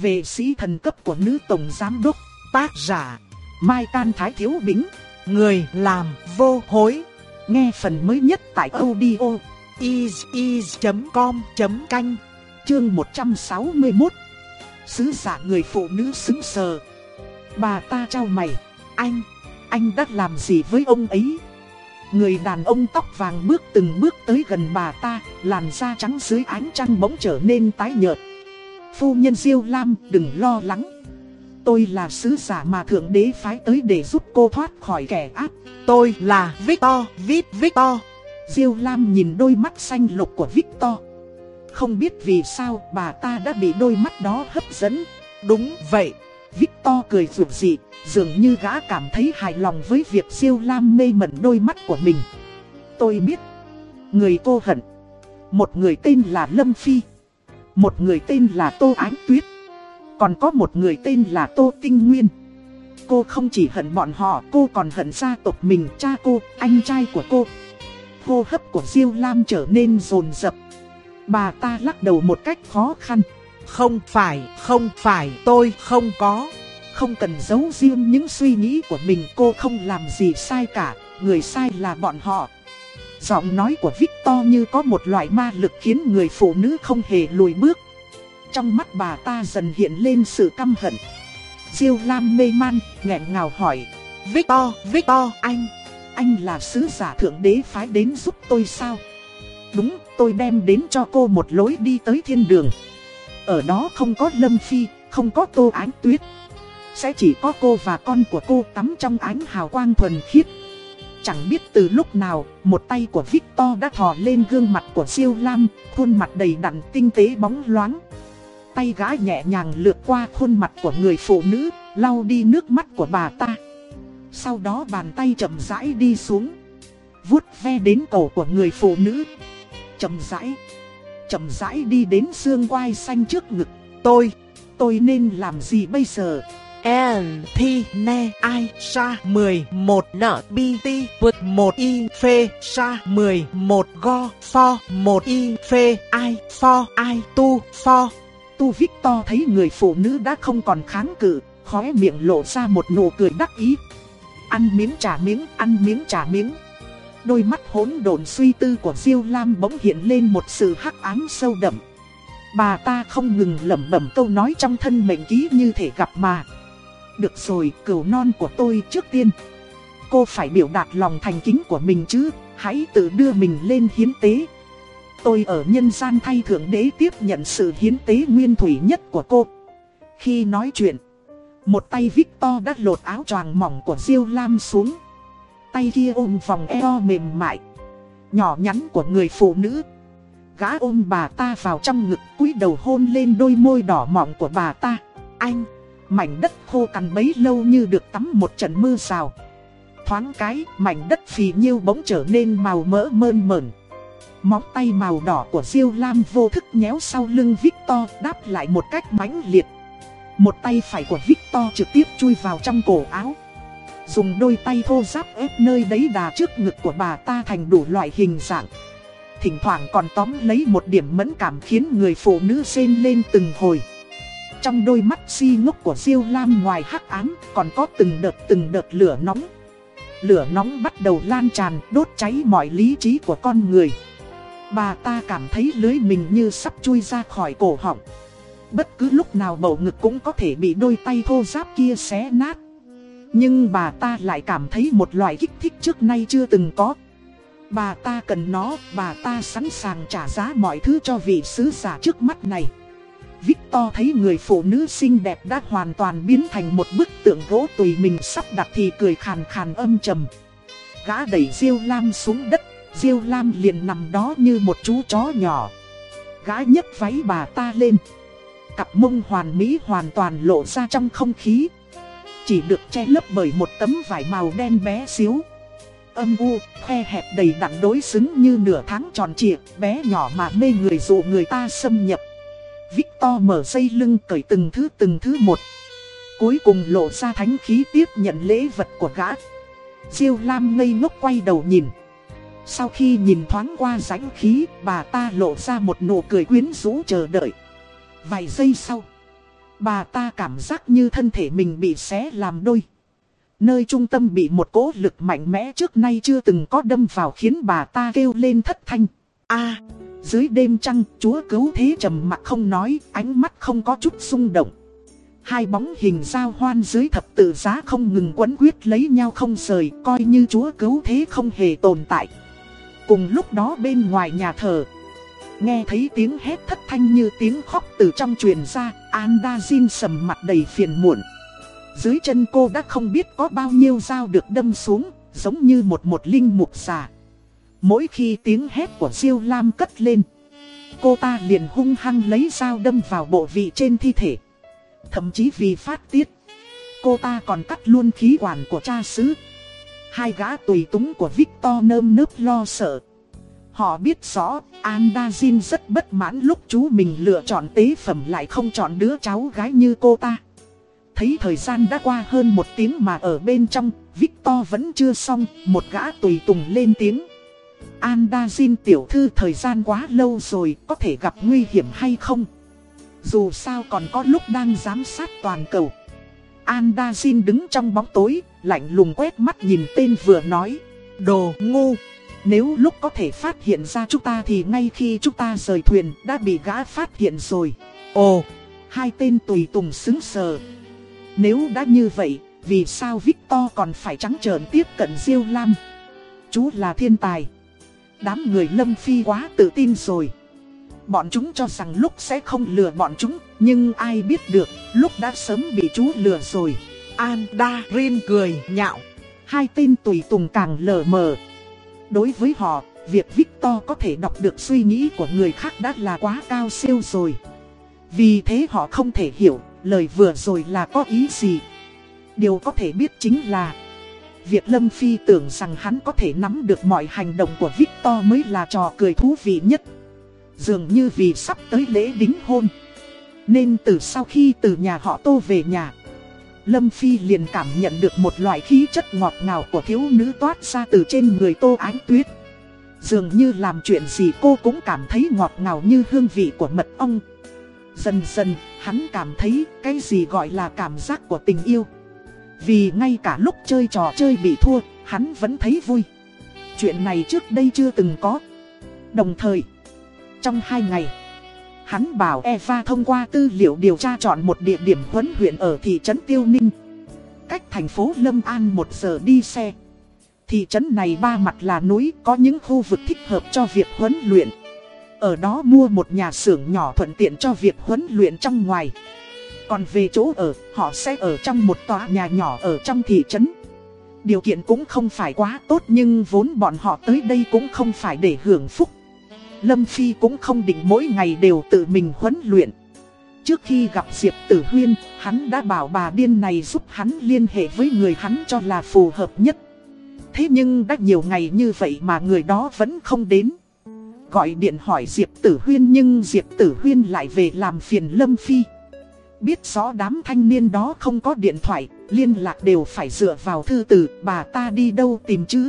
về sĩ thần cấp của nữ tổng giám đốc, tác giả, Mai Can Thái Thiếu Bính, người làm vô hối. Nghe phần mới nhất tại audio is.com.canh, chương 161. Sứ giả người phụ nữ xứng sờ. Bà ta trao mày, anh, anh đã làm gì với ông ấy? Người đàn ông tóc vàng bước từng bước tới gần bà ta, làn da trắng dưới ánh trăng bỗng trở nên tái nhợt. Phu nhân Diêu Lam đừng lo lắng. Tôi là sứ giả mà Thượng Đế phái tới để giúp cô thoát khỏi kẻ ác. Tôi là Victor, Vít Victor. Diêu Lam nhìn đôi mắt xanh lục của Victor. Không biết vì sao bà ta đã bị đôi mắt đó hấp dẫn. Đúng vậy. Victor cười rủ dị, dường như gã cảm thấy hài lòng với việc Diêu Lam mê mẩn đôi mắt của mình. Tôi biết, người cô hận, một người tên là Lâm Phi, một người tên là Tô Ánh Tuyết, còn có một người tên là Tô Tinh Nguyên. Cô không chỉ hận bọn họ, cô còn hận gia tộc mình, cha cô, anh trai của cô. Hô hấp của Diêu Lam trở nên rồn rập. Bà ta lắc đầu một cách khó khăn. Không phải, không phải, tôi không có. Không cần giấu riêng những suy nghĩ của mình cô không làm gì sai cả, người sai là bọn họ. Giọng nói của Victor như có một loại ma lực khiến người phụ nữ không hề lùi bước. Trong mắt bà ta dần hiện lên sự căm hận. Diêu Lam mê man, nghẹn ngào hỏi. Victor, Victor, anh, anh là sứ giả thượng đế phái đến giúp tôi sao? Đúng, tôi đem đến cho cô một lối đi tới thiên đường. Ở đó không có Lâm Phi, không có Tô Ánh Tuyết. Sẽ chỉ có cô và con của cô tắm trong ánh hào quang thuần khiết. Chẳng biết từ lúc nào, một tay của Victor đã thò lên gương mặt của Siêu Lam, khuôn mặt đầy đặn tinh tế bóng loáng. Tay gái nhẹ nhàng lướt qua khuôn mặt của người phụ nữ, lau đi nước mắt của bà ta. Sau đó bàn tay chậm rãi đi xuống, vuốt ve đến cổ của người phụ nữ. Chậm rãi chậm rãi đi đến xương quai xanh trước ngực. Tôi, tôi nên làm gì bây giờ? N, P, Ne, I, Sa, 11, N, B, T, vượt 1, i Phê, Sa, 11, Go, For, 1, i Phê, I, For, I, Tu, For. Tu Victor thấy người phụ nữ đã không còn kháng cự, khóe miệng lộ ra một nụ cười đắc ý. Ăn miếng trả miếng, ăn miếng trả miếng. Đôi mắt hỗn độn suy tư của Diêu Lam bỗng hiện lên một sự hắc ám sâu đậm. Bà ta không ngừng lẩm bẩm câu nói trong thân mệnh ký như thể gặp mà. Được rồi, cửu non của tôi trước tiên. Cô phải biểu đạt lòng thành kính của mình chứ, hãy tự đưa mình lên hiến tế. Tôi ở nhân gian thay thượng đế tiếp nhận sự hiến tế nguyên thủy nhất của cô. Khi nói chuyện, một tay Victor đã lột áo choàng mỏng của Diêu Lam xuống. Tay kia ôm vòng eo mềm mại Nhỏ nhắn của người phụ nữ Gã ôm bà ta vào trong ngực cúi đầu hôn lên đôi môi đỏ mọng của bà ta Anh Mảnh đất khô cằn bấy lâu như được tắm một trận mưa rào. Thoáng cái, mảnh đất phì nhiêu bỗng trở nên màu mỡ mơn mởn. Móng tay màu đỏ của Diêu Lam vô thức nhéo sau lưng Victor, đáp lại một cách mãnh liệt. Một tay phải của Victor trực tiếp chui vào trong cổ áo. Dùng đôi tay thô giáp ép nơi đấy đà trước ngực của bà ta thành đủ loại hình dạng. Thỉnh thoảng còn tóm lấy một điểm mẫn cảm khiến người phụ nữ rên lên từng hồi. Trong đôi mắt si ngốc của Diêu Lam ngoài hắc ám còn có từng đợt từng đợt lửa nóng Lửa nóng bắt đầu lan tràn đốt cháy mọi lý trí của con người Bà ta cảm thấy lưới mình như sắp chui ra khỏi cổ họng Bất cứ lúc nào bầu ngực cũng có thể bị đôi tay thô giáp kia xé nát nhưng bà ta lại cảm thấy một loại kích thích trước nay chưa từng có. Bà ta cần nó, bà ta sẵn sàng trả giá mọi thứ cho vị sứ giả trước mắt này. Victor thấy người phụ nữ xinh đẹp đã hoàn toàn biến thành một bức tượng gỗ tùy mình sắp đặt thì cười khàn khàn âm trầm. Gã đẩy Diêu Lam xuống đất, Diêu Lam liền nằm đó như một chú chó nhỏ. Gã nhấc váy bà ta lên. Cặp mông hoàn mỹ hoàn toàn lộ ra trong không khí chỉ được che lấp bởi một tấm vải màu đen bé xíu. Âm u, khe hẹp đầy đặn đối xứng như nửa tháng tròn trịa, bé nhỏ mà mê người dụ người ta xâm nhập. Victor mở dây lưng cởi từng thứ từng thứ một. Cuối cùng lộ ra thánh khí tiếp nhận lễ vật của gã. Diêu Lam ngây ngốc quay đầu nhìn. Sau khi nhìn thoáng qua rãnh khí, bà ta lộ ra một nụ cười quyến rũ chờ đợi. Vài giây sau, Bà ta cảm giác như thân thể mình bị xé làm đôi. Nơi trung tâm bị một cỗ lực mạnh mẽ trước nay chưa từng có đâm vào khiến bà ta kêu lên thất thanh. a dưới đêm trăng, chúa cứu thế trầm mặt không nói, ánh mắt không có chút xung động. Hai bóng hình giao hoan dưới thập tự giá không ngừng quấn quyết lấy nhau không rời, coi như chúa cứu thế không hề tồn tại. Cùng lúc đó bên ngoài nhà thờ, nghe thấy tiếng hét thất thanh như tiếng khóc từ trong truyền ra, Andazin sầm mặt đầy phiền muộn. Dưới chân cô đã không biết có bao nhiêu dao được đâm xuống, giống như một một linh mục già. Mỗi khi tiếng hét của Diêu Lam cất lên, cô ta liền hung hăng lấy dao đâm vào bộ vị trên thi thể. Thậm chí vì phát tiết, cô ta còn cắt luôn khí quản của cha xứ. Hai gã tùy túng của Victor nơm nớp lo sợ. Họ biết rõ, Andazin rất bất mãn lúc chú mình lựa chọn tế phẩm lại không chọn đứa cháu gái như cô ta. Thấy thời gian đã qua hơn một tiếng mà ở bên trong, Victor vẫn chưa xong, một gã tùy tùng lên tiếng. Andazin tiểu thư thời gian quá lâu rồi, có thể gặp nguy hiểm hay không? Dù sao còn có lúc đang giám sát toàn cầu. Andazin đứng trong bóng tối, lạnh lùng quét mắt nhìn tên vừa nói. Đồ ngu! Nếu lúc có thể phát hiện ra chúng ta thì ngay khi chúng ta rời thuyền đã bị gã phát hiện rồi. Ồ! Hai tên tùy tùng xứng sờ. Nếu đã như vậy, vì sao Victor còn phải trắng trợn tiếp cận Diêu Lam? Chú là thiên tài. Đám người Lâm Phi quá tự tin rồi. Bọn chúng cho rằng lúc sẽ không lừa bọn chúng, nhưng ai biết được, lúc đã sớm bị chú lừa rồi. Andarin Rin cười nhạo. Hai tên tùy tùng càng lờ mờ. Đối với họ, việc Victor có thể đọc được suy nghĩ của người khác đã là quá cao siêu rồi. Vì thế họ không thể hiểu lời vừa rồi là có ý gì. Điều có thể biết chính là Việc Lâm Phi tưởng rằng hắn có thể nắm được mọi hành động của Victor mới là trò cười thú vị nhất. Dường như vì sắp tới lễ đính hôn. Nên từ sau khi từ nhà họ Tô về nhà, Lâm Phi liền cảm nhận được một loại khí chất ngọt ngào của thiếu nữ toát ra từ trên người Tô Ánh Tuyết. Dường như làm chuyện gì cô cũng cảm thấy ngọt ngào như hương vị của mật ong. Dần dần, hắn cảm thấy cái gì gọi là cảm giác của tình yêu. Vì ngay cả lúc chơi trò chơi bị thua, hắn vẫn thấy vui. Chuyện này trước đây chưa từng có. Đồng thời, trong hai ngày, hắn bảo Eva thông qua tư liệu điều tra chọn một địa điểm huấn huyện ở thị trấn Tiêu Ninh. Cách thành phố Lâm An một giờ đi xe. Thị trấn này ba mặt là núi, có những khu vực thích hợp cho việc huấn luyện. Ở đó mua một nhà xưởng nhỏ thuận tiện cho việc huấn luyện trong ngoài. Còn về chỗ ở, họ sẽ ở trong một tòa nhà nhỏ ở trong thị trấn. Điều kiện cũng không phải quá tốt nhưng vốn bọn họ tới đây cũng không phải để hưởng phúc. Lâm Phi cũng không định mỗi ngày đều tự mình huấn luyện. Trước khi gặp Diệp Tử Huyên, hắn đã bảo bà điên này giúp hắn liên hệ với người hắn cho là phù hợp nhất. Thế nhưng đã nhiều ngày như vậy mà người đó vẫn không đến. Gọi điện hỏi Diệp Tử Huyên nhưng Diệp Tử Huyên lại về làm phiền Lâm Phi. Biết rõ đám thanh niên đó không có điện thoại, liên lạc đều phải dựa vào thư từ, bà ta đi đâu tìm chứ.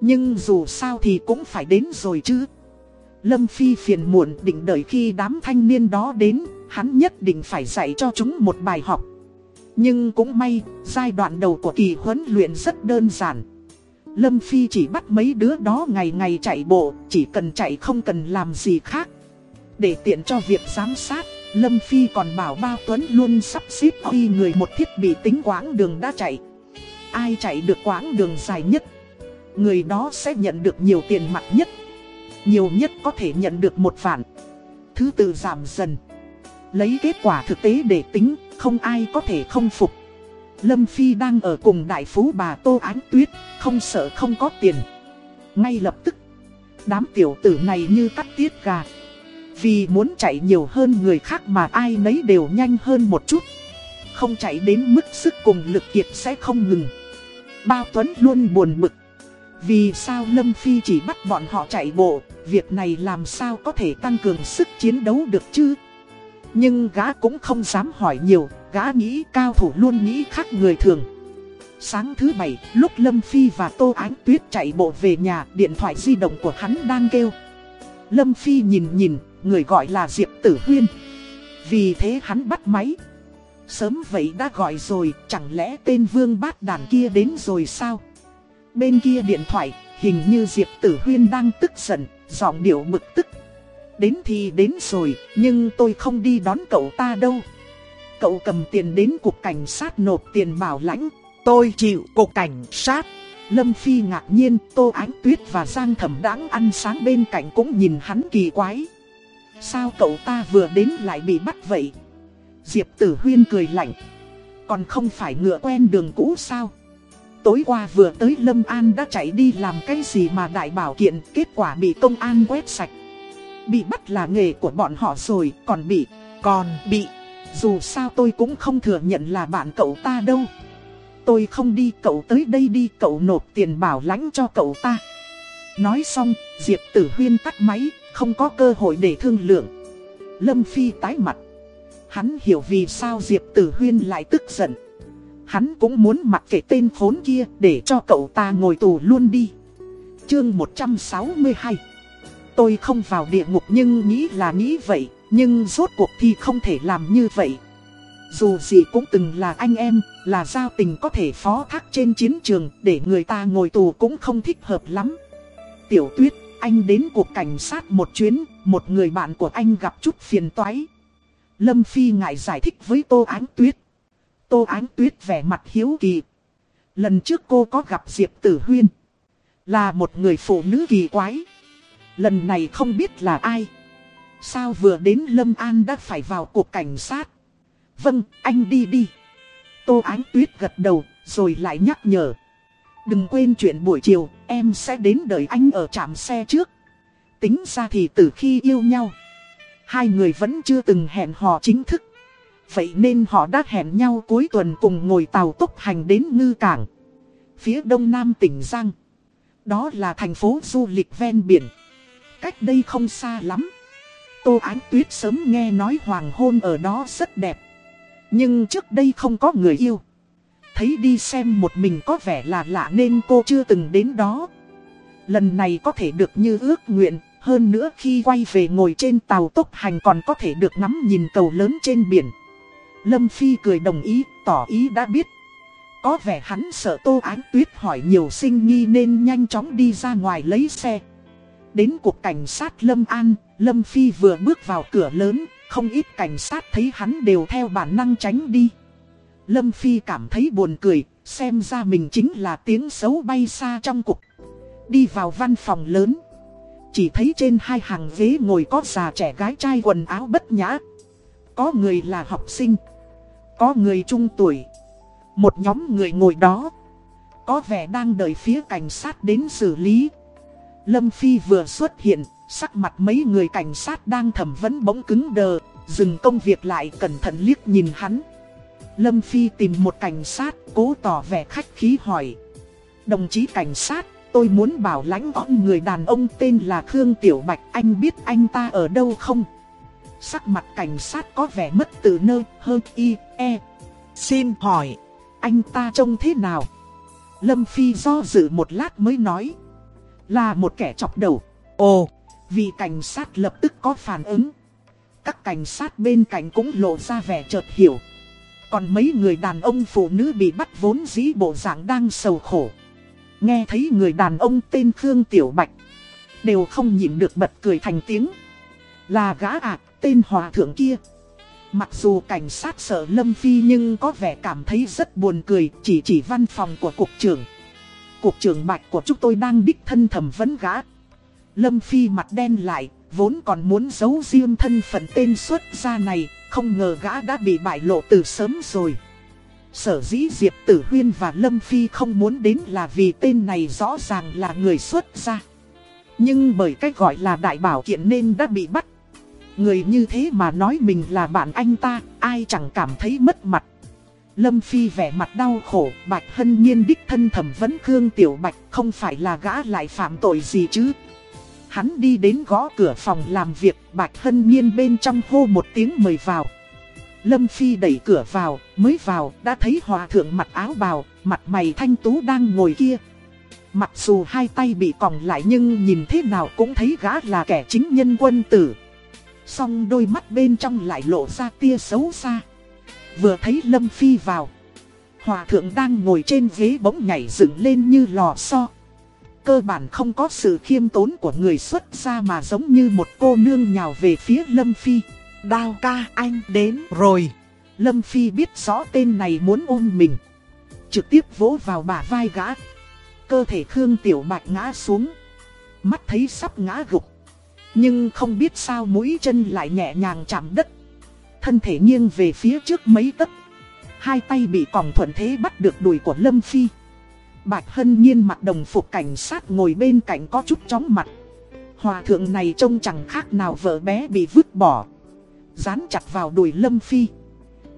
Nhưng dù sao thì cũng phải đến rồi chứ. Lâm Phi phiền muộn định đợi khi đám thanh niên đó đến, hắn nhất định phải dạy cho chúng một bài học. Nhưng cũng may, giai đoạn đầu của kỳ huấn luyện rất đơn giản. Lâm Phi chỉ bắt mấy đứa đó ngày ngày chạy bộ, chỉ cần chạy không cần làm gì khác. Để tiện cho việc giám sát, Lâm Phi còn bảo Bao Tuấn luôn sắp xếp khi người một thiết bị tính quãng đường đã chạy. Ai chạy được quãng đường dài nhất, người đó sẽ nhận được nhiều tiền mặt nhất. Nhiều nhất có thể nhận được một vạn. Thứ tự giảm dần. Lấy kết quả thực tế để tính, không ai có thể không phục. Lâm Phi đang ở cùng đại phú bà Tô Ánh Tuyết, không sợ không có tiền. Ngay lập tức, đám tiểu tử này như cắt tiết gà. Vì muốn chạy nhiều hơn người khác mà ai nấy đều nhanh hơn một chút. Không chạy đến mức sức cùng lực kiệt sẽ không ngừng. Bao Tuấn luôn buồn bực. Vì sao Lâm Phi chỉ bắt bọn họ chạy bộ, việc này làm sao có thể tăng cường sức chiến đấu được chứ? Nhưng gã cũng không dám hỏi nhiều, gã nghĩ cao thủ luôn nghĩ khác người thường. Sáng thứ bảy, lúc Lâm Phi và Tô Ánh Tuyết chạy bộ về nhà, điện thoại di động của hắn đang kêu. Lâm Phi nhìn nhìn, người gọi là Diệp Tử Huyên. Vì thế hắn bắt máy. Sớm vậy đã gọi rồi, chẳng lẽ tên vương bát đàn kia đến rồi sao? Bên kia điện thoại, hình như Diệp Tử Huyên đang tức giận, giọng điệu bực tức. Đến thì đến rồi, nhưng tôi không đi đón cậu ta đâu. Cậu cầm tiền đến cục cảnh sát nộp tiền bảo lãnh. Tôi chịu cục cảnh sát. Lâm Phi ngạc nhiên, Tô Ánh Tuyết và Giang Thẩm Đãng ăn sáng bên cạnh cũng nhìn hắn kỳ quái. Sao cậu ta vừa đến lại bị bắt vậy? Diệp Tử Huyên cười lạnh. Còn không phải ngựa quen đường cũ sao? Tối qua vừa tới Lâm An đã chạy đi làm cái gì mà đại bảo kiện, kết quả bị công an quét sạch. Bị bắt là nghề của bọn họ rồi, còn bị, còn bị. Dù sao tôi cũng không thừa nhận là bạn cậu ta đâu. Tôi không đi cậu tới đây đi cậu nộp tiền bảo lãnh cho cậu ta. Nói xong, Diệp Tử Huyên tắt máy, không có cơ hội để thương lượng. Lâm Phi tái mặt. Hắn hiểu vì sao Diệp Tử Huyên lại tức giận. Hắn cũng muốn mặc kệ tên khốn kia để cho cậu ta ngồi tù luôn đi. Chương 162 Tôi không vào địa ngục nhưng nghĩ là nghĩ vậy, nhưng rốt cuộc thì không thể làm như vậy. Dù gì cũng từng là anh em, là giao tình có thể phó thác trên chiến trường để người ta ngồi tù cũng không thích hợp lắm. Tiểu tuyết, anh đến cuộc cảnh sát một chuyến, một người bạn của anh gặp chút phiền toái. Lâm Phi ngại giải thích với Tô Ánh Tuyết. Tô Ánh Tuyết vẻ mặt hiếu kỳ. Lần trước cô có gặp Diệp Tử Huyên. Là một người phụ nữ kỳ quái. Lần này không biết là ai. Sao vừa đến Lâm An đã phải vào cuộc cảnh sát. Vâng, anh đi đi. Tô Ánh Tuyết gật đầu, rồi lại nhắc nhở. Đừng quên chuyện buổi chiều, em sẽ đến đợi anh ở trạm xe trước. Tính ra thì từ khi yêu nhau, hai người vẫn chưa từng hẹn hò chính thức. Vậy nên họ đã hẹn nhau cuối tuần cùng ngồi tàu tốc hành đến Ngư Cảng. Phía đông nam tỉnh Giang. Đó là thành phố du lịch ven biển. Cách đây không xa lắm. Tô Ánh Tuyết sớm nghe nói hoàng hôn ở đó rất đẹp. Nhưng trước đây không có người yêu. Thấy đi xem một mình có vẻ là lạ nên cô chưa từng đến đó. Lần này có thể được như ước nguyện, hơn nữa khi quay về ngồi trên tàu tốc hành còn có thể được ngắm nhìn cầu lớn trên biển. Lâm Phi cười đồng ý, tỏ ý đã biết. Có vẻ hắn sợ Tô Ánh Tuyết hỏi nhiều sinh nghi nên nhanh chóng đi ra ngoài lấy xe. Đến cuộc cảnh sát Lâm An, Lâm Phi vừa bước vào cửa lớn, không ít cảnh sát thấy hắn đều theo bản năng tránh đi. Lâm Phi cảm thấy buồn cười, xem ra mình chính là tiếng xấu bay xa trong cục. Đi vào văn phòng lớn. Chỉ thấy trên hai hàng ghế ngồi có già trẻ gái trai quần áo bất nhã. Có người là học sinh. Có người trung tuổi. Một nhóm người ngồi đó. Có vẻ đang đợi phía cảnh sát đến xử lý. Lâm Phi vừa xuất hiện, sắc mặt mấy người cảnh sát đang thẩm vấn bỗng cứng đờ, dừng công việc lại cẩn thận liếc nhìn hắn. Lâm Phi tìm một cảnh sát, cố tỏ vẻ khách khí hỏi. Đồng chí cảnh sát, tôi muốn bảo lãnh on người đàn ông tên là Khương Tiểu Bạch, anh biết anh ta ở đâu không? Sắc mặt cảnh sát có vẻ mất từ nơi, hơn y, e. Xin hỏi, anh ta trông thế nào? Lâm Phi do dự một lát mới nói. Là một kẻ chọc đầu. Ồ, vì cảnh sát lập tức có phản ứng. Các cảnh sát bên cạnh cũng lộ ra vẻ chợt hiểu. Còn mấy người đàn ông phụ nữ bị bắt vốn dĩ bộ dạng đang sầu khổ. Nghe thấy người đàn ông tên Khương Tiểu Bạch. Đều không nhịn được bật cười thành tiếng. Là gã ạc, tên hòa thượng kia. Mặc dù cảnh sát sợ Lâm Phi nhưng có vẻ cảm thấy rất buồn cười chỉ chỉ văn phòng của cục trưởng. Cục trưởng Bạch của chúng tôi đang đích thân thẩm vấn gã. Lâm Phi mặt đen lại, vốn còn muốn giấu riêng thân phận tên xuất gia này, không ngờ gã đã bị bại lộ từ sớm rồi. Sở dĩ Diệp Tử Huyên và Lâm Phi không muốn đến là vì tên này rõ ràng là người xuất ra Nhưng bởi cách gọi là đại bảo kiện nên đã bị bắt. Người như thế mà nói mình là bạn anh ta, ai chẳng cảm thấy mất mặt. Lâm Phi vẻ mặt đau khổ, Bạch Hân Nhiên đích thân thẩm vấn Khương Tiểu Bạch không phải là gã lại phạm tội gì chứ. Hắn đi đến gõ cửa phòng làm việc, Bạch Hân Nhiên bên trong hô một tiếng mời vào. Lâm Phi đẩy cửa vào, mới vào, đã thấy hòa thượng mặc áo bào, mặt mày thanh tú đang ngồi kia. Mặc dù hai tay bị còng lại nhưng nhìn thế nào cũng thấy gã là kẻ chính nhân quân tử. Song đôi mắt bên trong lại lộ ra tia xấu xa. Vừa thấy Lâm Phi vào Hòa thượng đang ngồi trên ghế bỗng nhảy dựng lên như lò xo Cơ bản không có sự khiêm tốn của người xuất gia mà giống như một cô nương nhào về phía Lâm Phi. Đao ca anh đến rồi. Lâm Phi biết rõ tên này muốn ôm mình. Trực tiếp vỗ vào bả vai gã. Cơ thể Khương Tiểu Bạch ngã xuống. Mắt thấy sắp ngã gục. Nhưng không biết sao mũi chân lại nhẹ nhàng chạm đất. Thân thể nghiêng về phía trước mấy tấc. Hai tay bị còng thuận thế bắt được đùi của Lâm Phi. Bạch Hân Nhiên mặc đồng phục cảnh sát ngồi bên cạnh có chút chóng mặt. Hòa thượng này trông chẳng khác nào vợ bé bị vứt bỏ. Dán chặt vào đùi Lâm Phi.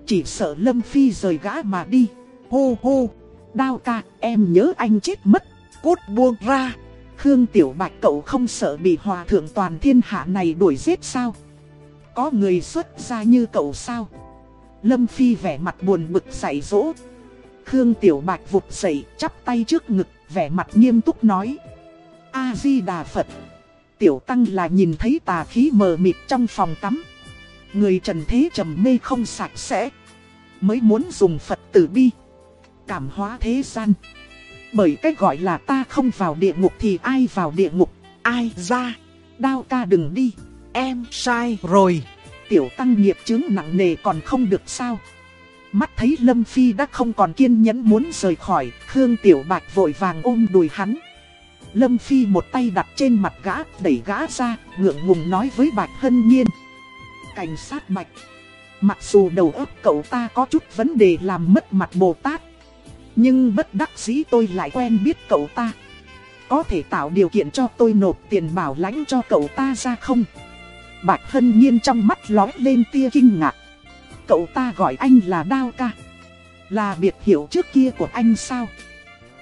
Chỉ sợ Lâm Phi rời gã mà đi. Hô hô, Đao ca em nhớ anh chết mất. Cút buông ra. Khương Tiểu Bạch cậu không sợ bị hòa thượng toàn thiên hạ này đuổi giết sao? Có người xuất ra như cậu sao? Lâm Phi vẻ mặt buồn bực dạy dỗ. Khương Tiểu Bạch vụt dậy, chắp tay trước ngực, vẻ mặt nghiêm túc nói. A-di-đà Phật. Tiểu Tăng là nhìn thấy tà khí mờ mịt trong phòng tắm. Người trần thế trầm mê không sạch sẽ. Mới muốn dùng Phật tử bi. Cảm hóa thế gian. Bởi cách gọi là ta không vào địa ngục thì ai vào địa ngục? Ai ra? Đao ca đừng đi. Em sai rồi. Tiểu tăng nghiệp chứng nặng nề còn không được sao? Mắt thấy Lâm Phi đã không còn kiên nhẫn muốn rời khỏi, Khương Tiểu Bạch vội vàng ôm đùi hắn. Lâm Phi một tay đặt trên mặt gã, Đẩy gã ra, Ngượng ngùng nói với Bạch Hân Nhiên. Cảnh sát Bạch, Mặc dù đầu óc cậu ta có chút vấn đề làm mất mặt Bồ Tát, Nhưng bất đắc dĩ tôi lại quen biết cậu ta. Có thể tạo điều kiện cho tôi nộp tiền bảo lãnh cho cậu ta ra không? Bạch Hân Nhiên trong mắt lói lên tia kinh ngạc. Cậu ta gọi anh là Đao Ca. Là biệt hiệu trước kia của anh sao?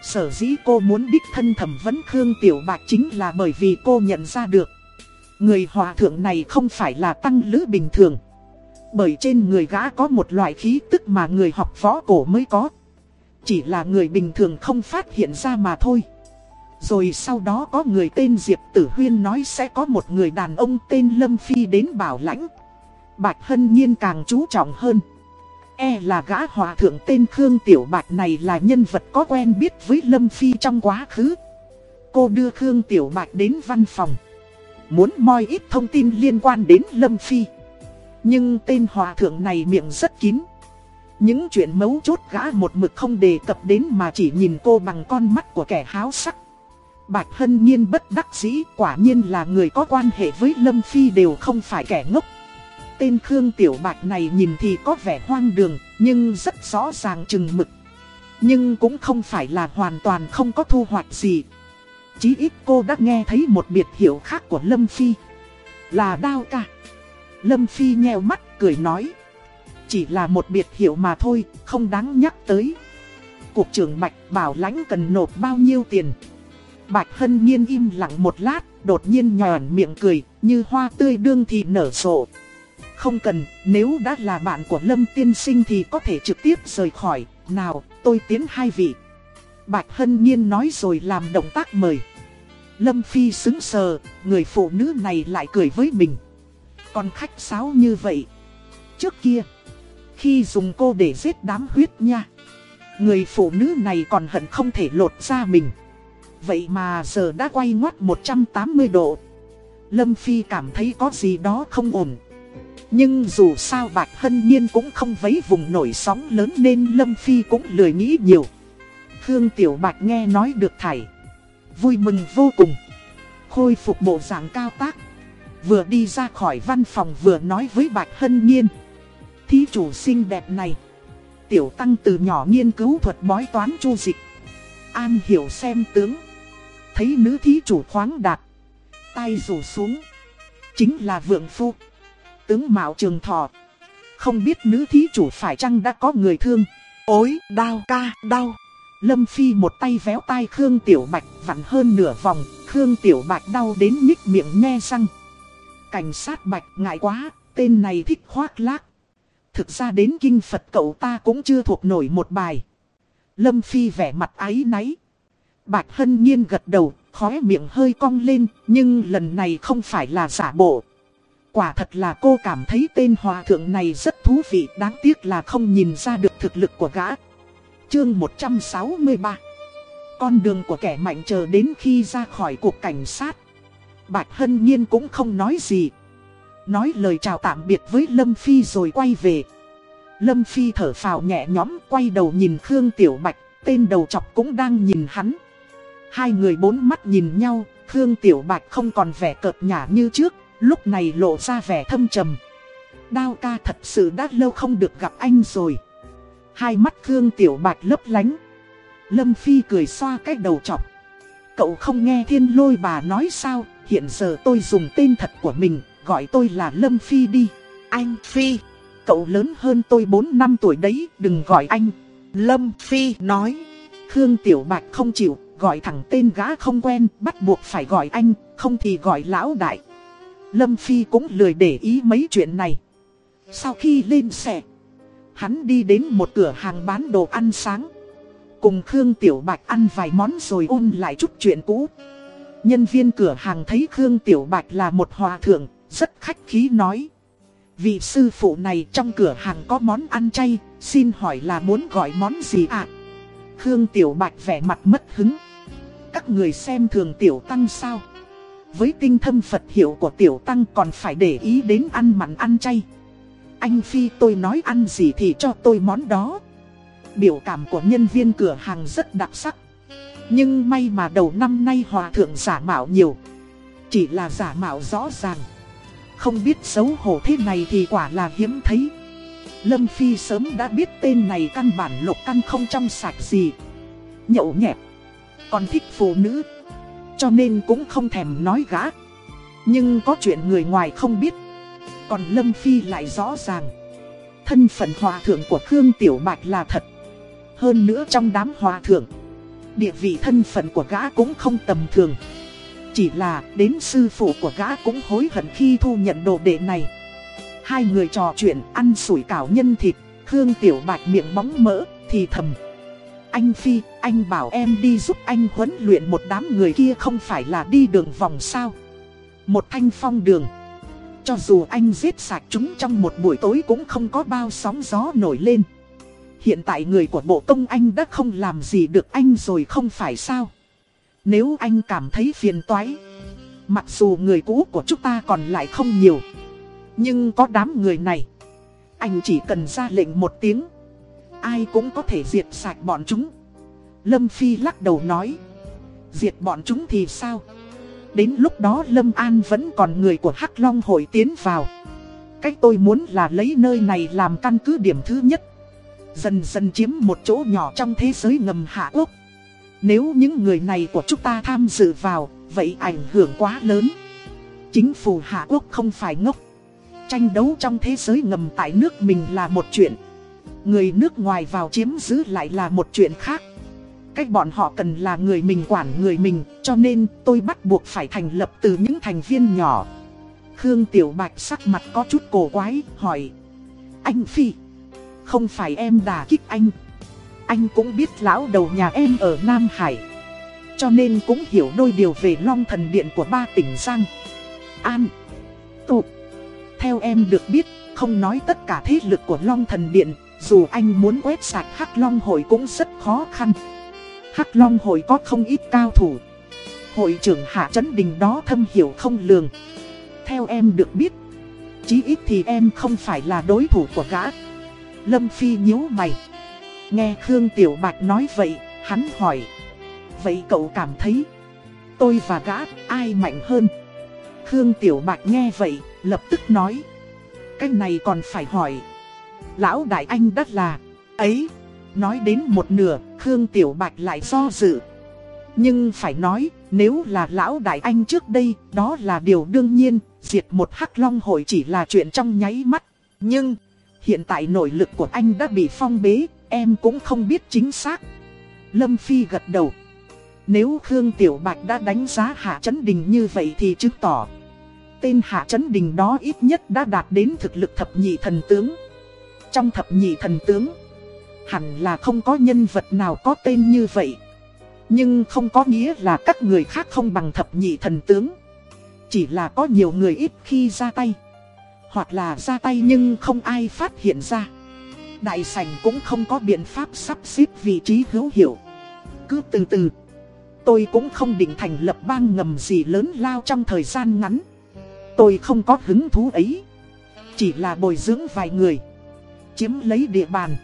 Sở dĩ cô muốn đích thân thẩm vấn Khương Tiểu Bạch chính là bởi vì cô nhận ra được. Người hòa thượng này không phải là tăng lữ bình thường. Bởi trên người gã có một loại khí tức mà người học võ cổ mới có. Chỉ là người bình thường không phát hiện ra mà thôi. Rồi sau đó có người tên Diệp Tử Huyên nói sẽ có một người đàn ông tên Lâm Phi đến bảo lãnh. Bạch Hân Nhiên càng chú trọng hơn. E là gã hòa thượng tên Khương Tiểu Bạch này là nhân vật có quen biết với Lâm Phi trong quá khứ. Cô đưa Khương Tiểu Bạch đến văn phòng. Muốn moi ít thông tin liên quan đến Lâm Phi. Nhưng tên hòa thượng này miệng rất kín. Những chuyện mấu chốt gã một mực không đề cập đến mà chỉ nhìn cô bằng con mắt của kẻ háo sắc. Bạch Hân Nhiên bất đắc dĩ quả nhiên là người có quan hệ với Lâm Phi đều không phải kẻ ngốc. Tên Khương Tiểu Bạch này nhìn thì có vẻ hoang đường, nhưng rất rõ ràng chừng mực. Nhưng cũng không phải là hoàn toàn không có thu hoạch gì. Chí ít cô đã nghe thấy một biệt hiệu khác của Lâm Phi. Là đao ca. Lâm Phi nheo mắt cười nói. Chỉ là một biệt hiệu mà thôi, không đáng nhắc tới. Cục trưởng Bạch bảo lãnh cần nộp bao nhiêu tiền. Bạch Hân Nhiên im lặng một lát, đột nhiên nhòn miệng cười, như hoa tươi đương thì nở rộ. Không cần, nếu đã là bạn của Lâm Tiên Sinh thì có thể trực tiếp rời khỏi. Nào, tôi tiến hai vị. Bạch Hân Nhiên nói rồi làm động tác mời. Lâm Phi xứng sờ, người phụ nữ này lại cười với mình. Còn khách sáo như vậy. Trước kia, khi dùng cô để giết đám huyết nha. Người phụ nữ này còn hận không thể lột ra mình. Vậy mà giờ đã quay ngoắt 180 độ. Lâm Phi cảm thấy có gì đó không ổn. Nhưng dù sao Bạch Hân Nhiên cũng không vấy vùng nổi sóng lớn nên Lâm Phi cũng lười nghĩ nhiều. Khương Tiểu Bạch nghe nói được thảy. Vui mừng vô cùng. Khôi phục bộ dạng cao tác. Vừa đi ra khỏi văn phòng vừa nói với Bạch Hân Nhiên. Thí chủ xinh đẹp này. Tiểu Tăng từ nhỏ nghiên cứu thuật bói toán chu dịch. An hiểu xem tướng. Thấy nữ thí chủ khoáng đạt. Tay rủ xuống. Chính là vượng phu tướng Mạo Trường Thọ. Không biết nữ thí chủ phải chăng đã có người thương. Ôi, đau ca, đau. Lâm Phi một tay véo tai Khương Tiểu Bạch vặn hơn nửa vòng. Khương Tiểu Bạch đau đến nhích miệng nhe răng. Cảnh sát Bạch ngại quá, tên này thích khoác lác. Thực ra đến kinh Phật cậu ta cũng chưa thuộc nổi một bài. Lâm Phi vẻ mặt áy náy. Bạch Hân Nhiên gật đầu, khóe miệng hơi cong lên, nhưng lần này không phải là giả bộ. Quả thật là cô cảm thấy tên hòa thượng này rất thú vị, Đáng tiếc là không nhìn ra được thực lực của gã. Chương 163 Con đường của kẻ mạnh chờ đến khi ra khỏi cuộc cảnh sát. Bạch Hân Nhiên cũng không nói gì. Nói lời chào tạm biệt với Lâm Phi rồi quay về. Lâm Phi thở phào nhẹ nhõm, quay đầu nhìn Khương Tiểu Bạch, Tên đầu chọc cũng đang nhìn hắn. Hai người bốn mắt nhìn nhau, Khương Tiểu Bạch không còn vẻ cợt nhả như trước. Lúc này lộ ra vẻ thâm trầm. Đao ca thật sự đã lâu không được gặp anh rồi. Hai mắt Khương Tiểu Bạch lấp lánh. Lâm Phi cười xoa cái đầu chọc. Cậu không nghe thiên lôi bà nói sao? Hiện giờ tôi dùng tên thật của mình Gọi tôi là Lâm Phi đi. Anh Phi. Cậu lớn hơn tôi 4 năm tuổi đấy Đừng gọi anh. Lâm Phi nói. Khương Tiểu Bạch không chịu Gọi thẳng tên gã không quen Bắt buộc phải gọi anh Không thì gọi lão đại Lâm Phi cũng lười để ý mấy chuyện này. Sau khi lên xe, Hắn đi đến một cửa hàng bán đồ ăn sáng. Cùng Khương Tiểu Bạch ăn vài món rồi ôn lại chút chuyện cũ. Nhân viên cửa hàng thấy Khương Tiểu Bạch là một hòa thượng, Rất khách khí nói. Vị sư phụ này trong cửa hàng có món ăn chay, Xin hỏi là muốn gọi món gì ạ? Khương Tiểu Bạch vẻ mặt mất hứng. Các người xem thường Tiểu Tăng sao? Với tinh thâm Phật hiệu của Tiểu Tăng còn phải để ý đến ăn mặn ăn chay. Anh Phi tôi nói ăn gì thì cho tôi món đó. Biểu cảm của nhân viên cửa hàng rất đặc sắc. Nhưng may mà đầu năm nay hòa thượng giả mạo nhiều. Chỉ là giả mạo rõ ràng. Không biết xấu hổ thế này thì quả là hiếm thấy. Lâm Phi sớm đã biết tên này căn bản lục căn không trong sạch gì. Nhậu nhẹt. Còn thích phụ nữ. Cho nên cũng không thèm nói gã. Nhưng có chuyện người ngoài không biết. Còn Lâm Phi lại rõ ràng. Thân phận hòa thượng của Khương Tiểu Bạch là thật. Hơn nữa trong đám hòa thượng, Địa vị thân phận của gã cũng không tầm thường. Chỉ là đến sư phụ của gã cũng hối hận khi thu nhận đồ đệ này. Hai người trò chuyện ăn sủi cảo nhân thịt, Khương Tiểu Bạch miệng bóng mỡ, thì thầm anh Phi, anh bảo em đi giúp anh huấn luyện một đám người kia không phải là đi đường vòng sao? Một thanh phong đường. Cho dù anh giết sạch chúng trong một buổi tối cũng không có bao sóng gió nổi lên. Hiện tại người của bộ công anh đã không làm gì được anh rồi không phải sao? Nếu anh cảm thấy phiền toái Mặc dù người cũ của chúng ta còn lại không nhiều Nhưng có đám người này Anh chỉ cần ra lệnh một tiếng Ai cũng có thể diệt sạch bọn chúng. Lâm Phi lắc đầu nói, Diệt bọn chúng thì sao? Đến lúc đó Lâm An vẫn còn người của Hắc Long hội tiến vào. Cách tôi muốn là lấy nơi này làm căn cứ điểm thứ nhất. Dần dần chiếm một chỗ nhỏ trong thế giới ngầm Hạ Quốc. Nếu những người này của chúng ta tham dự vào, Vậy ảnh hưởng quá lớn. Chính phủ Hạ Quốc không phải ngốc. Tranh đấu trong thế giới ngầm tại nước mình là một chuyện. Người nước ngoài vào chiếm giữ lại là một chuyện khác. Cách bọn họ cần là người mình quản người mình, Cho nên tôi bắt buộc phải thành lập từ những thành viên nhỏ. Khương Tiểu Bạch sắc mặt có chút cổ quái, hỏi. Anh Phi, Không phải em đà kích anh. Anh cũng biết lão đầu nhà em ở Nam Hải, Cho nên cũng hiểu đôi điều về long thần điện của ba tỉnh Giang. An Tụ Theo em được biết, Không nói tất cả thế lực của long thần điện dù anh muốn quét sạch Hắc Long hội cũng rất khó khăn. Hắc Long hội có không ít cao thủ. Hội trưởng Hạ Trấn Đình đó thâm hiểu không lường. Theo em được biết, Chí ít thì em không phải là đối thủ của gã. Lâm Phi nhíu mày. Nghe Khương Tiểu Bạch nói vậy, Hắn hỏi. Vậy cậu cảm thấy Tôi và gã ai mạnh hơn? Khương Tiểu Bạch nghe vậy, Lập tức nói. Cái này còn phải hỏi. Lão Đại Anh đất là. Ấy, Nói đến một nửa, Khương Tiểu Bạch lại do dự. Nhưng phải nói, Nếu là Lão Đại Anh trước đây, Đó là điều đương nhiên, Diệt một hắc long hội chỉ là chuyện trong nháy mắt. Nhưng, Hiện tại nội lực của anh đã bị phong bế, Em cũng không biết chính xác. Lâm Phi gật đầu. Nếu Khương Tiểu Bạch đã đánh giá Hạ Chấn Đình như vậy thì chứng tỏ, Tên Hạ Chấn Đình đó ít nhất đã đạt đến thực lực thập nhị thần tướng. Trong thập nhị thần tướng. Hẳn là không có nhân vật nào có tên như vậy. Nhưng không có nghĩa là các người khác không bằng thập nhị thần tướng. Chỉ là có nhiều người ít khi ra tay. Hoặc là ra tay nhưng không ai phát hiện ra. Đại sảnh cũng không có biện pháp sắp xếp vị trí hữu hiệu. Cứ từ từ, Tôi cũng không định thành lập bang ngầm gì lớn lao trong thời gian ngắn. Tôi không có hứng thú ấy. Chỉ là bồi dưỡng vài người. Chiếm lấy địa bàn.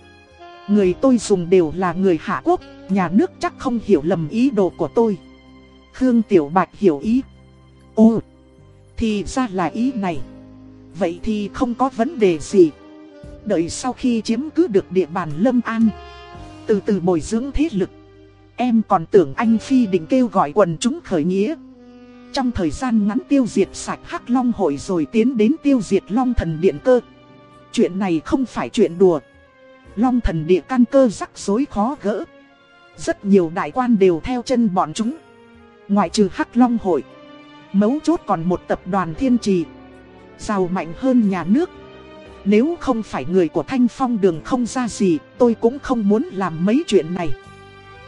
Người tôi dùng đều là người Hạ Quốc, Nhà nước chắc không hiểu lầm ý đồ của tôi. Khương Tiểu Bạch hiểu ý. Ồ Thì ra là ý này. Vậy thì không có vấn đề gì. Đợi sau khi chiếm cứ được địa bàn Lâm An, Từ từ bồi dưỡng thế lực. Em còn tưởng anh Phi định kêu gọi quần chúng khởi nghĩa. Trong thời gian ngắn tiêu diệt sạch Hắc Long hội rồi tiến đến tiêu diệt Long thần điện cơ. Chuyện này không phải chuyện đùa. Long thần địa căn cơ rắc rối khó gỡ. Rất nhiều đại quan đều theo chân bọn chúng. Ngoại trừ Hắc Long hội, Mấu chốt còn một tập đoàn thiên trì, Giàu mạnh hơn nhà nước. Nếu không phải người của Thanh Phong đường không ra gì, Tôi cũng không muốn làm mấy chuyện này.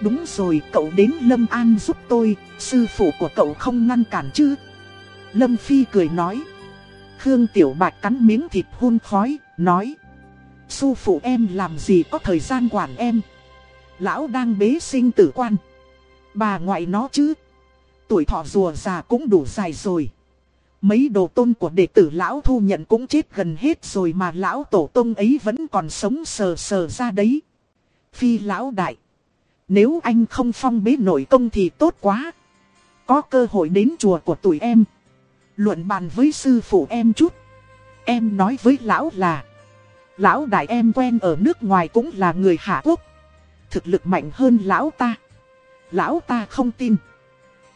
Đúng rồi, cậu đến Lâm An giúp tôi, Sư phụ của cậu không ngăn cản chứ? Lâm Phi cười nói. Khương Tiểu Bạch cắn miếng thịt hun khói, Nói, "Su phụ em làm gì có thời gian quản em Lão đang bế sinh tử quan Bà ngoại nó chứ Tuổi thọ rùa già cũng đủ dài rồi Mấy đồ tôn của đệ tử lão thu nhận cũng chết gần hết rồi mà lão tổ tôn ấy vẫn còn sống sờ sờ ra đấy. Phi lão đại. Nếu anh không phong bế nội công thì tốt quá. Có cơ hội đến chùa của tụi em. Luận bàn với sư phụ em chút. Em nói với lão là. Lão đại em quen ở nước ngoài cũng là người Hạ Quốc. Thực lực mạnh hơn lão ta. Lão ta không tin.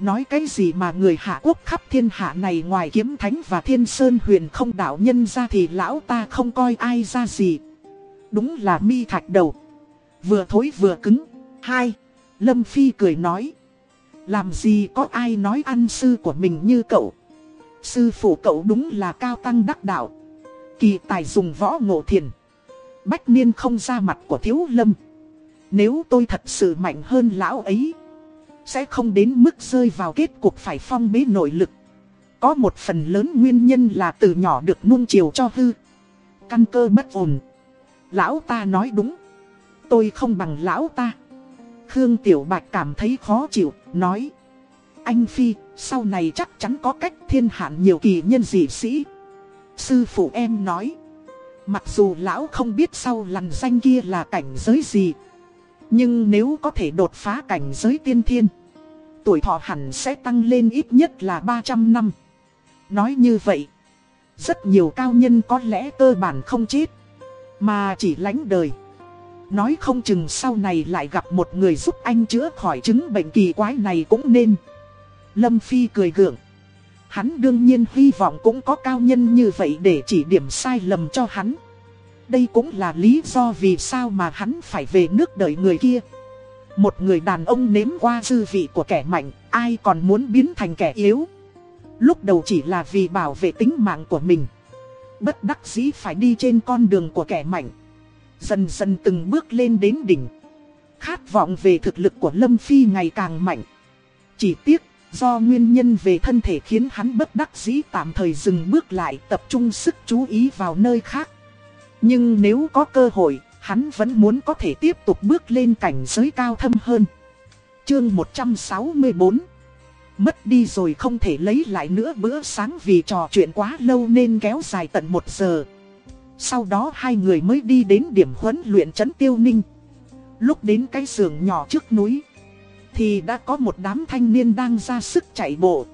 Nói cái gì mà người Hạ Quốc khắp thiên hạ này ngoài kiếm thánh và thiên sơn huyền không đạo nhân ra thì lão ta không coi ai ra gì. Đúng là mi thạch đầu. Vừa thối vừa cứng. Hai. Lâm Phi cười nói. Làm gì có ai nói ăn sư của mình như cậu. Sư phụ cậu đúng là cao tăng đắc đạo. Kỳ tài dùng võ ngộ thiền. Bách niên không ra mặt của thiếu lâm. Nếu tôi thật sự mạnh hơn lão ấy sẽ không đến mức rơi vào kết cục phải phong bế nội lực Có một phần lớn nguyên nhân là từ nhỏ được nuông chiều cho hư Căn cơ bất ổn Lão ta nói đúng Tôi không bằng lão ta Khương Tiểu Bạch cảm thấy khó chịu, nói Anh Phi, sau này chắc chắn có cách thiên hạn nhiều kỳ nhân dị sĩ. Sư phụ em nói, Mặc dù lão không biết sau lằn danh kia là cảnh giới gì, nhưng nếu có thể đột phá cảnh giới tiên thiên, Tuổi thọ hẳn sẽ tăng lên ít nhất là 300 năm. Nói như vậy, Rất nhiều cao nhân có lẽ cơ bản không chết, Mà chỉ lánh đời. Nói không chừng sau này lại gặp một người giúp anh chữa khỏi chứng bệnh kỳ quái này cũng nên Lâm Phi cười gượng Hắn đương nhiên hy vọng cũng có cao nhân như vậy để chỉ điểm sai lầm cho hắn đây cũng là lý do vì sao mà hắn phải về nước đợi người kia. Một người đàn ông nếm qua dư vị của kẻ mạnh, ai còn muốn biến thành kẻ yếu. Lúc đầu chỉ là vì bảo vệ tính mạng của mình. Bất đắc dĩ phải đi trên con đường của kẻ mạnh. Dần dần từng bước lên đến đỉnh. Khát vọng về thực lực của Lâm Phi ngày càng mạnh. Chỉ tiếc, do nguyên nhân về thân thể khiến hắn bất đắc dĩ tạm thời dừng bước lại tập trung sức chú ý vào nơi khác. Nhưng nếu có cơ hội, hắn vẫn muốn có thể tiếp tục bước lên cảnh giới cao thâm hơn. Chương 164 Mất đi rồi không thể lấy lại nữa bữa sáng vì trò chuyện quá lâu nên kéo dài tận một giờ. Sau đó hai người mới đi đến điểm huấn luyện trấn tiêu ninh. Lúc đến cái giường nhỏ trước núi, thì đã có một đám thanh niên đang ra sức chạy bộ.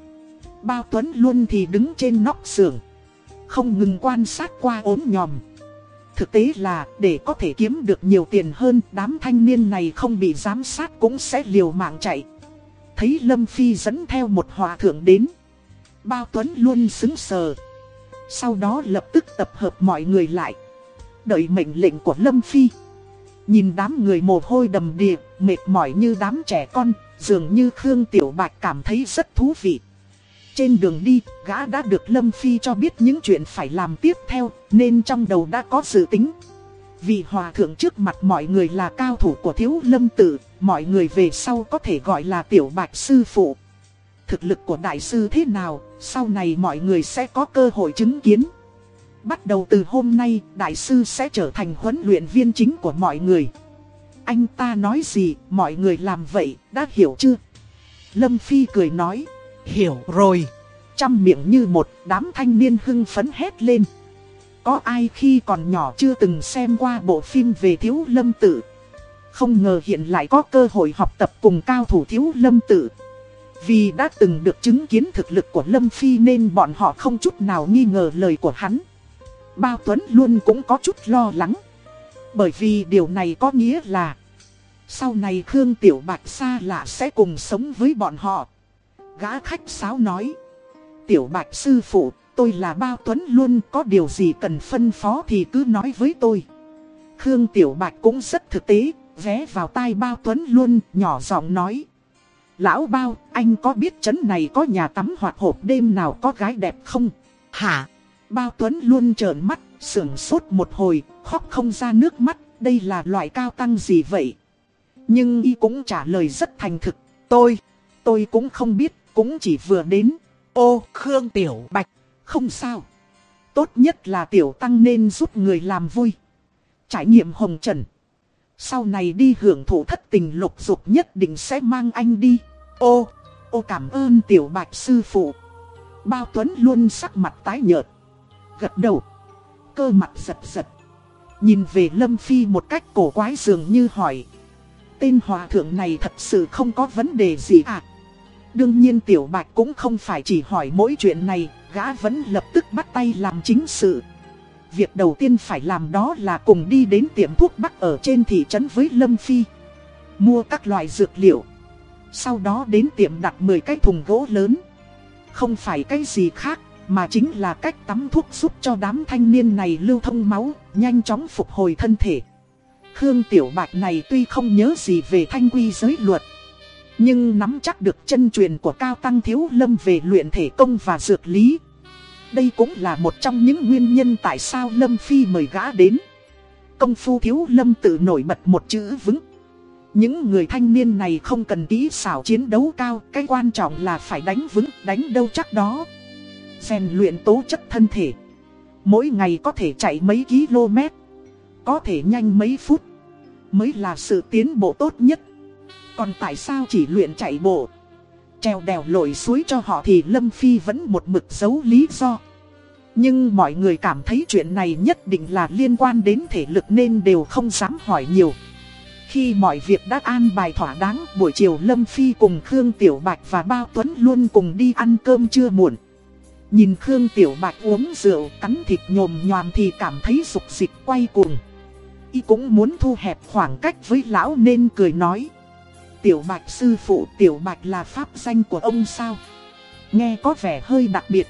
Bao Tuấn luôn thì đứng trên nóc giường, không ngừng quan sát qua ốm nhòm. Thực tế là để có thể kiếm được nhiều tiền hơn đám thanh niên này không bị giám sát cũng sẽ liều mạng chạy. Thấy Lâm Phi dẫn theo một hòa thượng đến. Bao Tuấn luôn xứng sờ. Sau đó lập tức tập hợp mọi người lại. Đợi mệnh lệnh của Lâm Phi. Nhìn đám người mồ hôi đầm đìa, mệt mỏi như đám trẻ con, dường như Khương Tiểu Bạch cảm thấy rất thú vị. Trên đường đi, gã đã được Lâm Phi cho biết những chuyện phải làm tiếp theo, nên trong đầu đã có dự tính. Vì hòa thượng trước mặt mọi người là cao thủ của thiếu lâm tử, mọi người về sau có thể gọi là tiểu bạch sư phụ. Thực lực của đại sư thế nào, sau này mọi người sẽ có cơ hội chứng kiến. Bắt đầu từ hôm nay, đại sư sẽ trở thành huấn luyện viên chính của mọi người. Anh ta nói gì, mọi người làm vậy, đã hiểu chưa? Lâm Phi cười nói, hiểu rồi. Trăm miệng như một đám thanh niên hưng phấn hét lên. Có ai khi còn nhỏ chưa từng xem qua bộ phim về thiếu lâm tử Không ngờ hiện lại có cơ hội học tập cùng cao thủ thiếu lâm tử Vì đã từng được chứng kiến thực lực của Lâm Phi nên bọn họ không chút nào nghi ngờ lời của hắn Bao Tuấn luôn cũng có chút lo lắng Bởi vì điều này có nghĩa là Sau này Khương Tiểu Bạch xa lạ sẽ cùng sống với bọn họ Gã khách sáo nói Tiểu Bạch sư phụ tôi là Bao Tuấn luôn có điều gì cần phân phó thì cứ nói với tôi. Khương Tiểu Bạch cũng rất thực tế, vé vào tai Bao Tuấn luôn, nhỏ giọng nói. Lão Bao, anh có biết chấn này có nhà tắm hoặc hộp đêm nào có gái đẹp không? Hả? Bao Tuấn luôn trợn mắt, sưởng sốt một hồi, khóc không ra nước mắt, đây là loại cao tăng gì vậy? Nhưng y cũng trả lời rất thành thực, tôi, tôi cũng không biết, cũng chỉ vừa đến. Ô, Khương Tiểu Bạch, không sao. Tốt nhất là tiểu tăng nên giúp người làm vui. Trải nghiệm hồng trần. Sau này đi hưởng thụ thất tình lục dục nhất định sẽ mang anh đi. Ô, ô cảm ơn tiểu bạch sư phụ. Bao Tuấn luôn sắc mặt tái nhợt. Gật đầu. Cơ mặt giật giật. Nhìn về Lâm Phi một cách cổ quái dường như hỏi. Tên hòa thượng này thật sự không có vấn đề gì à? Đương nhiên Tiểu Bạch cũng không phải chỉ hỏi mỗi chuyện này, gã vẫn lập tức bắt tay làm chính sự. Việc đầu tiên phải làm đó là cùng đi đến tiệm thuốc bắc ở trên thị trấn với Lâm Phi. Mua các loại dược liệu. Sau đó đến tiệm đặt 10 cái thùng gỗ lớn. Không phải cái gì khác, mà chính là cách tắm thuốc giúp cho đám thanh niên này lưu thông máu, nhanh chóng phục hồi thân thể. Khương Tiểu Bạch này tuy không nhớ gì về thanh quy giới luật, nhưng nắm chắc được chân truyền của Cao Tăng Thiếu Lâm về luyện thể công và dược lý. Đây cũng là một trong những nguyên nhân tại sao Lâm Phi mời gã đến. Công phu Thiếu Lâm tự nổi bật một chữ vững. Những người thanh niên này không cần kỹ xảo chiến đấu cao, cái quan trọng là phải đánh vững, đánh đâu chắc đó rèn luyện tố chất thân thể. Mỗi ngày có thể chạy mấy km, có thể nhanh mấy phút, mới là sự tiến bộ tốt nhất. Còn tại sao chỉ luyện chạy bộ Trèo đèo lội suối cho họ thì Lâm Phi vẫn một mực giấu lý do Nhưng mọi người cảm thấy chuyện này nhất định là liên quan đến thể lực nên đều không dám hỏi nhiều Khi mọi việc đã an bài thỏa đáng buổi chiều Lâm Phi cùng Khương Tiểu Bạch và Bao Tuấn luôn cùng đi ăn cơm trưa muộn Nhìn Khương Tiểu Bạch uống rượu cắn thịt nhồm nhòm thì cảm thấy rục dịch quay cuồng Y cũng muốn thu hẹp khoảng cách với lão nên cười nói Tiểu Bạch sư phụ Tiểu Bạch là pháp danh của ông sao? Nghe có vẻ hơi đặc biệt.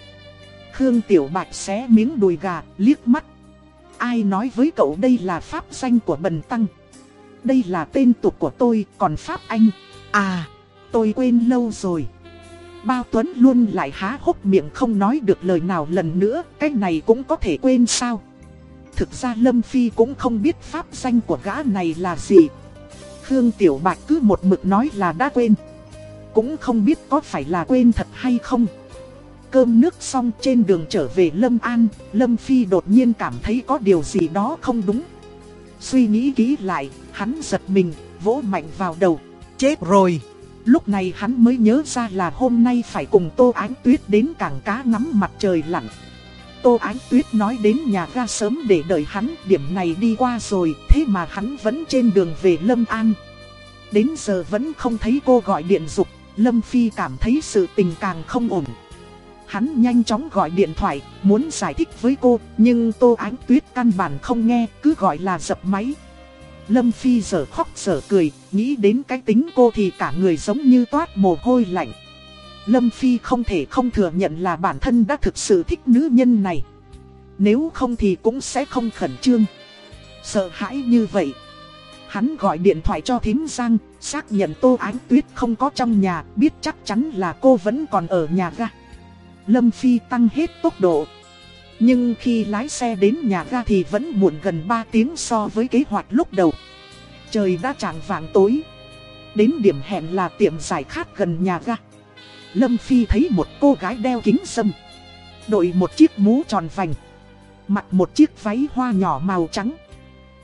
Khương Tiểu Bạch xé miếng đùi gà, liếc mắt. Ai nói với cậu đây là pháp danh của Bần Tăng? Đây là tên tục của tôi, còn Pháp Anh. À, tôi quên lâu rồi. Bao Tuấn luôn lại há hốc miệng không nói được lời nào lần nữa, cái này cũng có thể quên sao? Thực ra Lâm Phi cũng không biết pháp danh của gã này là gì, Khương Tiểu Bạch cứ một mực nói là đã quên. Cũng không biết có phải là quên thật hay không. Cơm nước xong trên đường trở về Lâm An, Lâm Phi đột nhiên cảm thấy có điều gì đó không đúng. Suy nghĩ kỹ lại, hắn giật mình, vỗ mạnh vào đầu. Chết rồi! Lúc này hắn mới nhớ ra là hôm nay phải cùng Tô Ánh Tuyết đến cảng cá ngắm mặt trời lặn. Tô Ánh Tuyết nói đến nhà ga sớm để đợi hắn, điểm này đi qua rồi, thế mà hắn vẫn trên đường về Lâm An. Đến giờ vẫn không thấy cô gọi điện dục, Lâm Phi cảm thấy sự tình càng không ổn. Hắn nhanh chóng gọi điện thoại, muốn giải thích với cô, nhưng Tô Ánh Tuyết căn bản không nghe, cứ gọi là dập máy. Lâm Phi giờ khóc giờ cười, nghĩ đến cái tính cô thì cả người giống như toát mồ hôi lạnh. Lâm Phi không thể không thừa nhận là bản thân đã thực sự thích nữ nhân này. Nếu không thì cũng sẽ không khẩn trương. Sợ hãi như vậy. Hắn gọi điện thoại cho thím Giang, xác nhận Tô Ánh Tuyết không có trong nhà, biết chắc chắn là cô vẫn còn ở nhà ra. Lâm Phi tăng hết tốc độ. Nhưng khi lái xe đến nhà ga thì vẫn muộn gần 3 tiếng so với kế hoạch lúc đầu. Trời đã trạng vàng tối. Đến điểm hẹn là tiệm giải khát gần nhà ga. Lâm Phi thấy một cô gái đeo kính sâm Đội một chiếc mũ tròn vành Mặc một chiếc váy hoa nhỏ màu trắng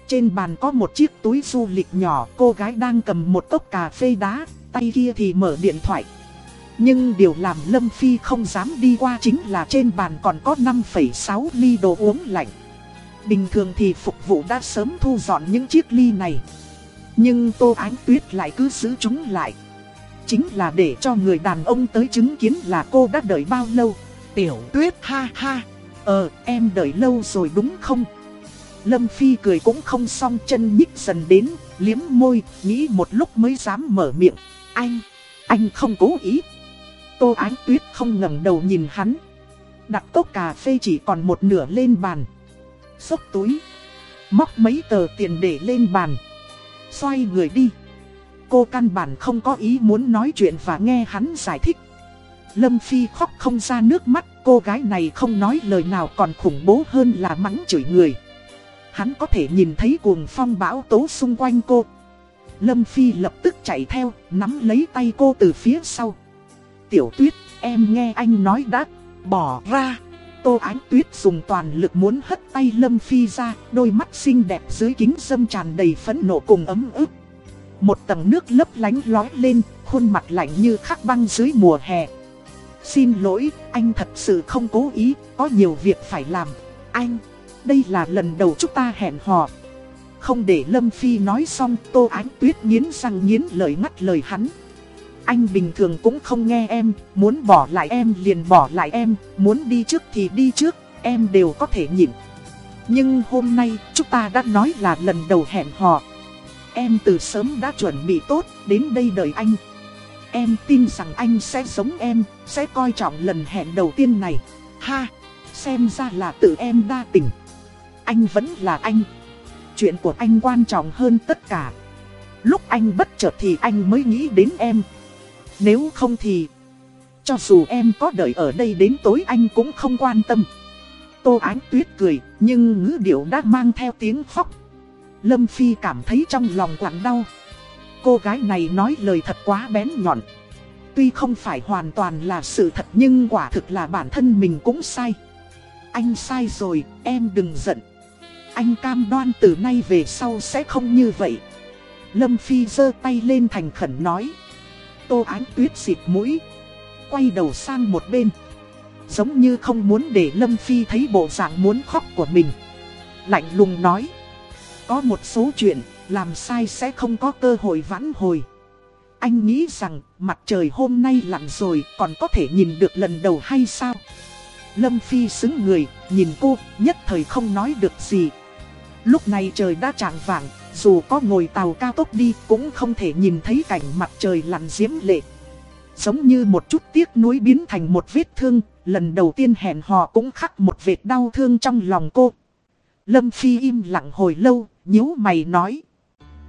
Trên bàn có một chiếc túi du lịch nhỏ Cô gái đang cầm một cốc cà phê đá Tay kia thì mở điện thoại nhưng điều làm Lâm Phi không dám đi qua chính là trên bàn còn có 5,6 ly đồ uống lạnh. Bình thường thì phục vụ đã sớm thu dọn những chiếc ly này. Nhưng Tô Ánh Tuyết lại cứ giữ chúng lại. Chính là để cho người đàn ông tới chứng kiến là cô đã đợi bao lâu. Tiểu Tuyết ha ha. Ờ em đợi lâu rồi đúng không? Lâm Phi cười cũng không xong chân nhích dần đến Liếm môi nghĩ một lúc mới dám mở miệng. Anh, anh không cố ý Tô Ánh Tuyết không ngẩng đầu nhìn hắn. Đặt cốc cà phê chỉ còn một nửa lên bàn. Xốc túi. Móc mấy tờ tiền để lên bàn. Xoay người đi. Cô căn bản không có ý muốn nói chuyện và nghe hắn giải thích. Lâm Phi khóc không ra nước mắt, Cô gái này không nói lời nào còn khủng bố hơn là mắng chửi người. Hắn có thể nhìn thấy cuồng phong bão tố xung quanh cô. Lâm Phi lập tức chạy theo, Nắm lấy tay cô từ phía sau. Tiểu tuyết em nghe anh nói đã Bỏ ra Tô Ánh Tuyết dùng toàn lực muốn hất tay Lâm Phi ra, đôi mắt xinh đẹp dưới kính dâm tràn đầy phẫn nộ cùng ấm ức. Một tầng nước lấp lánh lói lên, khuôn mặt lạnh như khắc băng dưới mùa hè. Xin lỗi, anh thật sự không cố ý, có nhiều việc phải làm. Anh, đây là lần đầu chúng ta hẹn hò. Không để Lâm Phi nói xong, Tô Ánh Tuyết nghiến răng nghiến lời ngắt lời hắn. Anh bình thường cũng không nghe em, muốn bỏ lại em liền bỏ lại em, muốn đi trước thì đi trước, em đều có thể nhịn. Nhưng hôm nay chúng ta đã nói là lần đầu hẹn hò. Em từ sớm đã chuẩn bị tốt, đến đây đợi anh. Em tin rằng anh sẽ sống em, sẽ coi trọng lần hẹn đầu tiên này. Ha, xem ra là tự em đa tình. Anh vẫn là anh. Chuyện của anh quan trọng hơn tất cả. Lúc anh bất chợt thì anh mới nghĩ đến em. Nếu không thì, cho dù em có đợi ở đây đến tối anh cũng không quan tâm. Tô Ánh Tuyết cười, nhưng ngữ điệu đã mang theo tiếng khóc. Lâm Phi cảm thấy trong lòng quặn đau. Cô gái này nói lời thật quá bén nhọn. Tuy không phải hoàn toàn là sự thật nhưng quả thực là bản thân mình cũng sai. Anh sai rồi, em đừng giận. Anh cam đoan từ nay về sau sẽ không như vậy. Lâm Phi giơ tay lên thành khẩn nói. Tô Ánh Tuyết xịt mũi. Quay đầu sang một bên. Giống như không muốn để Lâm Phi thấy bộ dạng muốn khóc của mình. Lạnh lùng nói. Có một số chuyện, làm sai sẽ không có cơ hội vãn hồi. Anh nghĩ rằng mặt trời hôm nay lặn rồi còn có thể nhìn được lần đầu hay sao? Lâm Phi xứng người, nhìn cô, nhất thời không nói được gì. Lúc này trời đã trạng vàng, dù có ngồi tàu cao tốc đi cũng không thể nhìn thấy cảnh mặt trời lặn diễm lệ. Giống như một chút tiếc nuối biến thành một vết thương, lần đầu tiên hẹn hò cũng khắc một vệt đau thương trong lòng cô. Lâm Phi im lặng hồi lâu, nhíu mày nói.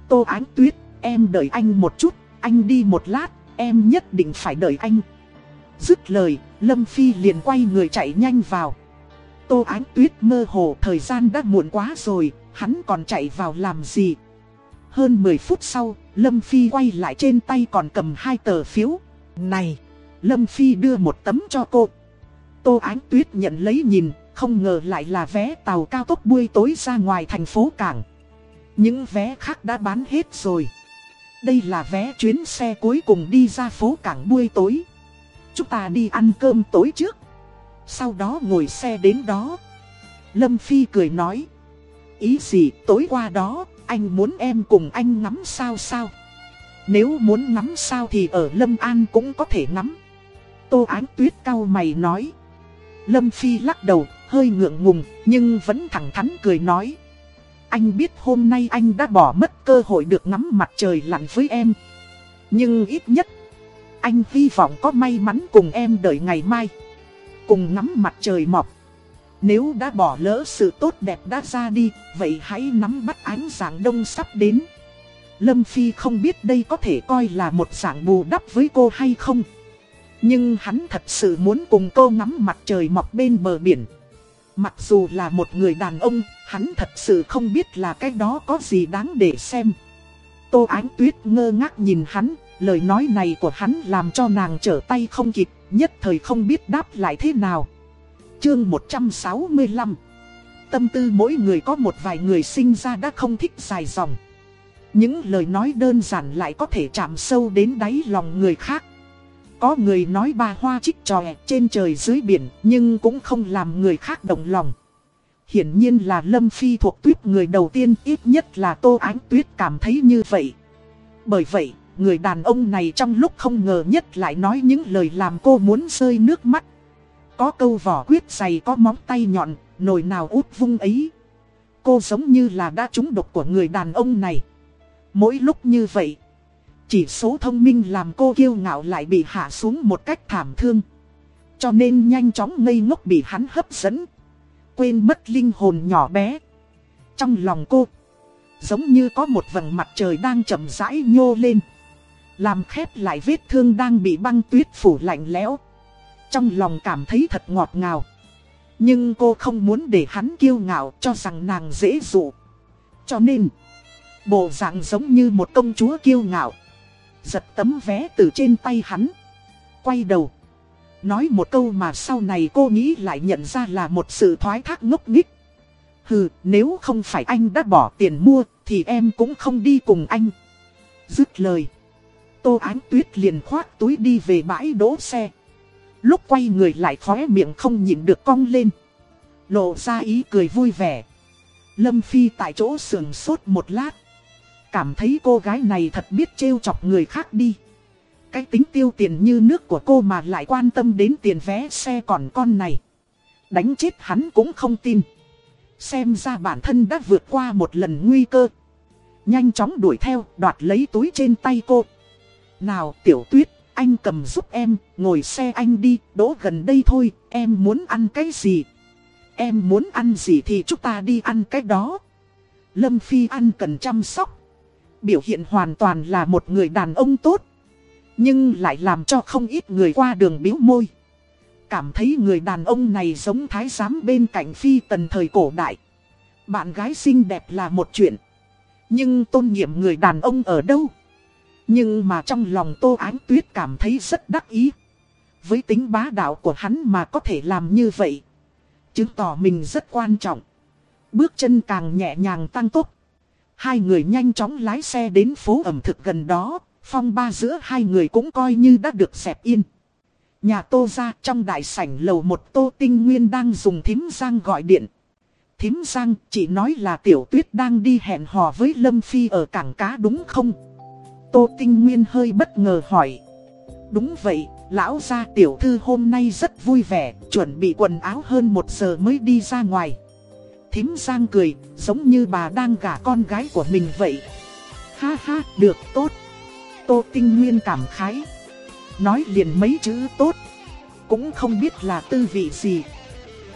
Tô Ánh Tuyết, em đợi anh một chút, anh đi một lát, em nhất định phải đợi anh. Dứt lời, Lâm Phi liền quay người chạy nhanh vào. Tô Ánh Tuyết mơ hồ thời gian đã muộn quá rồi, hắn còn chạy vào làm gì? Hơn 10 phút sau, Lâm Phi quay lại trên tay còn cầm hai tờ phiếu. Này, Lâm Phi đưa một tấm cho cô. Tô Ánh Tuyết nhận lấy nhìn, không ngờ lại là vé tàu cao tốc buổi tối ra ngoài thành phố Cảng. Những vé khác đã bán hết rồi. Đây là vé chuyến xe cuối cùng đi ra phố Cảng buổi tối. Chúng ta đi ăn cơm tối trước. Sau đó ngồi xe đến đó. Lâm Phi cười nói. Ý gì tối qua đó, anh muốn em cùng anh ngắm sao sao. Nếu muốn ngắm sao thì ở Lâm An cũng có thể ngắm. Tô Ánh Tuyết cao mày nói. Lâm Phi lắc đầu, hơi ngượng ngùng, nhưng vẫn thẳng thắn cười nói. Anh biết hôm nay anh đã bỏ mất cơ hội được ngắm mặt trời lặn với em. Nhưng ít nhất, anh hy vọng có may mắn cùng em đợi ngày mai. Cùng ngắm mặt trời mọc. Nếu đã bỏ lỡ sự tốt đẹp đã ra đi, vậy hãy nắm bắt ánh sáng đông sắp đến. Lâm Phi không biết đây có thể coi là một dạng bù đắp với cô hay không. Nhưng hắn thật sự muốn cùng cô ngắm mặt trời mọc bên bờ biển. Mặc dù là một người đàn ông, hắn thật sự không biết là cái đó có gì đáng để xem. Tô Ánh Tuyết ngơ ngác nhìn hắn, lời nói này của hắn làm cho nàng trở tay không kịp, nhất thời không biết đáp lại thế nào. Chương 165 tâm tư mỗi người có một vài người sinh ra đã không thích dài dòng. Những lời nói đơn giản lại có thể chạm sâu đến đáy lòng người khác. Có người nói ba hoa trích tròe trên trời dưới biển nhưng cũng không làm người khác động lòng. Hiển nhiên là Lâm Phi thuộc tuyết người đầu tiên ít nhất là Tô Ánh Tuyết cảm thấy như vậy. Bởi vậy, người đàn ông này trong lúc không ngờ nhất lại nói những lời làm cô muốn rơi nước mắt. Có câu vỏ quyết dày có móng tay nhọn, nồi nào út vung ấy. Cô giống như là đã trúng độc của người đàn ông này. Mỗi lúc như vậy, chỉ số thông minh làm cô kiêu ngạo lại bị hạ xuống một cách thảm thương. Cho nên nhanh chóng ngây ngốc bị hắn hấp dẫn. Quên mất linh hồn nhỏ bé. Trong lòng cô, giống như có một vầng mặt trời đang chậm rãi nhô lên. Làm khép lại vết thương đang bị băng tuyết phủ lạnh lẽo. Trong lòng cảm thấy thật ngọt ngào. Nhưng cô không muốn để hắn kiêu ngạo cho rằng nàng dễ dụ. Cho nên, bộ dạng giống như một công chúa kiêu ngạo. Giật tấm vé từ trên tay hắn. Quay đầu. Nói một câu mà sau này cô nghĩ lại nhận ra là một sự thoái thác ngốc nghích. Hừ, nếu không phải anh đã bỏ tiền mua, thì em cũng không đi cùng anh. Dứt lời. Tô Ánh Tuyết liền khoác túi đi về bãi đỗ xe. Lúc quay người lại khóe miệng không nhịn được cong lên. Lộ ra ý cười vui vẻ. Lâm Phi tại chỗ sườn sốt một lát. Cảm thấy cô gái này thật biết trêu chọc người khác đi. Cái tính tiêu tiền như nước của cô mà lại quan tâm đến tiền vé xe còn con này. Đánh chết hắn cũng không tin. Xem ra bản thân đã vượt qua một lần nguy cơ. Nhanh chóng đuổi theo, đoạt lấy túi trên tay cô. Nào tiểu tuyết, anh cầm giúp em, ngồi xe anh đi, đỗ gần đây thôi, em muốn ăn cái gì? Em muốn ăn gì thì chúng ta đi ăn cái đó. Lâm Phi ăn cần chăm sóc. Biểu hiện hoàn toàn là một người đàn ông tốt. Nhưng lại làm cho không ít người qua đường biếu môi. Cảm thấy người đàn ông này giống thái giám bên cạnh Phi tần thời cổ đại. Bạn gái xinh đẹp là một chuyện. Nhưng tôn nhiệm người đàn ông ở đâu? Nhưng mà trong lòng Tô Ánh Tuyết cảm thấy rất đắc ý. Với tính bá đạo của hắn mà có thể làm như vậy. Chứng tỏ mình rất quan trọng. Bước chân càng nhẹ nhàng tăng tốc. Hai người nhanh chóng lái xe đến phố ẩm thực gần đó. Phong ba giữa hai người cũng coi như đã được dẹp yên. Nhà tô ra trong đại sảnh lầu một tô tinh nguyên đang dùng thím giang gọi điện. Thím giang chỉ nói là tiểu tuyết đang đi hẹn hò với Lâm Phi ở cảng cá đúng không? Tô Tinh Nguyên hơi bất ngờ hỏi. Đúng vậy, lão gia tiểu thư hôm nay rất vui vẻ, chuẩn bị quần áo hơn một giờ mới đi ra ngoài. Thím Giang cười, giống như bà đang gả con gái của mình vậy. Ha ha, được tốt. Tô Tinh Nguyên cảm khái. Nói liền mấy chữ tốt. Cũng không biết là tư vị gì.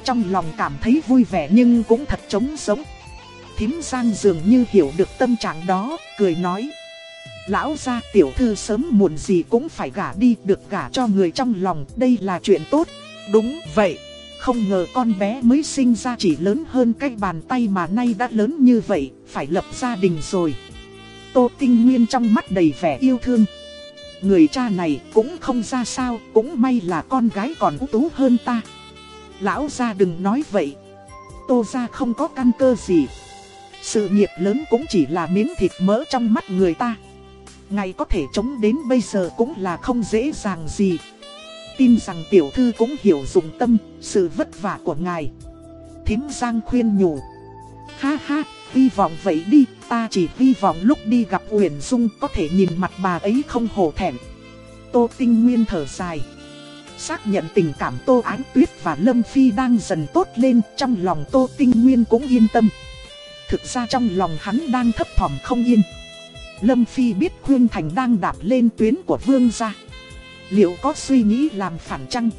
Trong lòng cảm thấy vui vẻ nhưng cũng thật trống sống. Thím Giang dường như hiểu được tâm trạng đó, cười nói. Lão gia tiểu thư sớm muộn gì cũng phải gả đi, được gả cho người trong lòng, Đây là chuyện tốt. Đúng vậy, Không ngờ con bé mới sinh ra chỉ lớn hơn cái bàn tay mà nay đã lớn như vậy, Phải lập gia đình rồi. Tô Tinh Nguyên trong mắt đầy vẻ yêu thương. Người cha này cũng không ra sao, Cũng may là con gái còn ưu tú hơn ta. Lão gia đừng nói vậy. Tô gia không có căn cơ gì. Sự nghiệp lớn cũng chỉ là miếng thịt mỡ trong mắt người ta. Ngày có thể chống đến bây giờ cũng là không dễ dàng gì. Tin rằng tiểu thư cũng hiểu dụng tâm, sự vất vả của ngài. Thím Giang khuyên nhủ. Ha ha, hy vọng vậy đi, ta chỉ hy vọng lúc đi gặp Uyển Dung có thể nhìn mặt bà ấy không hổ thẹn. Tô Tinh Nguyên thở dài. Xác nhận tình cảm Tô Ánh Tuyết và Lâm Phi đang dần tốt lên Trong lòng Tô Tinh Nguyên cũng yên tâm. Thực ra trong lòng hắn đang thấp thỏm không yên. Lâm Phi biết Khuyên Thành đang đạp lên tuyến của Vương gia. Liệu có suy nghĩ làm phản chăng?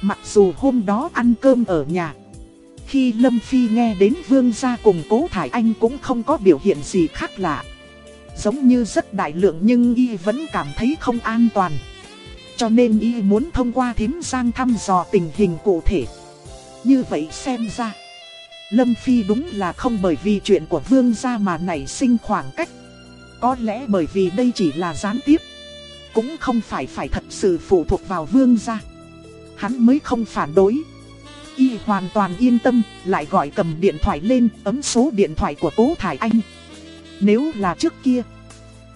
Mặc dù hôm đó ăn cơm ở nhà. Khi Lâm Phi nghe đến Vương gia cùng Cố Thải Anh cũng không có biểu hiện gì khác lạ. Giống như rất đại lượng nhưng y vẫn cảm thấy không an toàn. Cho nên y muốn thông qua thím giang thăm dò tình hình cụ thể. Như vậy xem ra. Lâm Phi đúng là không bởi vì chuyện của Vương gia mà nảy sinh khoảng cách có lẽ bởi vì đây chỉ là gián tiếp Cũng không phải phải thật sự phụ thuộc vào vương gia Hắn mới không phản đối Y hoàn toàn yên tâm, lại gọi cầm điện thoại lên, ấm số điện thoại của cố Thải Anh. Nếu là trước kia,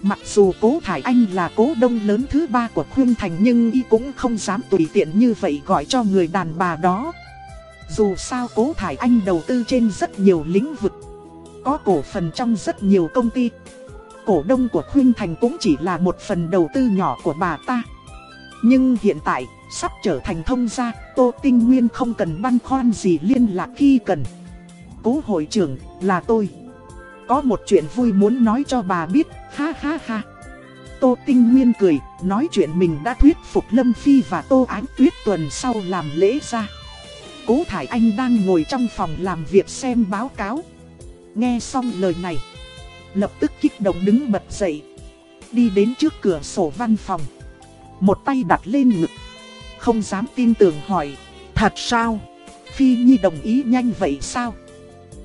mặc dù cố Thải Anh là cố đông lớn thứ ba của Khuyên Thành nhưng Y cũng không dám tùy tiện như vậy gọi cho người đàn bà đó. Dù sao cố Thải Anh đầu tư trên rất nhiều lĩnh vực, có cổ phần trong rất nhiều công ty. Cổ đông của Khuyên Thành cũng chỉ là một phần đầu tư nhỏ của bà ta. Nhưng hiện tại, sắp trở thành thông gia, Tô Tinh Nguyên không cần băn khoăn gì liên lạc khi cần. Cố hội trưởng, là tôi. Có một chuyện vui muốn nói cho bà biết, ha ha ha. Tô Tinh Nguyên cười, nói chuyện mình đã thuyết phục Lâm Phi và Tô Ánh Tuyết tuần sau làm lễ ra. Cố Thải Anh đang ngồi trong phòng làm việc xem báo cáo. Nghe xong lời này, lập tức kích động đứng bật dậy. Đi đến trước cửa sổ văn phòng. Một tay đặt lên ngực. Không dám tin tưởng hỏi. Thật sao? Phi Nhi đồng ý nhanh vậy sao?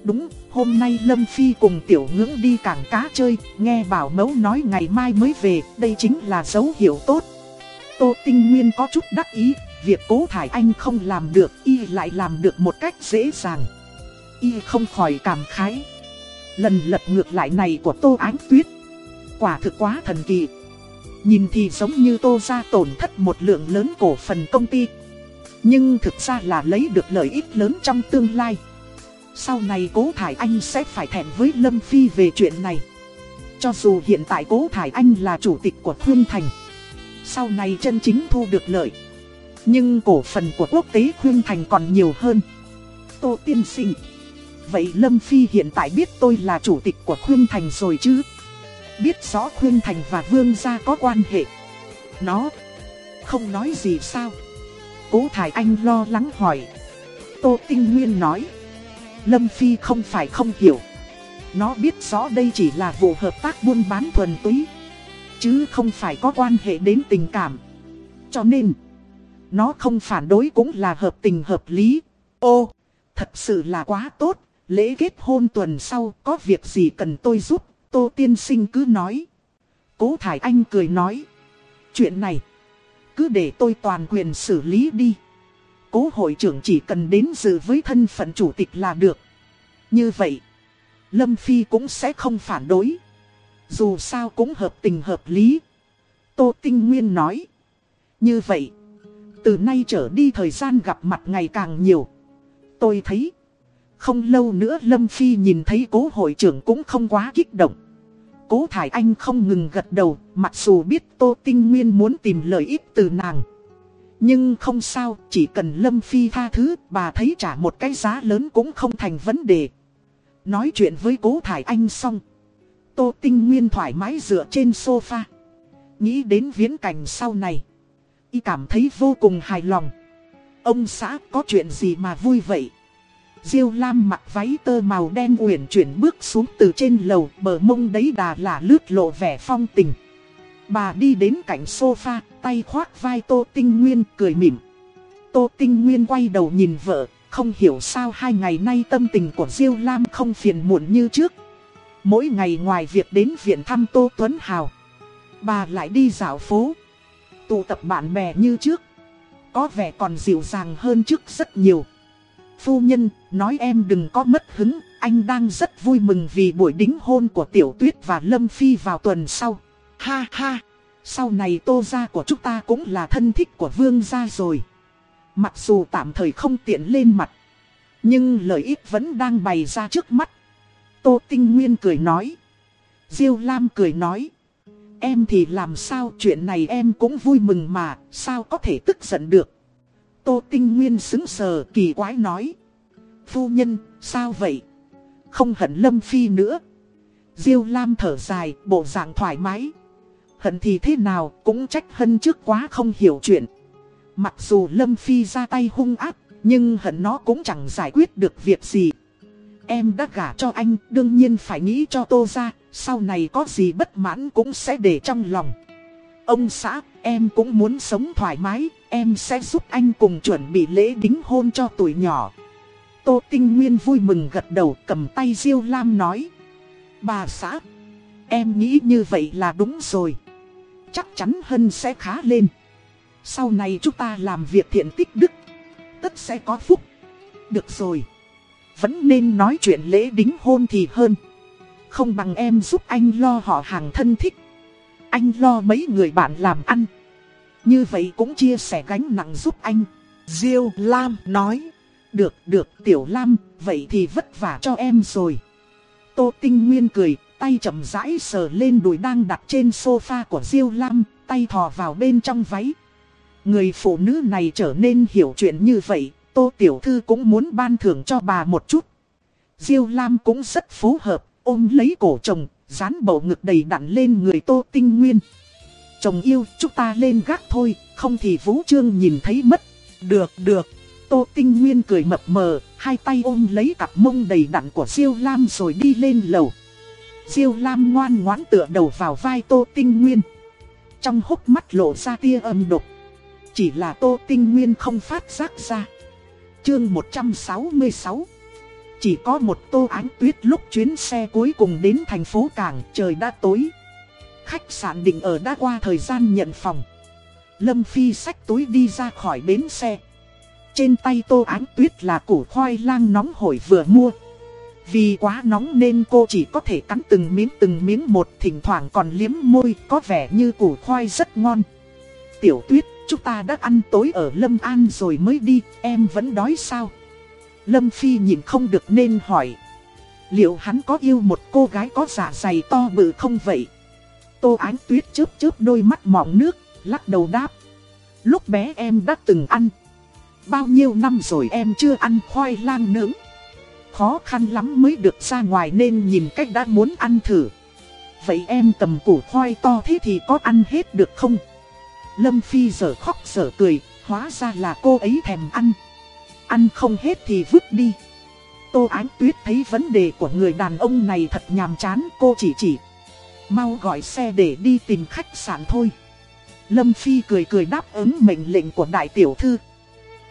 Đúng, hôm nay Lâm Phi cùng Tiểu Ngưỡng đi cảng cá chơi, nghe bảo mẫu nói ngày mai mới về, đây chính là dấu hiệu tốt. Tô Tinh Nguyên có chút đắc ý, việc cố thải anh không làm được, y lại làm được một cách dễ dàng. Y không khỏi cảm khái. Lần lật ngược lại này của Tô Ánh Tuyết, quả thực quá thần kỳ. Nhìn thì giống như Tô ra tổn thất một lượng lớn cổ phần công ty. Nhưng thực ra là lấy được lợi ích lớn trong tương lai. Sau này cố Thải Anh sẽ phải thẹn với Lâm Phi về chuyện này. Cho dù hiện tại cố Thải Anh là chủ tịch của Khuyên Thành. Sau này chân chính thu được lợi. Nhưng cổ phần của quốc tế Khuyên Thành còn nhiều hơn. Tô tiên sinh. Vậy Lâm Phi hiện tại biết tôi là chủ tịch của Khuyên Thành rồi chứ? Biết rõ Khuyên Thành và Vương gia có quan hệ. Nó không nói gì sao? Cố Thải Anh lo lắng hỏi. Tô Tinh Nguyên nói. Lâm Phi không phải không hiểu. Nó biết rõ đây chỉ là vụ hợp tác buôn bán thuần túy. Chứ không phải có quan hệ đến tình cảm. Cho nên, nó không phản đối cũng là hợp tình hợp lý. Ô, thật sự là quá tốt. Lễ kết hôn tuần sau có việc gì cần tôi giúp, Tô Tiên Sinh cứ nói. Cố Thải Anh cười nói. Chuyện này, cứ để tôi toàn quyền xử lý đi cố hội trưởng chỉ cần đến dự với thân phận chủ tịch là được. Như vậy, Lâm Phi cũng sẽ không phản đối. Dù sao cũng hợp tình hợp lý. Tô Tinh Nguyên nói. Như vậy, từ nay trở đi thời gian gặp mặt ngày càng nhiều. Tôi thấy, không lâu nữa Lâm Phi nhìn thấy cố hội trưởng cũng không quá kích động. Cố Thải Anh không ngừng gật đầu, mặc dù biết Tô Tinh Nguyên muốn tìm lợi ích từ nàng. Nhưng không sao, chỉ cần Lâm Phi tha thứ, bà thấy trả một cái giá lớn cũng không thành vấn đề. Nói chuyện với cố Thải Anh xong. Tô Tinh Nguyên thoải mái dựa trên sofa. Nghĩ đến viễn cảnh sau này. Y cảm thấy vô cùng hài lòng. Ông xã có chuyện gì mà vui vậy? Diêu Lam mặc váy tơ màu đen uyển chuyển bước xuống từ trên lầu bờ mông đấy đà là lướt lộ vẻ phong tình. Bà đi đến cạnh sofa, tay khoác vai Tô Tinh Nguyên cười mỉm. Tô Tinh Nguyên quay đầu nhìn vợ, không hiểu sao hai ngày nay tâm tình của Diêu Lam không phiền muộn như trước. Mỗi ngày ngoài việc đến viện thăm Tô Tuấn Hào, bà lại đi dạo phố, tụ tập bạn bè như trước. Có vẻ còn dịu dàng hơn trước rất nhiều. Phu nhân, nói em đừng có mất hứng, anh đang rất vui mừng vì buổi đính hôn của Tiểu Tuyết và Lâm Phi vào tuần sau. Ha ha, sau này tô gia của chúng ta cũng là thân thích của vương gia rồi. Mặc dù tạm thời không tiện lên mặt, nhưng lợi ích vẫn đang bày ra trước mắt. Tô Tinh Nguyên cười nói. Diêu Lam cười nói. Em thì làm sao chuyện này em cũng vui mừng mà, sao có thể tức giận được. Tô Tinh Nguyên xứng sờ kỳ quái nói. Phu nhân, sao vậy? Không hận Lâm Phi nữa. Diêu Lam thở dài, bộ dạng thoải mái. Hận thì thế nào cũng trách hân trước quá không hiểu chuyện. Mặc dù Lâm Phi ra tay hung ác, nhưng hận nó cũng chẳng giải quyết được việc gì. Em đã gả cho anh, đương nhiên phải nghĩ cho tô ra, sau này có gì bất mãn cũng sẽ để trong lòng. Ông xã, em cũng muốn sống thoải mái, em sẽ giúp anh cùng chuẩn bị lễ đính hôn cho tuổi nhỏ. Tô Tinh Nguyên vui mừng gật đầu cầm tay Diêu Lam nói. Bà xã, em nghĩ như vậy là đúng rồi chắc chắn Hân sẽ khá lên. Sau này chúng ta làm việc thiện tích đức, tất sẽ có phúc. Được rồi. Vẫn nên nói chuyện lễ đính hôn thì hơn. Không bằng em giúp anh lo họ hàng thân thích. Anh lo mấy người bạn làm ăn. Như vậy cũng chia sẻ gánh nặng giúp anh. Diêu Lam nói. Được, được, Tiểu Lam, vậy thì vất vả cho em rồi. Tô Tinh Nguyên cười, tay chậm rãi sờ lên đùi đang đặt trên sofa của Diêu Lam, tay thò vào bên trong váy. Người phụ nữ này trở nên hiểu chuyện như vậy, Tô Tiểu Thư cũng muốn ban thưởng cho bà một chút. Diêu Lam cũng rất phối hợp, ôm lấy cổ chồng, dán bầu ngực đầy đặn lên người Tô Tinh Nguyên. Chồng yêu, chúng ta lên gác thôi, không thì Vũ Trương nhìn thấy mất. Được, được. Tô Tinh Nguyên cười mập mờ, hai tay ôm lấy cặp mông đầy đặn của Diêu Lam rồi đi lên lầu. Diêu Lam ngoan ngoãn tựa đầu vào vai Tô Tinh Nguyên. Trong hốc mắt lộ ra tia âm độc. Chỉ là Tô Tinh Nguyên không phát giác ra. Chương 166 chỉ có một tô ánh tuyết lúc chuyến xe cuối cùng đến thành phố Cảng trời đã tối. Khách sạn định ở đã qua thời gian nhận phòng. Lâm Phi xách túi đi ra khỏi bến xe. Trên tay tô ánh tuyết là củ khoai lang nóng hổi vừa mua. Vì quá nóng nên cô chỉ có thể cắn từng miếng từng miếng một thỉnh thoảng còn liếm môi có vẻ như củ khoai rất ngon. Tiểu tuyết, chúng ta đã ăn tối ở Lâm An rồi mới đi, em vẫn đói sao? Lâm Phi nhìn không được nên hỏi. Liệu hắn có yêu một cô gái có dạ dày to bự không vậy? Tô Ánh Tuyết chớp chớp đôi mắt mỏng nước, lắc đầu đáp. Lúc bé em đã từng ăn. Bao nhiêu năm rồi em chưa ăn khoai lang nướng. Khó khăn lắm mới được ra ngoài nên nhìn cách đã muốn ăn thử. Vậy em tầm củ khoai to thế thì có ăn hết được không? Lâm Phi giờ khóc giờ cười, hóa ra là cô ấy thèm ăn. Ăn không hết thì vứt đi. Tô Ánh Tuyết thấy vấn đề của người đàn ông này thật nhàm chán cô chỉ chỉ. Mau gọi xe để đi tìm khách sạn thôi. Lâm Phi cười cười đáp ứng mệnh lệnh của đại tiểu thư.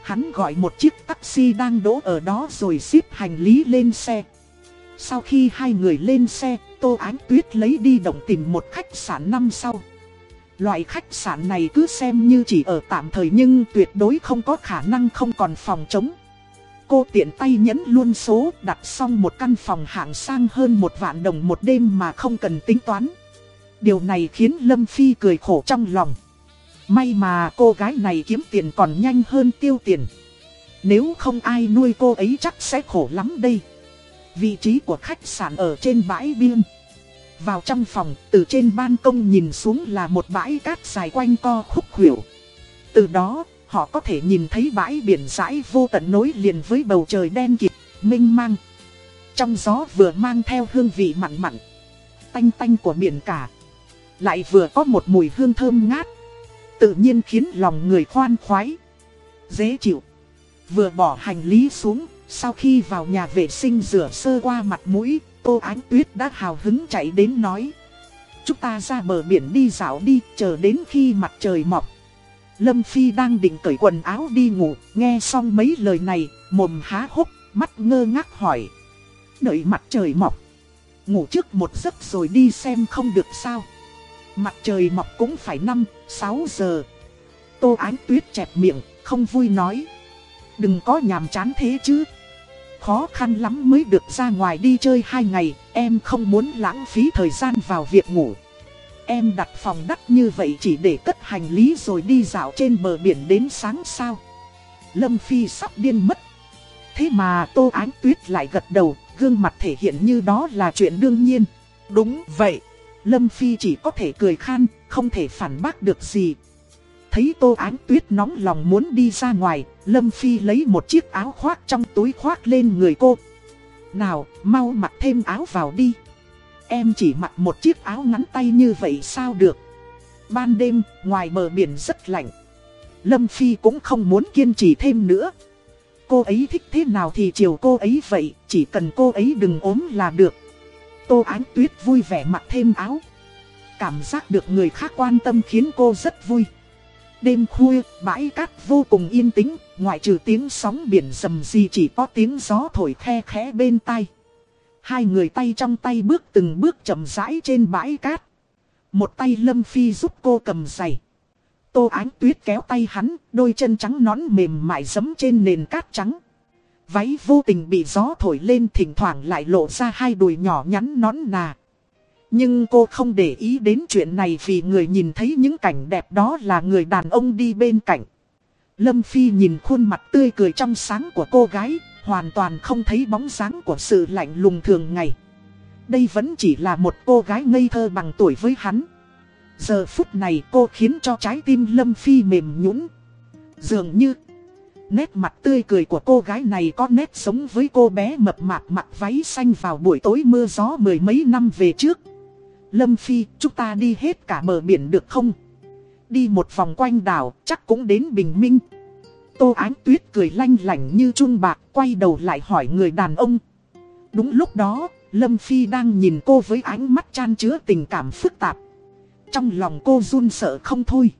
Hắn gọi một chiếc taxi đang đỗ ở đó rồi xếp hành lý lên xe. Sau khi hai người lên xe, Tô Ánh Tuyết lấy đi động tìm một khách sạn năm sau. Loại khách sạn này cứ xem như chỉ ở tạm thời nhưng tuyệt đối không có khả năng không còn phòng trống. Cô tiện tay nhấn luôn số, đặt xong một căn phòng hạng sang hơn một vạn đồng một đêm mà không cần tính toán. Điều này khiến Lâm Phi cười khổ trong lòng. May mà cô gái này kiếm tiền còn nhanh hơn tiêu tiền. Nếu không ai nuôi cô ấy chắc sẽ khổ lắm đây. Vị trí của khách sạn ở trên bãi biên. Vào trong phòng, từ trên ban công nhìn xuống là một bãi cát dài quanh co khúc khuỷu. Từ đó, họ có thể nhìn thấy bãi biển rãi vô tận nối liền với bầu trời đen kịt, mênh mang. Trong gió vừa mang theo hương vị mặn mặn, tanh tanh của biển cả. Lại vừa có một mùi hương thơm ngát, tự nhiên khiến lòng người khoan khoái, dễ chịu. Vừa bỏ hành lý xuống, sau khi vào nhà vệ sinh rửa sơ qua mặt mũi, Tô Ánh Tuyết đã hào hứng chạy đến nói. Chúng ta ra bờ biển đi dạo đi, chờ đến khi mặt trời mọc. Lâm Phi đang định cởi quần áo đi ngủ, nghe xong mấy lời này, mồm há hốc, mắt ngơ ngác hỏi. Đợi mặt trời mọc. Ngủ trước một giấc rồi đi xem không được sao. Mặt trời mọc cũng phải 5, 6 giờ. Tô Ánh Tuyết chẹp miệng, không vui nói. Đừng có nhàm chán thế chứ. Khó khăn lắm mới được ra ngoài đi chơi hai ngày, em không muốn lãng phí thời gian vào việc ngủ. Em đặt phòng đắt như vậy chỉ để cất hành lý rồi đi dạo trên bờ biển đến sáng sao. Lâm Phi sắp điên mất. Thế mà Tô Ánh Tuyết lại gật đầu, gương mặt thể hiện như đó là chuyện đương nhiên. Đúng vậy, Lâm Phi chỉ có thể cười khan, không thể phản bác được gì. Thấy Tô Ánh Tuyết nóng lòng muốn đi ra ngoài, Lâm Phi lấy một chiếc áo khoác trong túi khoác lên người cô. Nào, mau mặc thêm áo vào đi. Em chỉ mặc một chiếc áo ngắn tay như vậy sao được. Ban đêm, ngoài bờ biển rất lạnh. Lâm Phi cũng không muốn kiên trì thêm nữa. Cô ấy thích thế nào thì chiều cô ấy vậy, chỉ cần cô ấy đừng ốm là được. Tô Ánh Tuyết vui vẻ mặc thêm áo. Cảm giác được người khác quan tâm khiến cô rất vui. Đêm khuya, bãi cát vô cùng yên tĩnh, ngoại trừ tiếng sóng biển rầm gì chỉ có tiếng gió thổi khe khẽ bên tai. Hai người tay trong tay bước từng bước chậm rãi trên bãi cát. Một tay Lâm Phi giúp cô cầm giày. Tô Ánh Tuyết kéo tay hắn, đôi chân trắng nón mềm mại giấm trên nền cát trắng. Váy vô tình bị gió thổi lên thỉnh thoảng lại lộ ra hai đùi nhỏ nhắn nón nà. Nhưng cô không để ý đến chuyện này vì người nhìn thấy những cảnh đẹp đó là người đàn ông đi bên cạnh. Lâm Phi nhìn khuôn mặt tươi cười trong sáng của cô gái, hoàn toàn không thấy bóng dáng của sự lạnh lùng thường ngày. Đây vẫn chỉ là một cô gái ngây thơ bằng tuổi với hắn. Giờ phút này cô khiến cho trái tim Lâm Phi mềm nhũn Dường như Nét mặt tươi cười của cô gái này có nét sống với cô bé mập mạp mặc váy xanh vào buổi tối mưa gió mười mấy năm về trước. Lâm Phi, chúng ta đi hết cả bờ biển được không? Đi một vòng quanh đảo, chắc cũng đến bình minh. Tô Ánh Tuyết cười lanh lảnh như trung bạc, quay đầu lại hỏi người đàn ông. Đúng lúc đó, Lâm Phi đang nhìn cô với ánh mắt chan chứa tình cảm phức tạp. Trong lòng cô run sợ không thôi.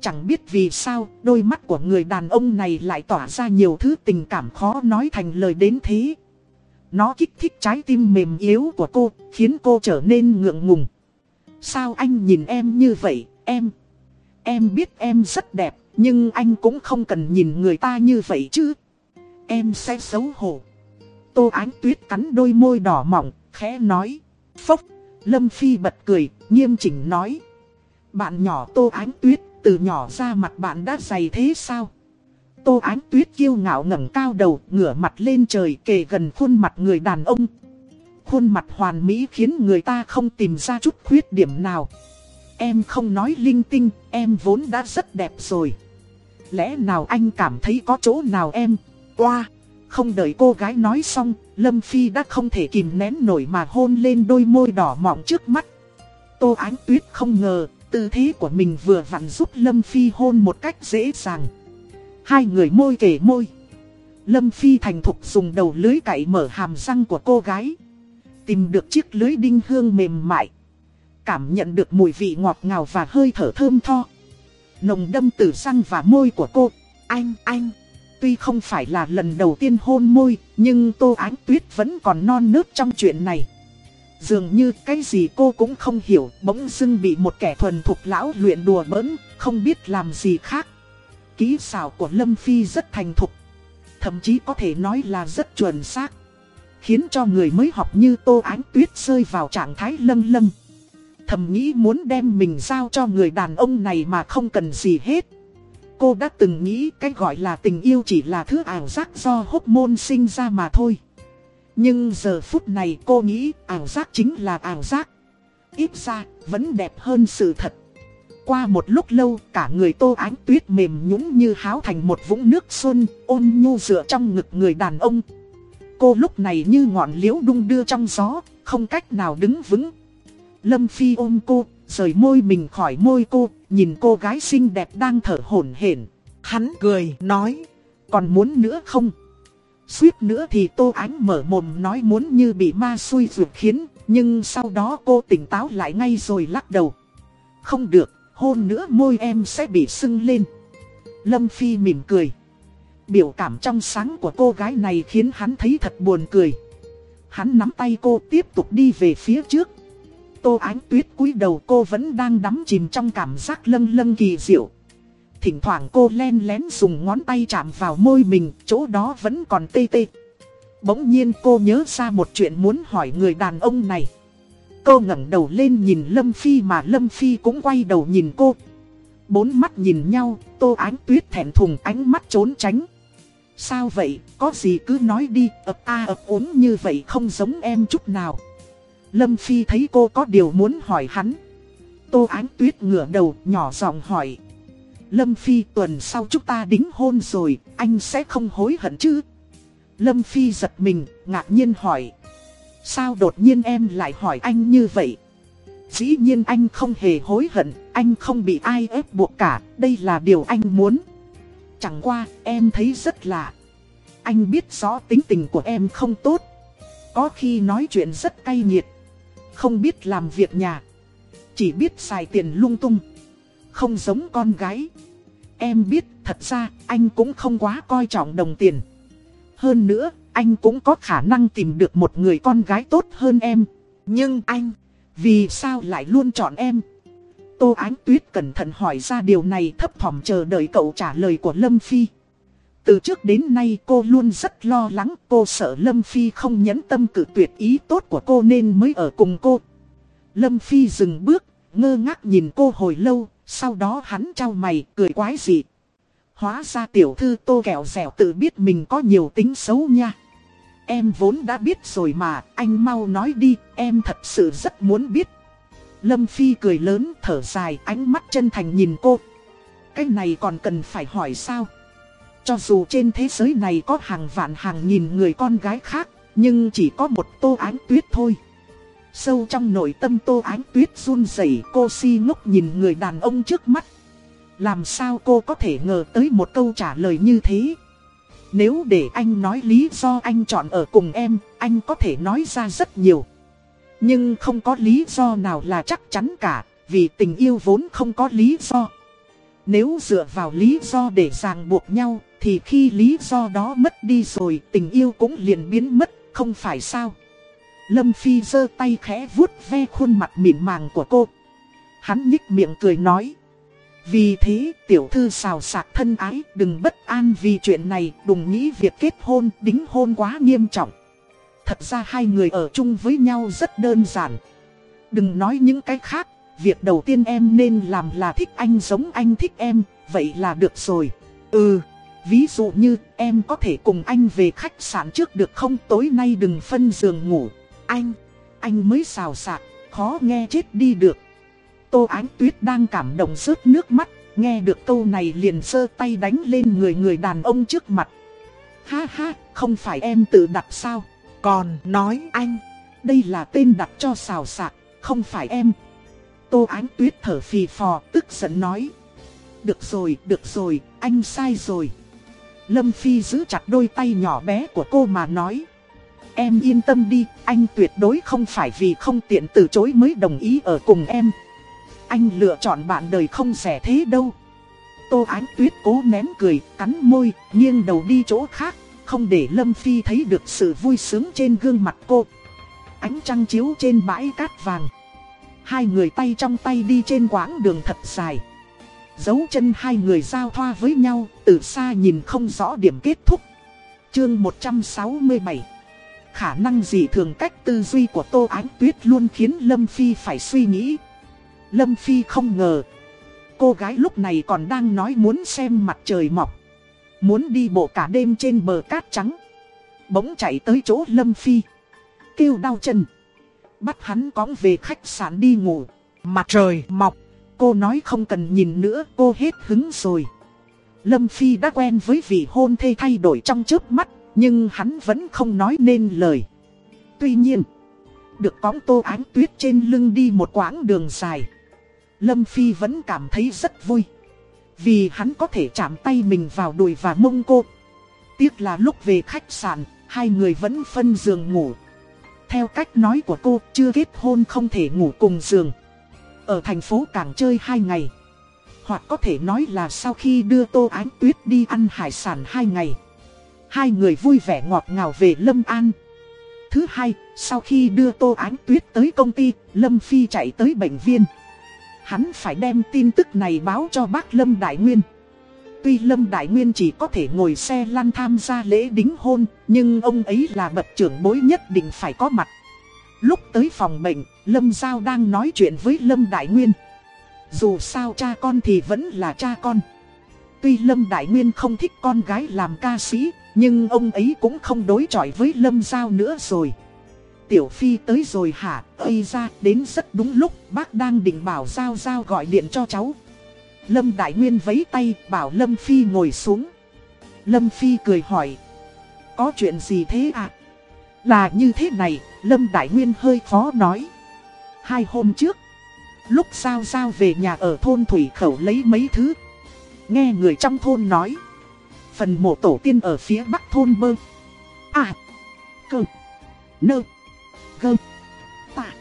Chẳng biết vì sao, đôi mắt của người đàn ông này lại tỏa ra nhiều thứ tình cảm khó nói thành lời đến thế. Nó kích thích trái tim mềm yếu của cô, khiến cô trở nên ngượng ngùng. Sao anh nhìn em như vậy, em? Em biết em rất đẹp, nhưng anh cũng không cần nhìn người ta như vậy chứ. Em sẽ xấu hổ. Tô Ánh Tuyết cắn đôi môi đỏ mỏng, khẽ nói. Phốc, Lâm Phi bật cười, nghiêm chỉnh nói. Bạn nhỏ Tô Ánh Tuyết, từ nhỏ ra mặt bạn đã dày thế sao? Tô Ánh Tuyết kiêu ngạo ngẩng cao đầu, ngửa mặt lên trời kề gần khuôn mặt người đàn ông. Khuôn mặt hoàn mỹ khiến người ta không tìm ra chút khuyết điểm nào. Em không nói linh tinh, em vốn đã rất đẹp rồi. Lẽ nào anh cảm thấy có chỗ nào em, qua. Không đợi cô gái nói xong, Lâm Phi đã không thể kìm nén nổi mà hôn lên đôi môi đỏ mọng trước mắt. Tô Ánh Tuyết không ngờ, tư thế của mình vừa vặn giúp Lâm Phi hôn một cách dễ dàng. Hai người môi kể môi. Lâm Phi thành thục dùng đầu lưới cậy mở hàm răng của cô gái. Tìm được chiếc lưới đinh hương mềm mại. Cảm nhận được mùi vị ngọt ngào và hơi thở thơm tho. Nồng đâm từ răng và môi của cô. Anh, anh. Tuy không phải là lần đầu tiên hôn môi, nhưng Tô Ánh Tuyết vẫn còn non nớt trong chuyện này. Dường như cái gì cô cũng không hiểu, bỗng dưng bị một kẻ thuần thục lão luyện đùa bỡn, không biết làm gì khác. Ký xảo của Lâm Phi rất thành thục, thậm chí có thể nói là rất chuẩn xác. Khiến cho người mới học như Tô Ánh Tuyết rơi vào trạng thái lâng lâng. Thầm nghĩ muốn đem mình giao cho người đàn ông này mà không cần gì hết. Cô đã từng nghĩ cái gọi là tình yêu chỉ là thứ ảo giác do hốc môn sinh ra mà thôi. Nhưng giờ phút này cô nghĩ ảo giác chính là ảo giác. Ít ra, vẫn đẹp hơn sự thật. Qua một lúc lâu, cả người tô ánh tuyết mềm nhũng như háo thành một vũng nước xuân, ôn nhu dựa trong ngực người đàn ông. Cô lúc này như ngọn liễu đung đưa trong gió, không cách nào đứng vững. Lâm Phi ôm cô, rời môi mình khỏi môi cô, nhìn cô gái xinh đẹp đang thở hổn hển. Hắn cười, nói, còn muốn nữa không? Suýt nữa thì Tô Ánh mở mồm nói muốn như bị ma xui ruột khiến, nhưng sau đó cô tỉnh táo lại ngay rồi lắc đầu. Không được, hôn nữa môi em sẽ bị sưng lên. Lâm Phi mỉm cười. Biểu cảm trong sáng của cô gái này khiến hắn thấy thật buồn cười. Hắn nắm tay cô tiếp tục đi về phía trước. Tô Ánh Tuyết cúi đầu cô vẫn đang đắm chìm trong cảm giác lâng lâng kỳ diệu. Thỉnh thoảng cô len lén dùng ngón tay chạm vào môi mình, chỗ đó vẫn còn tê tê. Bỗng nhiên cô nhớ ra một chuyện muốn hỏi người đàn ông này. Cô ngẩng đầu lên nhìn Lâm Phi mà Lâm Phi cũng quay đầu nhìn cô. Bốn mắt nhìn nhau, tô ánh tuyết thẹn thùng ánh mắt trốn tránh. Sao vậy, có gì cứ nói đi, ập a ập ốm như vậy không giống em chút nào. Lâm Phi thấy cô có điều muốn hỏi hắn. Tô Ánh Tuyết ngửa đầu nhỏ giọng hỏi. Lâm Phi tuần sau chúng ta đính hôn rồi, anh sẽ không hối hận chứ? Lâm Phi giật mình, ngạc nhiên hỏi. Sao đột nhiên em lại hỏi anh như vậy? Dĩ nhiên anh không hề hối hận, anh không bị ai ép buộc cả, đây là điều anh muốn. Chẳng qua, em thấy rất lạ. Anh biết rõ tính tình của em không tốt. Có khi nói chuyện rất cay nghiệt. Không biết làm việc nhà. Chỉ biết xài tiền lung tung. Không giống con gái. Em biết thật ra anh cũng không quá coi trọng đồng tiền. Hơn nữa, anh cũng có khả năng tìm được một người con gái tốt hơn em. Nhưng anh, vì sao lại luôn chọn em? Tô Ánh Tuyết cẩn thận hỏi ra điều này thấp thỏm chờ đợi cậu trả lời của Lâm Phi. Từ trước đến nay cô luôn rất lo lắng cô sợ Lâm Phi không nhẫn tâm cử tuyệt ý tốt của cô nên mới ở cùng cô. Lâm Phi dừng bước, ngơ ngác nhìn cô hồi lâu, sau đó hắn trao mày, cười quái dị. Hóa ra tiểu thư tô kẹo dẻo tự biết mình có nhiều tính xấu nha. Em vốn đã biết rồi mà, anh mau nói đi, em thật sự rất muốn biết. Lâm Phi cười lớn, thở dài, ánh mắt chân thành nhìn cô. Cái này còn cần phải hỏi sao? Cho dù trên thế giới này có hàng vạn hàng nghìn người con gái khác, nhưng chỉ có một tô ánh tuyết thôi. Sâu trong nội tâm tô ánh tuyết run rẩy cô si ngốc nhìn người đàn ông trước mắt. Làm sao cô có thể ngờ tới một câu trả lời như thế? Nếu để anh nói lý do anh chọn ở cùng em, anh có thể nói ra rất nhiều. Nhưng không có lý do nào là chắc chắn cả, vì tình yêu vốn không có lý do. Nếu dựa vào lý do để ràng buộc nhau, thì khi lý do đó mất đi rồi tình yêu cũng liền biến mất, không phải sao? Lâm Phi giơ tay khẽ vuốt ve khuôn mặt mịn màng của cô. Hắn nhích miệng cười nói. Vì thế tiểu thư xào sạc thân ái đừng bất an vì chuyện này đừng nghĩ việc kết hôn đính hôn quá nghiêm trọng. Thật ra hai người ở chung với nhau rất đơn giản. Đừng nói những cái khác, việc đầu tiên em nên làm là thích anh giống anh thích em, vậy là được rồi. Ừ, ví dụ như em có thể cùng anh về khách sạn trước được không tối nay đừng phân giường ngủ. Anh, anh mới xào sạc, khó nghe chết đi được. Tô Ánh Tuyết đang cảm động rớt nước mắt, nghe được câu này liền sơ tay đánh lên người người đàn ông trước mặt. Ha ha, không phải em tự đặt sao? Còn nói anh, đây là tên đặt cho xào sạc, không phải em. Tô Ánh Tuyết thở phì phò, tức giận nói. Được rồi, được rồi, anh sai rồi. Lâm Phi giữ chặt đôi tay nhỏ bé của cô mà nói. Em yên tâm đi, anh tuyệt đối không phải vì không tiện từ chối mới đồng ý ở cùng em. Anh lựa chọn bạn đời không rẻ thế đâu. Tô Ánh Tuyết cố nén cười, cắn môi, nghiêng đầu đi chỗ khác, không để Lâm Phi thấy được sự vui sướng trên gương mặt cô. Ánh trăng chiếu trên bãi cát vàng. Hai người tay trong tay đi trên quãng đường thật dài. Dấu chân hai người giao thoa với nhau, từ xa nhìn không rõ điểm kết thúc. Chương 167 Khả năng gì thường cách tư duy của Tô Ánh Tuyết luôn khiến Lâm Phi phải suy nghĩ. Lâm Phi không ngờ. Cô gái lúc này còn đang nói muốn xem mặt trời mọc. Muốn đi bộ cả đêm trên bờ cát trắng. Bỗng chạy tới chỗ Lâm Phi. Kêu đau chân. Bắt hắn cõng về khách sạn đi ngủ. Mặt trời mọc. Cô nói không cần nhìn nữa, cô hết hứng rồi. Lâm Phi đã quen với vị hôn thê thay đổi trong chớp mắt. Nhưng hắn vẫn không nói nên lời. Tuy nhiên. Được cõng tô ánh tuyết trên lưng đi một quãng đường dài. Lâm Phi vẫn cảm thấy rất vui. Vì hắn có thể chạm tay mình vào đùi và mông cô. Tiếc là lúc về khách sạn, hai người vẫn phân giường ngủ. Theo cách nói của cô, chưa kết hôn không thể ngủ cùng giường. Ở thành phố cảng chơi hai ngày. Hoặc có thể nói là sau khi đưa Tô Ánh Tuyết đi ăn hải sản hai ngày. Hai người vui vẻ ngọt ngào về Lâm An. Thứ hai, sau khi đưa Tô Ánh Tuyết tới công ty, Lâm Phi chạy tới bệnh viện. Hắn phải đem tin tức này báo cho bác Lâm Đại Nguyên. Tuy Lâm Đại Nguyên chỉ có thể ngồi xe lăn tham gia lễ đính hôn, nhưng ông ấy là bậc trưởng bối nhất định phải có mặt. Lúc tới phòng bệnh, Lâm Giao đang nói chuyện với Lâm Đại Nguyên. Dù sao cha con thì vẫn là cha con. Tuy Lâm Đại Nguyên không thích con gái làm ca sĩ, nhưng ông ấy cũng không đối chọi với Lâm Giao nữa rồi. Tiểu Phi tới rồi hả, Ây ra, đến rất đúng lúc, bác đang định bảo Giao Giao gọi điện cho cháu. Lâm Đại Nguyên vấy tay, bảo Lâm Phi ngồi xuống. Lâm Phi cười hỏi, có chuyện gì thế à? Là như thế này, Lâm Đại Nguyên hơi khó nói. Hai hôm trước, lúc Giao Giao về nhà ở thôn Thủy Khẩu lấy mấy thứ. Nghe người trong thôn nói, phần mộ tổ tiên ở phía bắc thôn bơ. À, cơ, nơ gơ, tạ.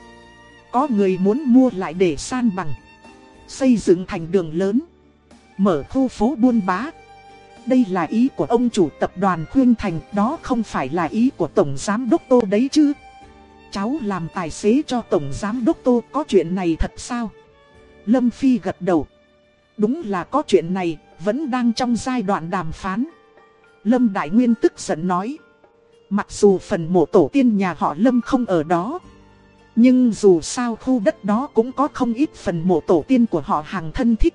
Có người muốn mua lại để san bằng. Xây dựng thành đường lớn. Mở khu phố buôn bá. Đây là ý của ông chủ tập đoàn Khuyên Thành, đó không phải là ý của Tổng Giám Đốc Tô đấy chứ. Cháu làm tài xế cho Tổng Giám Đốc Tô có chuyện này thật sao? Lâm Phi gật đầu. Đúng là có chuyện này, vẫn đang trong giai đoạn đàm phán. Lâm Đại Nguyên tức giận nói. Mặc dù phần mộ tổ tiên nhà họ Lâm không ở đó. Nhưng dù sao khu đất đó cũng có không ít phần mộ tổ tiên của họ hàng thân thích.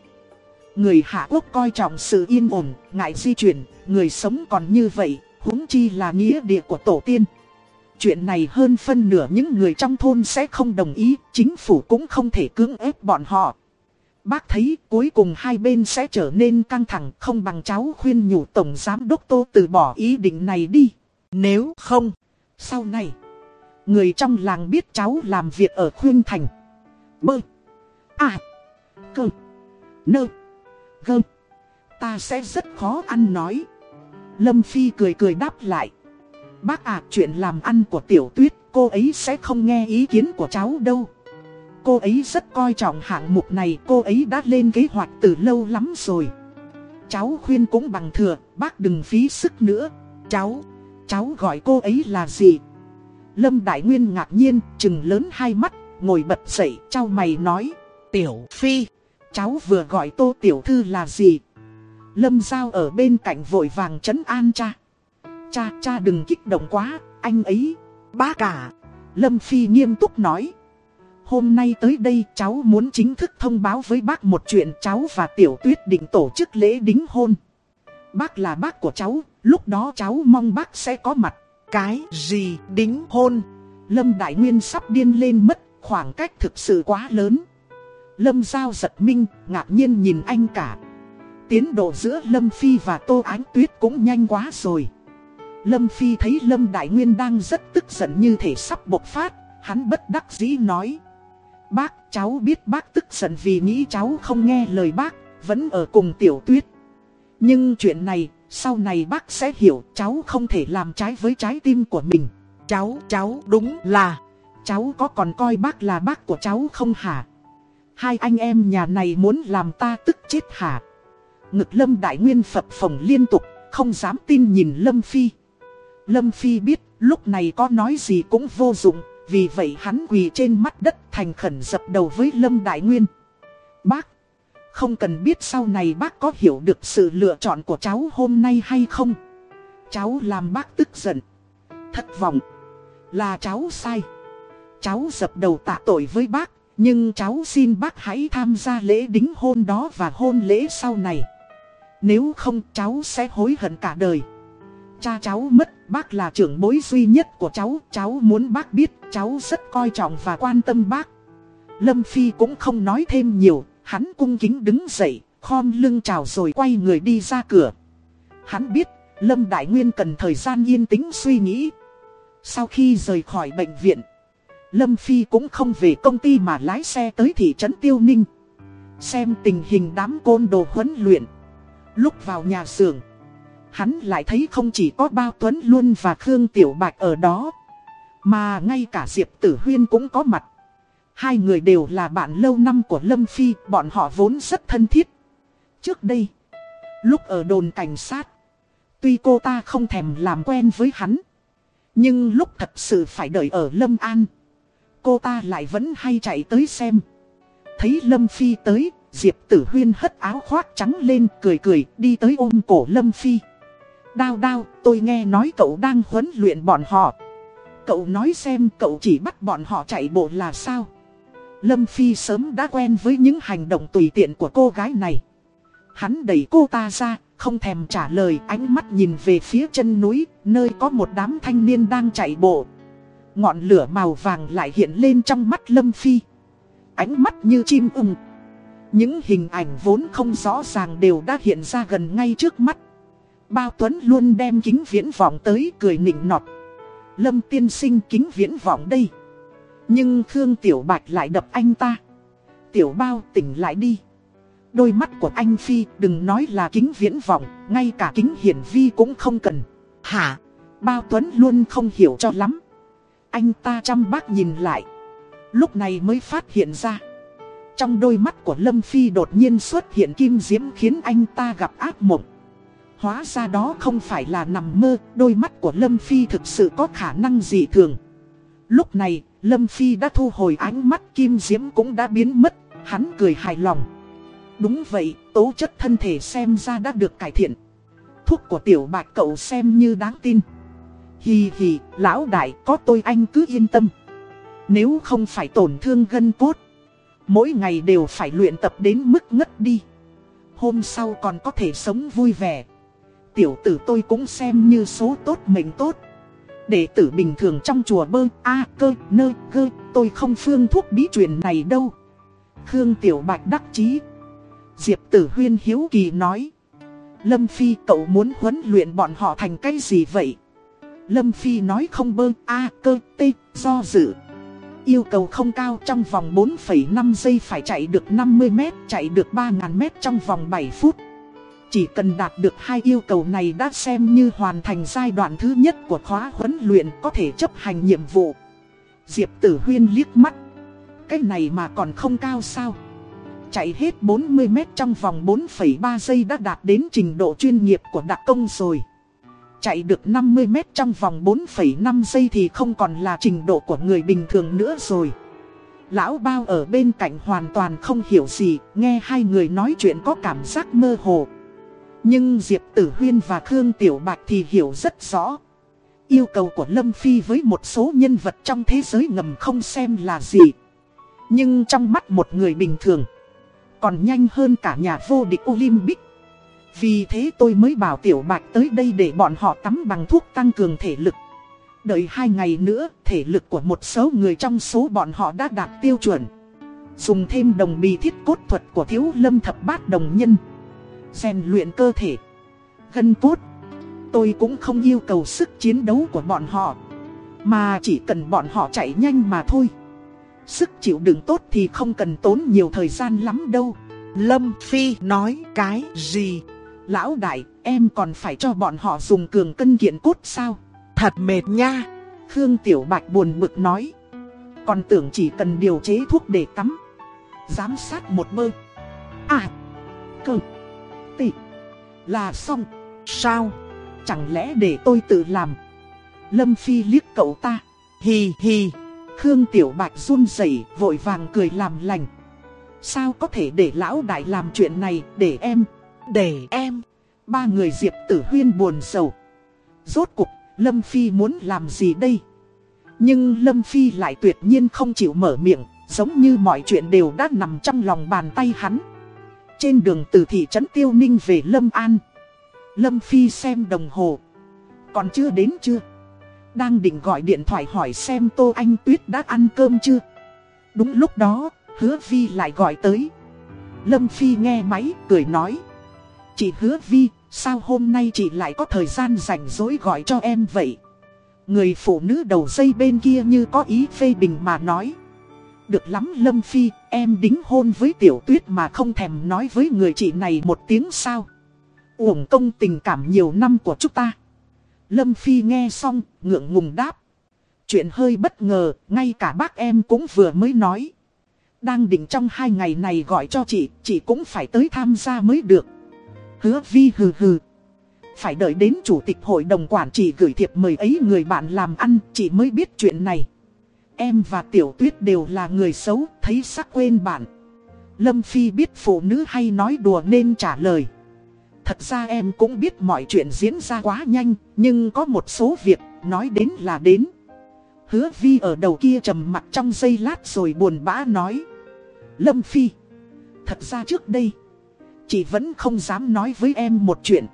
Người Hạ Quốc coi trọng sự yên ổn, ngại di chuyển, người sống còn như vậy, huống chi là nghĩa địa của tổ tiên. Chuyện này hơn phân nửa những người trong thôn sẽ không đồng ý, chính phủ cũng không thể cưỡng ép bọn họ. Bác thấy cuối cùng hai bên sẽ trở nên căng thẳng không bằng cháu khuyên nhủ Tổng Giám Đốc Tô từ bỏ ý định này đi. Nếu không, sau này, người trong làng biết cháu làm việc ở khuyên thành. Bơ, à, cơ, nơ, gơ, ta sẽ rất khó ăn nói. Lâm Phi cười cười đáp lại. Bác ạ chuyện làm ăn của tiểu tuyết cô ấy sẽ không nghe ý kiến của cháu đâu. Cô ấy rất coi trọng hạng mục này cô ấy đã lên kế hoạch từ lâu lắm rồi. Cháu khuyên cũng bằng thừa, bác đừng phí sức nữa. Cháu, cháu gọi cô ấy là gì? Lâm Đại Nguyên ngạc nhiên, chừng lớn hai mắt, ngồi bật dậy, trao mày nói. Tiểu Phi, cháu vừa gọi tô tiểu thư là gì? Lâm Giao ở bên cạnh vội vàng trấn an cha. Cha, cha đừng kích động quá, anh ấy. Bác cả. Lâm Phi nghiêm túc nói. Hôm nay tới đây cháu muốn chính thức thông báo với bác một chuyện cháu và Tiểu Tuyết định tổ chức lễ đính hôn. Bác là bác của cháu, lúc đó cháu mong bác sẽ có mặt. Cái gì đính hôn? Lâm Đại Nguyên sắp điên lên mất, khoảng cách thực sự quá lớn. Lâm Giao giật minh, ngạc nhiên nhìn anh cả. Tiến độ giữa Lâm Phi và Tô Ánh Tuyết cũng nhanh quá rồi. Lâm Phi thấy Lâm Đại Nguyên đang rất tức giận như thể sắp bộc phát, hắn bất đắc dĩ nói. Bác, cháu biết bác tức giận vì nghĩ cháu không nghe lời bác, vẫn ở cùng tiểu tuyết. Nhưng chuyện này, sau này bác sẽ hiểu cháu không thể làm trái với trái tim của mình. Cháu, cháu đúng là, cháu có còn coi bác là bác của cháu không hả? Hai anh em nhà này muốn làm ta tức chết hả? Ngực Lâm Đại Nguyên phập phồng liên tục, không dám tin nhìn Lâm Phi. Lâm Phi biết lúc này có nói gì cũng vô dụng, vì vậy hắn quỳ trên mắt đất thành khẩn dập đầu với Lâm Đại Nguyên. Bác, không cần biết sau này bác có hiểu được sự lựa chọn của cháu hôm nay hay không. Cháu làm bác tức giận, thất vọng, là cháu sai. Cháu dập đầu tạ tội với bác, nhưng cháu xin bác hãy tham gia lễ đính hôn đó và hôn lễ sau này. Nếu không cháu sẽ hối hận cả đời. Cha cháu mất, bác là trưởng bối duy nhất của cháu, cháu muốn bác biết, cháu rất coi trọng và quan tâm bác. Lâm Phi cũng không nói thêm nhiều, hắn cung kính đứng dậy, khom lưng chào rồi quay người đi ra cửa. Hắn biết, Lâm Đại Nguyên cần thời gian yên tĩnh suy nghĩ. Sau khi rời khỏi bệnh viện, Lâm Phi cũng không về công ty mà lái xe tới thị trấn Tiêu Ninh. Xem tình hình đám côn đồ huấn luyện. Lúc vào nhà xưởng Hắn lại thấy không chỉ có Bao Tuấn Luân và Khương Tiểu Bạch ở đó Mà ngay cả Diệp Tử Huyên cũng có mặt Hai người đều là bạn lâu năm của Lâm Phi Bọn họ vốn rất thân thiết Trước đây Lúc ở đồn cảnh sát Tuy cô ta không thèm làm quen với hắn Nhưng lúc thật sự phải đợi ở Lâm An Cô ta lại vẫn hay chạy tới xem Thấy Lâm Phi tới Diệp Tử Huyên hất áo khoác trắng lên cười cười đi tới ôm cổ Lâm Phi Đao đao, tôi nghe nói cậu đang huấn luyện bọn họ. Cậu nói xem cậu chỉ bắt bọn họ chạy bộ là sao? Lâm Phi sớm đã quen với những hành động tùy tiện của cô gái này. Hắn đẩy cô ta ra, không thèm trả lời ánh mắt nhìn về phía chân núi, nơi có một đám thanh niên đang chạy bộ. Ngọn lửa màu vàng lại hiện lên trong mắt Lâm Phi. Ánh mắt như chim ưng. Những hình ảnh vốn không rõ ràng đều đã hiện ra gần ngay trước mắt. Bao Tuấn luôn đem kính viễn vọng tới cười nịnh nọt. Lâm tiên sinh kính viễn vọng đây. Nhưng Khương Tiểu Bạch lại đập anh ta. Tiểu bao tỉnh lại đi. Đôi mắt của anh Phi đừng nói là kính viễn vọng, ngay cả kính hiển vi cũng không cần. Hả? Bao Tuấn luôn không hiểu cho lắm. Anh ta chăm bác nhìn lại. Lúc này mới phát hiện ra. Trong đôi mắt của Lâm Phi đột nhiên xuất hiện kim diễm khiến anh ta gặp ác mộng. Hóa ra đó không phải là nằm mơ, đôi mắt của Lâm Phi thực sự có khả năng dị thường. Lúc này, Lâm Phi đã thu hồi ánh mắt kim diễm cũng đã biến mất, hắn cười hài lòng. Đúng vậy, tố chất thân thể xem ra đã được cải thiện. thuốc của tiểu bạch cậu xem như đáng tin. Hì hì, lão đại có tôi anh cứ yên tâm. Nếu không phải tổn thương gân cốt, mỗi ngày đều phải luyện tập đến mức ngất đi. Hôm sau còn có thể sống vui vẻ. Tiểu tử tôi cũng xem như số tốt mình tốt. Đệ tử bình thường trong chùa bơ, a cơ, nơ, cơ, tôi không phương thuốc bí truyền này đâu. Khương Tiểu Bạch đắc chí. Diệp Tử Huyên hiếu kỳ nói. Lâm Phi cậu muốn huấn luyện bọn họ thành cái gì vậy? Lâm Phi nói không bơ, a cơ, tê, do dự. Yêu cầu không cao trong vòng 4,5 giây phải chạy được 50 mét, chạy được 3.000 mét trong vòng 7 phút. Chỉ cần đạt được hai yêu cầu này đã xem như hoàn thành giai đoạn thứ nhất của khóa huấn luyện có thể chấp hành nhiệm vụ. Diệp Tử Huyên liếc mắt. Cái này mà còn không cao sao? Chạy hết 40 mét trong vòng 4,3 giây đã đạt đến trình độ chuyên nghiệp của đặc công rồi. Chạy được 50 mét trong vòng 4,5 giây thì không còn là trình độ của người bình thường nữa rồi. Lão bao ở bên cạnh hoàn toàn không hiểu gì, nghe hai người nói chuyện có cảm giác mơ hồ. Nhưng Diệp Tử Huyên và Khương Tiểu Bạch thì hiểu rất rõ. Yêu cầu của Lâm Phi với một số nhân vật trong thế giới ngầm không xem là gì. Nhưng trong mắt một người bình thường, còn nhanh hơn cả nhà vô địch Olympic. Vì thế tôi mới bảo Tiểu Bạch tới đây để bọn họ tắm bằng thuốc tăng cường thể lực. Đợi hai ngày nữa, thể lực của một số người trong số bọn họ đã đạt tiêu chuẩn. Dùng thêm đồng bì thiết cốt thuật của thiếu lâm thập bát đồng nhân rèn luyện cơ thể, gân cốt. Tôi cũng không yêu cầu sức chiến đấu của bọn họ, mà chỉ cần bọn họ chạy nhanh mà thôi. Sức chịu đựng tốt thì không cần tốn nhiều thời gian lắm đâu. Lâm Phi nói cái gì? Lão đại, em còn phải cho bọn họ dùng cường cân kiện cốt sao? Thật mệt nha. Khương Tiểu Bạch buồn bực nói. Còn tưởng chỉ cần điều chế thuốc để tắm. Giám sát một bơ. À. Cơ. Là xong. Sao? Chẳng lẽ để tôi tự làm? Lâm Phi liếc cậu ta. Hì hì. Khương Tiểu Bạch run rẩy vội vàng cười làm lành. Sao có thể để lão đại làm chuyện này, để em, để em. Ba người Diệp Tử Huyên buồn sầu. Rốt cục, Lâm Phi muốn làm gì đây? Nhưng Lâm Phi lại tuyệt nhiên không chịu mở miệng, giống như mọi chuyện đều đã nằm trong lòng bàn tay hắn. Trên đường từ thị trấn Tiêu Ninh về Lâm An. Lâm Phi xem đồng hồ. Còn chưa đến chưa? Đang định gọi điện thoại hỏi xem Tô Anh Tuyết đã ăn cơm chưa? Đúng lúc đó Hứa Vi lại gọi tới. Lâm Phi nghe máy cười nói. Chị Hứa Vi Sao hôm nay chị lại có thời gian rảnh rỗi gọi cho em vậy? Người phụ nữ đầu dây bên kia như có ý phê bình mà nói. Được lắm Lâm Phi, em đính hôn với tiểu tuyết mà không thèm nói với người chị này một tiếng sao. Uổng công tình cảm nhiều năm của chúng ta. Lâm Phi nghe xong, ngượng ngùng đáp. Chuyện hơi bất ngờ, ngay cả bác em cũng vừa mới nói. Đang định trong hai ngày này gọi cho chị, chị cũng phải tới tham gia mới được. Hứa vi hừ hừ. Phải đợi đến chủ tịch hội đồng quản trị gửi thiệp mời ấy người bạn làm ăn, chị mới biết chuyện này. Em và Tiểu Tuyết đều là người xấu, thấy sắc quên bạn. Lâm Phi biết phụ nữ hay nói đùa nên trả lời. Thật ra em cũng biết mọi chuyện diễn ra quá nhanh, nhưng có một số việc, nói đến là đến. Hứa Vi ở đầu kia trầm mặt trong giây lát rồi buồn bã nói. Lâm Phi, thật ra trước đây, chị vẫn không dám nói với em một chuyện.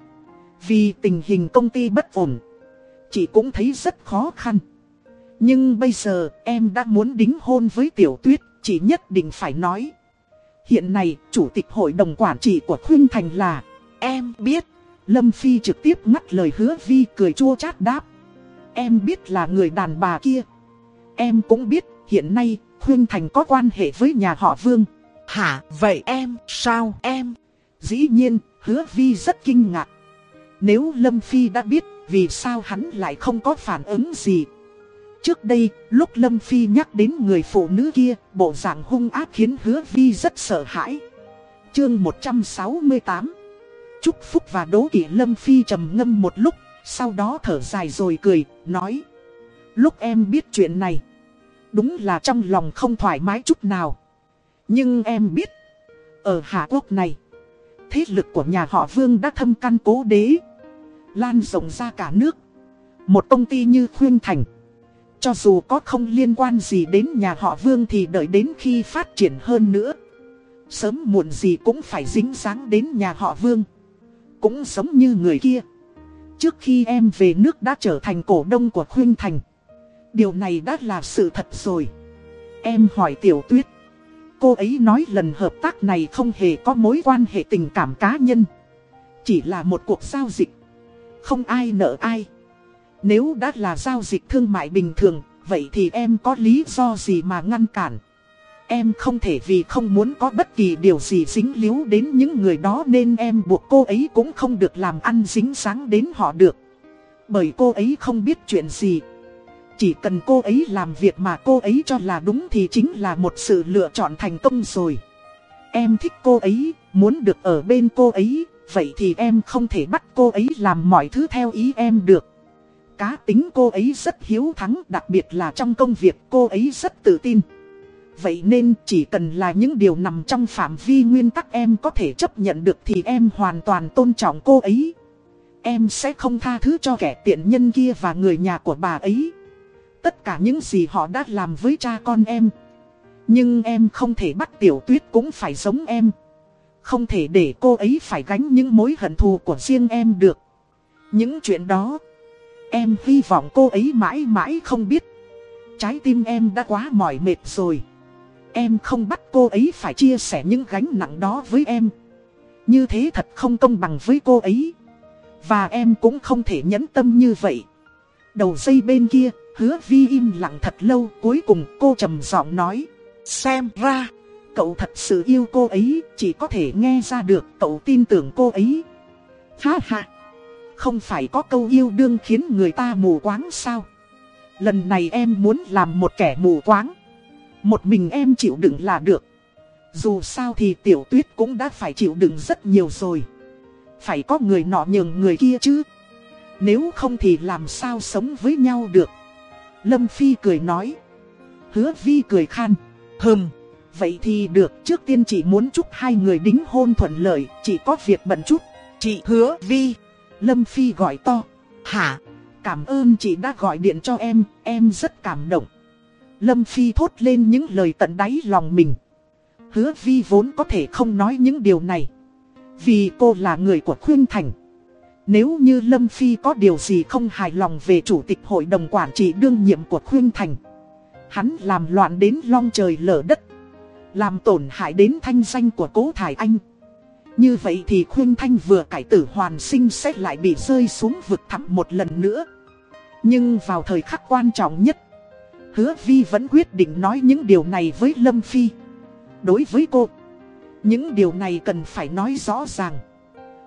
Vì tình hình công ty bất ổn, chị cũng thấy rất khó khăn. Nhưng bây giờ em đã muốn đính hôn với Tiểu Tuyết, chỉ nhất định phải nói. Hiện nay, chủ tịch hội đồng quản trị của Khuyên Thành là Em biết. Lâm Phi trực tiếp ngắt lời hứa Vi cười chua chát đáp. Em biết là người đàn bà kia. Em cũng biết hiện nay Khuyên Thành có quan hệ với nhà họ Vương. Hả, vậy em, sao em? Dĩ nhiên, hứa Vi rất kinh ngạc. Nếu Lâm Phi đã biết, vì sao hắn lại không có phản ứng gì Trước đây, lúc Lâm Phi nhắc đến người phụ nữ kia, bộ dạng hung ác khiến hứa vi rất sợ hãi. Chương 168 Chúc Phúc và Đỗ Kỷ Lâm Phi trầm ngâm một lúc, sau đó thở dài rồi cười, nói Lúc em biết chuyện này, đúng là trong lòng không thoải mái chút nào. Nhưng em biết, ở Hạ Quốc này, thế lực của nhà họ Vương đã thâm căn cố đế. Lan rộng ra cả nước. Một công ty như Khuyên Thành. Cho dù có không liên quan gì đến nhà họ Vương thì đợi đến khi phát triển hơn nữa. Sớm muộn gì cũng phải dính dáng đến nhà họ Vương. Cũng giống như người kia. Trước khi em về nước đã trở thành cổ đông của Khuyên Thành. Điều này đã là sự thật rồi. Em hỏi Tiểu Tuyết. Cô ấy nói lần hợp tác này không hề có mối quan hệ tình cảm cá nhân. Chỉ là một cuộc giao dịch. Không ai nợ ai. Nếu đã là giao dịch thương mại bình thường, vậy thì em có lý do gì mà ngăn cản? Em không thể vì không muốn có bất kỳ điều gì dính líu đến những người đó nên em buộc cô ấy cũng không được làm ăn dính sáng đến họ được. Bởi cô ấy không biết chuyện gì. Chỉ cần cô ấy làm việc mà cô ấy cho là đúng thì chính là một sự lựa chọn thành công rồi. Em thích cô ấy, muốn được ở bên cô ấy, vậy thì em không thể bắt cô ấy làm mọi thứ theo ý em được. Cá tính cô ấy rất hiếu thắng, đặc biệt là trong công việc cô ấy rất tự tin. Vậy nên chỉ cần là những điều nằm trong phạm vi nguyên tắc em có thể chấp nhận được thì em hoàn toàn tôn trọng cô ấy. Em sẽ không tha thứ cho kẻ tiện nhân kia và người nhà của bà ấy. Tất cả những gì họ đã làm với cha con em. Nhưng em không thể bắt tiểu tuyết cũng phải giống em. Không thể để cô ấy phải gánh những mối hận thù của riêng em được. Những chuyện đó, em hy vọng cô ấy mãi mãi không biết. Trái tim em đã quá mỏi mệt rồi. Em không bắt cô ấy phải chia sẻ những gánh nặng đó với em. Như thế thật không công bằng với cô ấy. Và em cũng không thể nhẫn tâm như vậy. Đầu dây bên kia, hứa vi im lặng thật lâu cuối cùng cô trầm giọng nói. Xem ra, cậu thật sự yêu cô ấy, chỉ có thể nghe ra được cậu tin tưởng cô ấy. Ha ha, không phải có câu yêu đương khiến người ta mù quáng sao? Lần này em muốn làm một kẻ mù quáng. Một mình em chịu đựng là được. Dù sao thì tiểu tuyết cũng đã phải chịu đựng rất nhiều rồi. Phải có người nọ nhường người kia chứ. Nếu không thì làm sao sống với nhau được. Lâm Phi cười nói. Hứa Vi cười khan. Hừm, vậy thì được trước tiên chị muốn chúc hai người đính hôn thuận lợi, chỉ có việc bận chút. Chị hứa Vi. Lâm Phi gọi to. Hả? Cảm ơn chị đã gọi điện cho em, em rất cảm động. Lâm Phi thốt lên những lời tận đáy lòng mình. Hứa Vi vốn có thể không nói những điều này. Vì cô là người của Khuyên Thành. Nếu như Lâm Phi có điều gì không hài lòng về chủ tịch hội đồng quản trị đương nhiệm của Khuyên Thành. Hắn làm loạn đến long trời lở đất. Làm tổn hại đến thanh danh của cố Thải Anh. Như vậy thì Khuyên Thanh vừa cải tử hoàn sinh sẽ lại bị rơi xuống vực thẳm một lần nữa. Nhưng vào thời khắc quan trọng nhất Hứa Vi vẫn quyết định nói những điều này với Lâm Phi. Đối với cô, những điều này cần phải nói rõ ràng.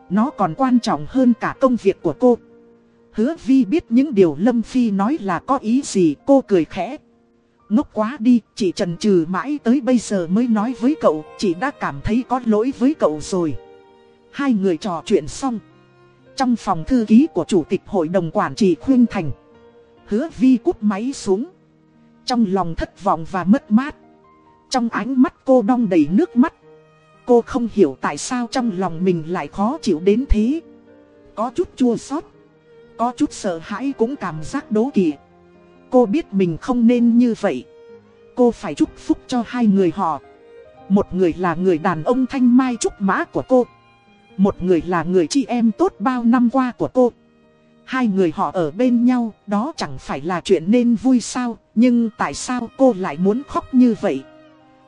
Nó còn quan trọng hơn cả công việc của cô. Hứa Vi biết những điều Lâm Phi nói là có ý gì cô cười khẽ. Ngốc quá đi, chị trần trừ mãi tới bây giờ mới nói với cậu, chị đã cảm thấy có lỗi với cậu rồi. Hai người trò chuyện xong. Trong phòng thư ký của Chủ tịch Hội đồng Quản trị Khuyên Thành, hứa Vi cút máy xuống. Trong lòng thất vọng và mất mát Trong ánh mắt cô đong đầy nước mắt Cô không hiểu tại sao trong lòng mình lại khó chịu đến thế Có chút chua xót Có chút sợ hãi cũng cảm giác đố kỵ Cô biết mình không nên như vậy Cô phải chúc phúc cho hai người họ Một người là người đàn ông thanh mai trúc mã của cô Một người là người chị em tốt bao năm qua của cô Hai người họ ở bên nhau, đó chẳng phải là chuyện nên vui sao, nhưng tại sao cô lại muốn khóc như vậy?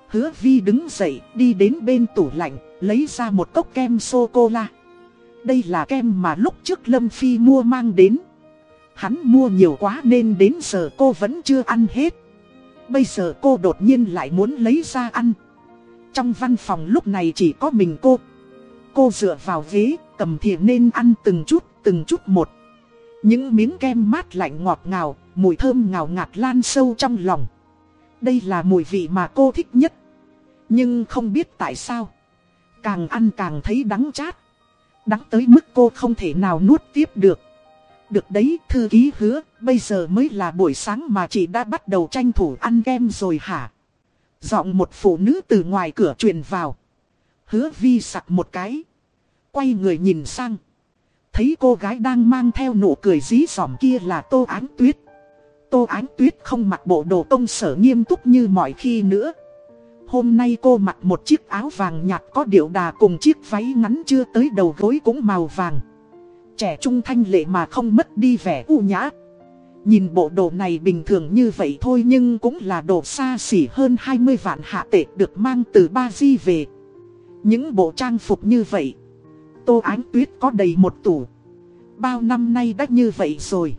Hứa Vi đứng dậy, đi đến bên tủ lạnh, lấy ra một cốc kem sô-cô-la. Đây là kem mà lúc trước Lâm Phi mua mang đến. Hắn mua nhiều quá nên đến giờ cô vẫn chưa ăn hết. Bây giờ cô đột nhiên lại muốn lấy ra ăn. Trong văn phòng lúc này chỉ có mình cô. Cô dựa vào ghế, cầm thìa nên ăn từng chút, từng chút một. Những miếng kem mát lạnh ngọt ngào, mùi thơm ngào ngạt lan sâu trong lòng. Đây là mùi vị mà cô thích nhất. Nhưng không biết tại sao. Càng ăn càng thấy đắng chát. Đắng tới mức cô không thể nào nuốt tiếp được. Được đấy, thư ký hứa, bây giờ mới là buổi sáng mà chị đã bắt đầu tranh thủ ăn kem rồi hả? Giọng một phụ nữ từ ngoài cửa truyền vào. Hứa vi sặc một cái. Quay người nhìn sang. thấy cô gái đang mang theo nụ cười dí dỏm kia là Tô Ánh Tuyết. Tô Ánh Tuyết không mặc bộ đồ công sở nghiêm túc như mọi khi nữa. Hôm nay cô mặc một chiếc áo vàng nhạt có điệu đà cùng chiếc váy ngắn chưa tới đầu gối cũng màu vàng. Trẻ trung thanh lệ mà không mất đi vẻ u nhã. Nhìn bộ đồ này bình thường như vậy thôi nhưng cũng là đồ xa xỉ hơn 20 vạn hạ tệ được mang từ Ba Di về. Những bộ trang phục như vậy, Tô Ánh Tuyết có đầy một tủ. Bao năm nay đã như vậy rồi.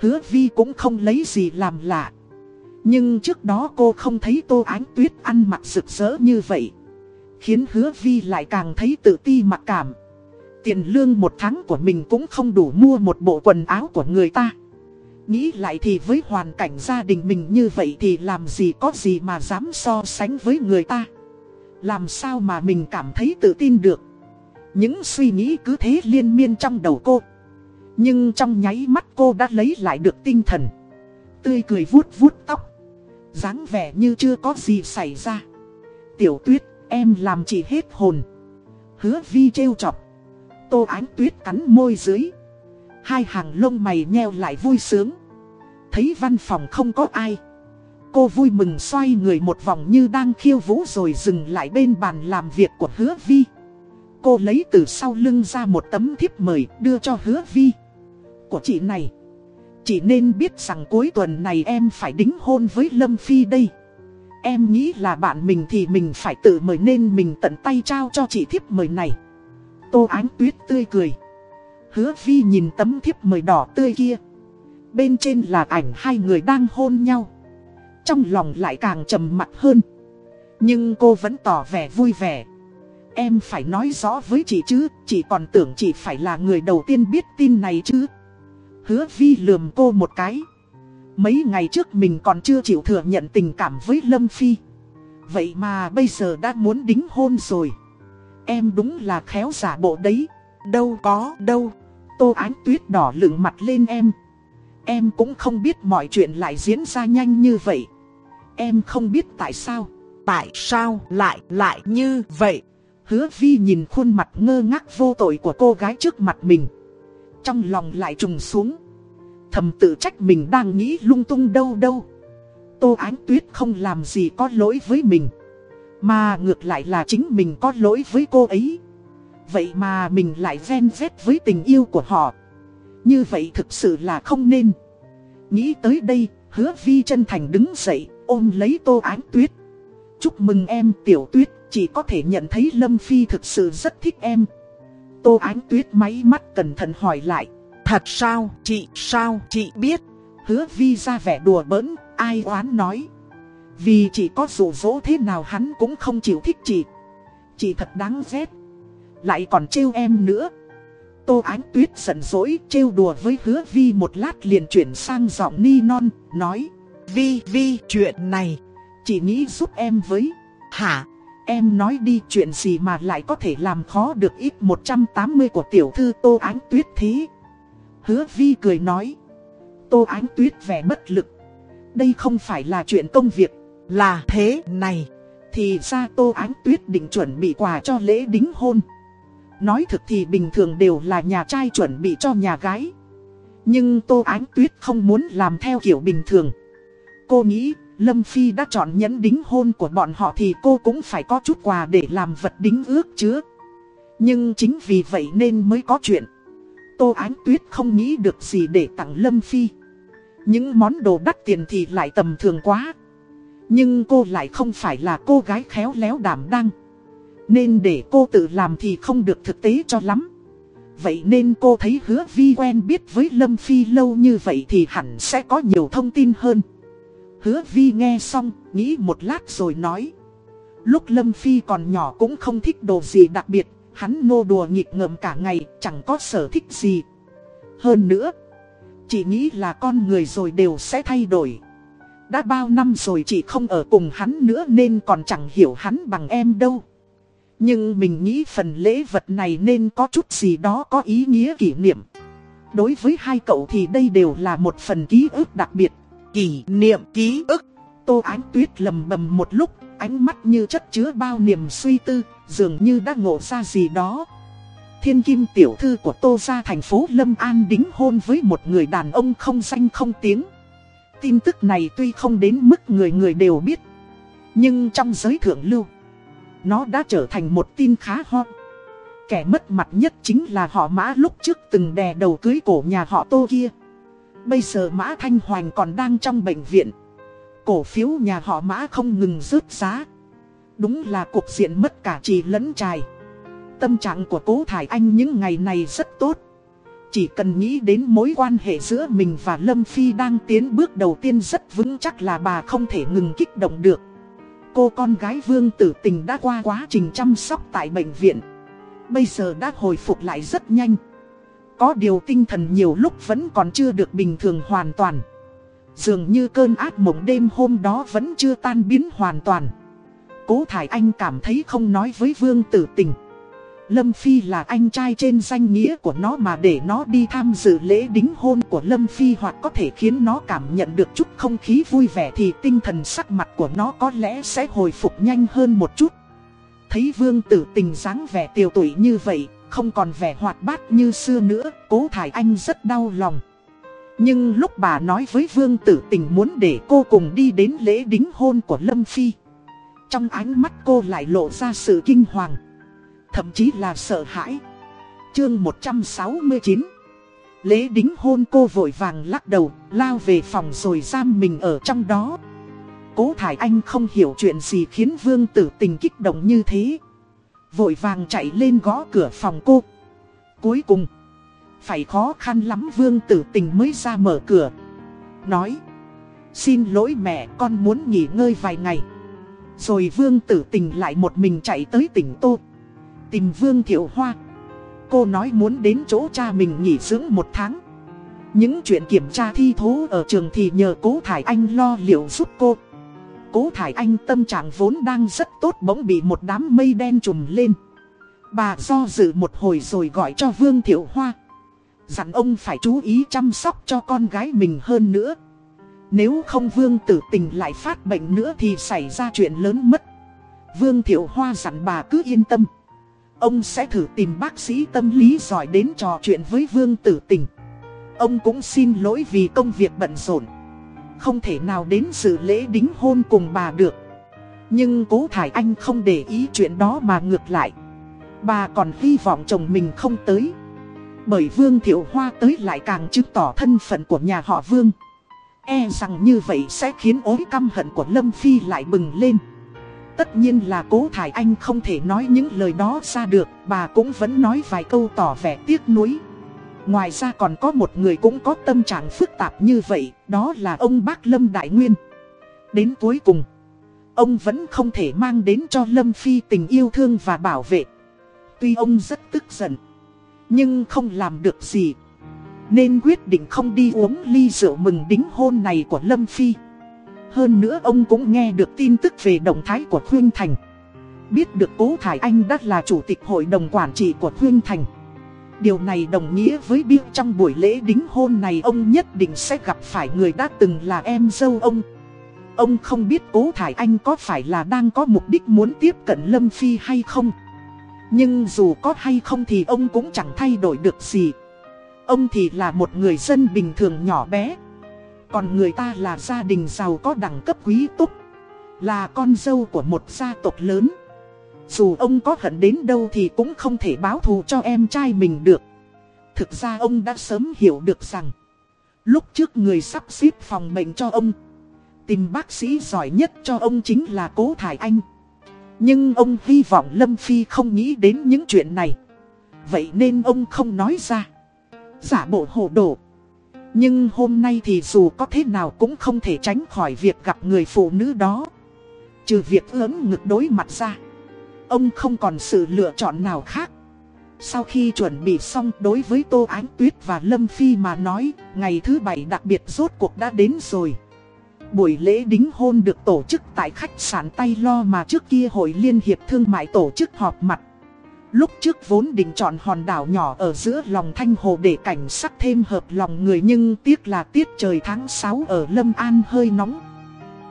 Hứa Vi cũng không lấy gì làm lạ. Nhưng trước đó cô không thấy Tô Ánh Tuyết ăn mặc rực rỡ như vậy. Khiến hứa Vi lại càng thấy tự ti mặc cảm. Tiền lương một tháng của mình cũng không đủ mua một bộ quần áo của người ta. Nghĩ lại thì với hoàn cảnh gia đình mình như vậy thì làm gì có gì mà dám so sánh với người ta. Làm sao mà mình cảm thấy tự tin được. Những suy nghĩ cứ thế liên miên trong đầu cô. Nhưng trong nháy mắt cô đã lấy lại được tinh thần. Tươi cười vuốt vuốt tóc. dáng vẻ như chưa có gì xảy ra. Tiểu tuyết, em làm chị hết hồn. Hứa vi trêu chọc. Tô ánh tuyết cắn môi dưới. Hai hàng lông mày nheo lại vui sướng. Thấy văn phòng không có ai. Cô vui mừng xoay người một vòng như đang khiêu vũ rồi dừng lại bên bàn làm việc của hứa vi. Cô lấy từ sau lưng ra một tấm thiếp mời đưa cho hứa vi. Của chị này. Chị nên biết rằng cuối tuần này em phải đính hôn với Lâm Phi đây. Em nghĩ là bạn mình thì mình phải tự mời nên mình tận tay trao cho chị thiếp mời này. Tô Ánh Tuyết tươi cười. Hứa Vi nhìn tấm thiếp mời đỏ tươi kia. Bên trên là ảnh hai người đang hôn nhau. Trong lòng lại càng trầm mặt hơn. Nhưng cô vẫn tỏ vẻ vui vẻ. Em phải nói rõ với chị chứ, chị còn tưởng chị phải là người đầu tiên biết tin này chứ. Hứa Vi lườm cô một cái. Mấy ngày trước mình còn chưa chịu thừa nhận tình cảm với Lâm Phi. Vậy mà bây giờ đã muốn đính hôn rồi. Em đúng là khéo giả bộ đấy. Đâu có, đâu. Tô ánh tuyết đỏ lửng mặt lên em. Em cũng không biết mọi chuyện lại diễn ra nhanh như vậy. Em không biết tại sao. Tại sao lại lại như vậy? Hứa vi nhìn khuôn mặt ngơ ngác vô tội của cô gái trước mặt mình. Trong lòng lại trùng xuống. Thầm tự trách mình đang nghĩ lung tung đâu đâu. Tô Ánh Tuyết không làm gì có lỗi với mình. Mà ngược lại là chính mình có lỗi với cô ấy. Vậy mà mình lại ven vét với tình yêu của họ. Như vậy thực sự là không nên. Nghĩ tới đây, hứa vi chân thành đứng dậy, ôm lấy Tô Ánh Tuyết. Chúc mừng em Tiểu Tuyết, chỉ có thể nhận thấy Lâm Phi thực sự rất thích em. Tô Ánh Tuyết máy mắt cẩn thận hỏi lại. Thật sao, chị, sao, chị biết? Hứa vi ra vẻ đùa bỡn, ai oán nói. Vì chị có rủ rỗ thế nào hắn cũng không chịu thích chị. Chị thật đáng ghét. Lại còn trêu em nữa. Tô Ánh Tuyết giận dỗi trêu đùa với hứa vi một lát liền chuyển sang giọng ni non, nói. Vi, Vi, chuyện này, chị nghĩ giúp em với. Hả? Em nói đi chuyện gì mà lại có thể làm khó được ít 180 của tiểu thư Tô Ánh Tuyết thế. Hứa Vi cười nói. Tô Ánh Tuyết vẻ bất lực. Đây không phải là chuyện công việc, là thế này. Thì ra Tô Ánh Tuyết định chuẩn bị quà cho lễ đính hôn. Nói thực thì bình thường đều là nhà trai chuẩn bị cho nhà gái. Nhưng Tô Ánh Tuyết không muốn làm theo kiểu bình thường. Cô nghĩ Lâm Phi đã chọn nhẫn đính hôn của bọn họ thì cô cũng phải có chút quà để làm vật đính ước chứ. Nhưng chính vì vậy nên mới có chuyện. Tô Ánh Tuyết không nghĩ được gì để tặng Lâm Phi. Những món đồ đắt tiền thì lại tầm thường quá. Nhưng cô lại không phải là cô gái khéo léo đảm đang Nên để cô tự làm thì không được thực tế cho lắm. Vậy nên cô thấy hứa vi quen biết với Lâm Phi lâu như vậy thì hẳn sẽ có nhiều thông tin hơn. Hứa vi nghe xong, nghĩ một lát rồi nói. Lúc Lâm Phi còn nhỏ cũng không thích đồ gì đặc biệt, hắn nô đùa nghịch ngợm cả ngày, chẳng có sở thích gì. Hơn nữa, chị nghĩ là con người rồi đều sẽ thay đổi. Đã bao năm rồi chị không ở cùng hắn nữa nên còn chẳng hiểu hắn bằng em đâu. Nhưng mình nghĩ phần lễ vật này nên có chút gì đó có ý nghĩa kỷ niệm. Đối với hai cậu thì đây đều là một phần ký ức đặc biệt. Kỷ niệm ký ức. Tô Ánh Tuyết lầm bầm một lúc, ánh mắt như chất chứa bao niềm suy tư, dường như đã ngộ ra gì đó. Thiên kim tiểu thư của Tô Gia thành phố Lâm An đính hôn với một người đàn ông không danh không tiếng. Tin tức này tuy không đến mức người người đều biết. Nhưng trong giới thượng lưu, nó đã trở thành một tin khá hot. Kẻ mất mặt nhất chính là họ mã lúc trước từng đè đầu cưới cổ nhà họ tô kia. Bây giờ mã Thanh Hoành còn đang trong bệnh viện. Cổ phiếu nhà họ mã không ngừng rớt giá. Đúng là cuộc diện mất cả trì lẫn trài. Tâm trạng của cố Thải Anh những ngày này rất tốt. Chỉ cần nghĩ đến mối quan hệ giữa mình và Lâm Phi đang tiến bước đầu tiên rất vững chắc là bà không thể ngừng kích động được. Cô con gái Vương Tử Tình đã qua quá trình chăm sóc tại bệnh viện. Bây giờ đã hồi phục lại rất nhanh. Có điều tinh thần nhiều lúc vẫn còn chưa được bình thường hoàn toàn. Dường như cơn ác mộng đêm hôm đó vẫn chưa tan biến hoàn toàn. Cố Thải Anh cảm thấy không nói với Vương Tử Tình. Lâm Phi là anh trai trên danh nghĩa của nó mà để nó đi tham dự lễ đính hôn của Lâm Phi hoặc có thể khiến nó cảm nhận được chút không khí vui vẻ thì tinh thần sắc mặt của nó có lẽ sẽ hồi phục nhanh hơn một chút. Thấy Vương Tử Tình dáng vẻ tiều tuổi như vậy, không còn vẻ hoạt bát như xưa nữa, cố Thải Anh rất đau lòng. Nhưng lúc bà nói với Vương Tử Tình muốn để cô cùng đi đến lễ đính hôn của Lâm Phi. Trong ánh mắt cô lại lộ ra sự kinh hoàng. Thậm chí là sợ hãi. Chương 169 Lễ đính hôn cô vội vàng lắc đầu, lao về phòng rồi giam mình ở trong đó. Cố Thải Anh không hiểu chuyện gì khiến Vương Tử Tình kích động như thế. Vội vàng chạy lên gõ cửa phòng cô. Cuối cùng, phải khó khăn lắm Vương Tử Tình mới ra mở cửa. Nói, xin lỗi mẹ con muốn nghỉ ngơi vài ngày. Rồi Vương Tử Tình lại một mình chạy tới tỉnh Tô. Tìm Vương Thiệu Hoa. Cô nói muốn đến chỗ cha mình nghỉ dưỡng một tháng. Những chuyện kiểm tra thi thố ở trường thì nhờ cố Thải Anh lo liệu giúp cô. Cố Thải Anh tâm trạng vốn đang rất tốt bỗng bị một đám mây đen trùm lên. Bà do dự một hồi rồi gọi cho Vương Thiệu Hoa. Dặn ông phải chú ý chăm sóc cho con gái mình hơn nữa. Nếu không Vương tử tình lại phát bệnh nữa thì xảy ra chuyện lớn mất. Vương Thiệu Hoa dặn bà cứ yên tâm. Ông sẽ thử tìm bác sĩ tâm lý giỏi đến trò chuyện với Vương Tử Tình. Ông cũng xin lỗi vì công việc bận rộn. Không thể nào đến sự lễ đính hôn cùng bà được. Nhưng cố Thải Anh không để ý chuyện đó mà ngược lại. Bà còn hy vọng chồng mình không tới. Bởi Vương Thiệu Hoa tới lại càng chứng tỏ thân phận của nhà họ Vương. E rằng như vậy sẽ khiến ối căm hận của Lâm Phi lại bừng lên. Tất nhiên là cố Thải Anh không thể nói những lời đó ra được, bà cũng vẫn nói vài câu tỏ vẻ tiếc nuối. Ngoài ra còn có một người cũng có tâm trạng phức tạp như vậy, đó là ông bác Lâm Đại Nguyên. Đến cuối cùng, ông vẫn không thể mang đến cho Lâm Phi tình yêu thương và bảo vệ. Tuy ông rất tức giận, nhưng không làm được gì. Nên quyết định không đi uống ly rượu mừng đính hôn này của Lâm Phi. Hơn nữa ông cũng nghe được tin tức về động thái của Khuyên Thành. Biết được Cố Thải Anh đã là chủ tịch hội đồng quản trị của Khuyên Thành. Điều này đồng nghĩa với Bill trong buổi lễ đính hôn này ông nhất định sẽ gặp phải người đã từng là em dâu ông. Ông không biết Cố Thải Anh có phải là đang có mục đích muốn tiếp cận Lâm Phi hay không. Nhưng dù có hay không thì ông cũng chẳng thay đổi được gì. Ông thì là một người dân bình thường nhỏ bé. Còn người ta là gia đình giàu có đẳng cấp quý túc. Là con dâu của một gia tộc lớn. Dù ông có hận đến đâu thì cũng không thể báo thù cho em trai mình được. Thực ra ông đã sớm hiểu được rằng, Lúc trước người sắp xếp phòng bệnh cho ông, Tìm bác sĩ giỏi nhất cho ông chính là Cố Thải Anh. Nhưng ông hy vọng Lâm Phi không nghĩ đến những chuyện này. Vậy nên ông không nói ra. Giả bộ hồ đồ nhưng hôm nay thì dù có thế nào cũng không thể tránh khỏi việc gặp người phụ nữ đó. Trừ việc ớn ngực đối mặt ra. Ông không còn sự lựa chọn nào khác. Sau khi chuẩn bị xong đối với Tô Ánh Tuyết và Lâm Phi mà nói, ngày thứ bảy đặc biệt rốt cuộc đã đến rồi. Buổi lễ đính hôn được tổ chức tại khách sạn Tay Lo mà trước kia Hội Liên hiệp Thương mại tổ chức họp mặt. Lúc trước vốn định chọn hòn đảo nhỏ ở giữa lòng thanh hồ để cảnh sắc thêm hợp lòng người nhưng tiếc là tiết trời tháng 6 ở Lâm An hơi nóng.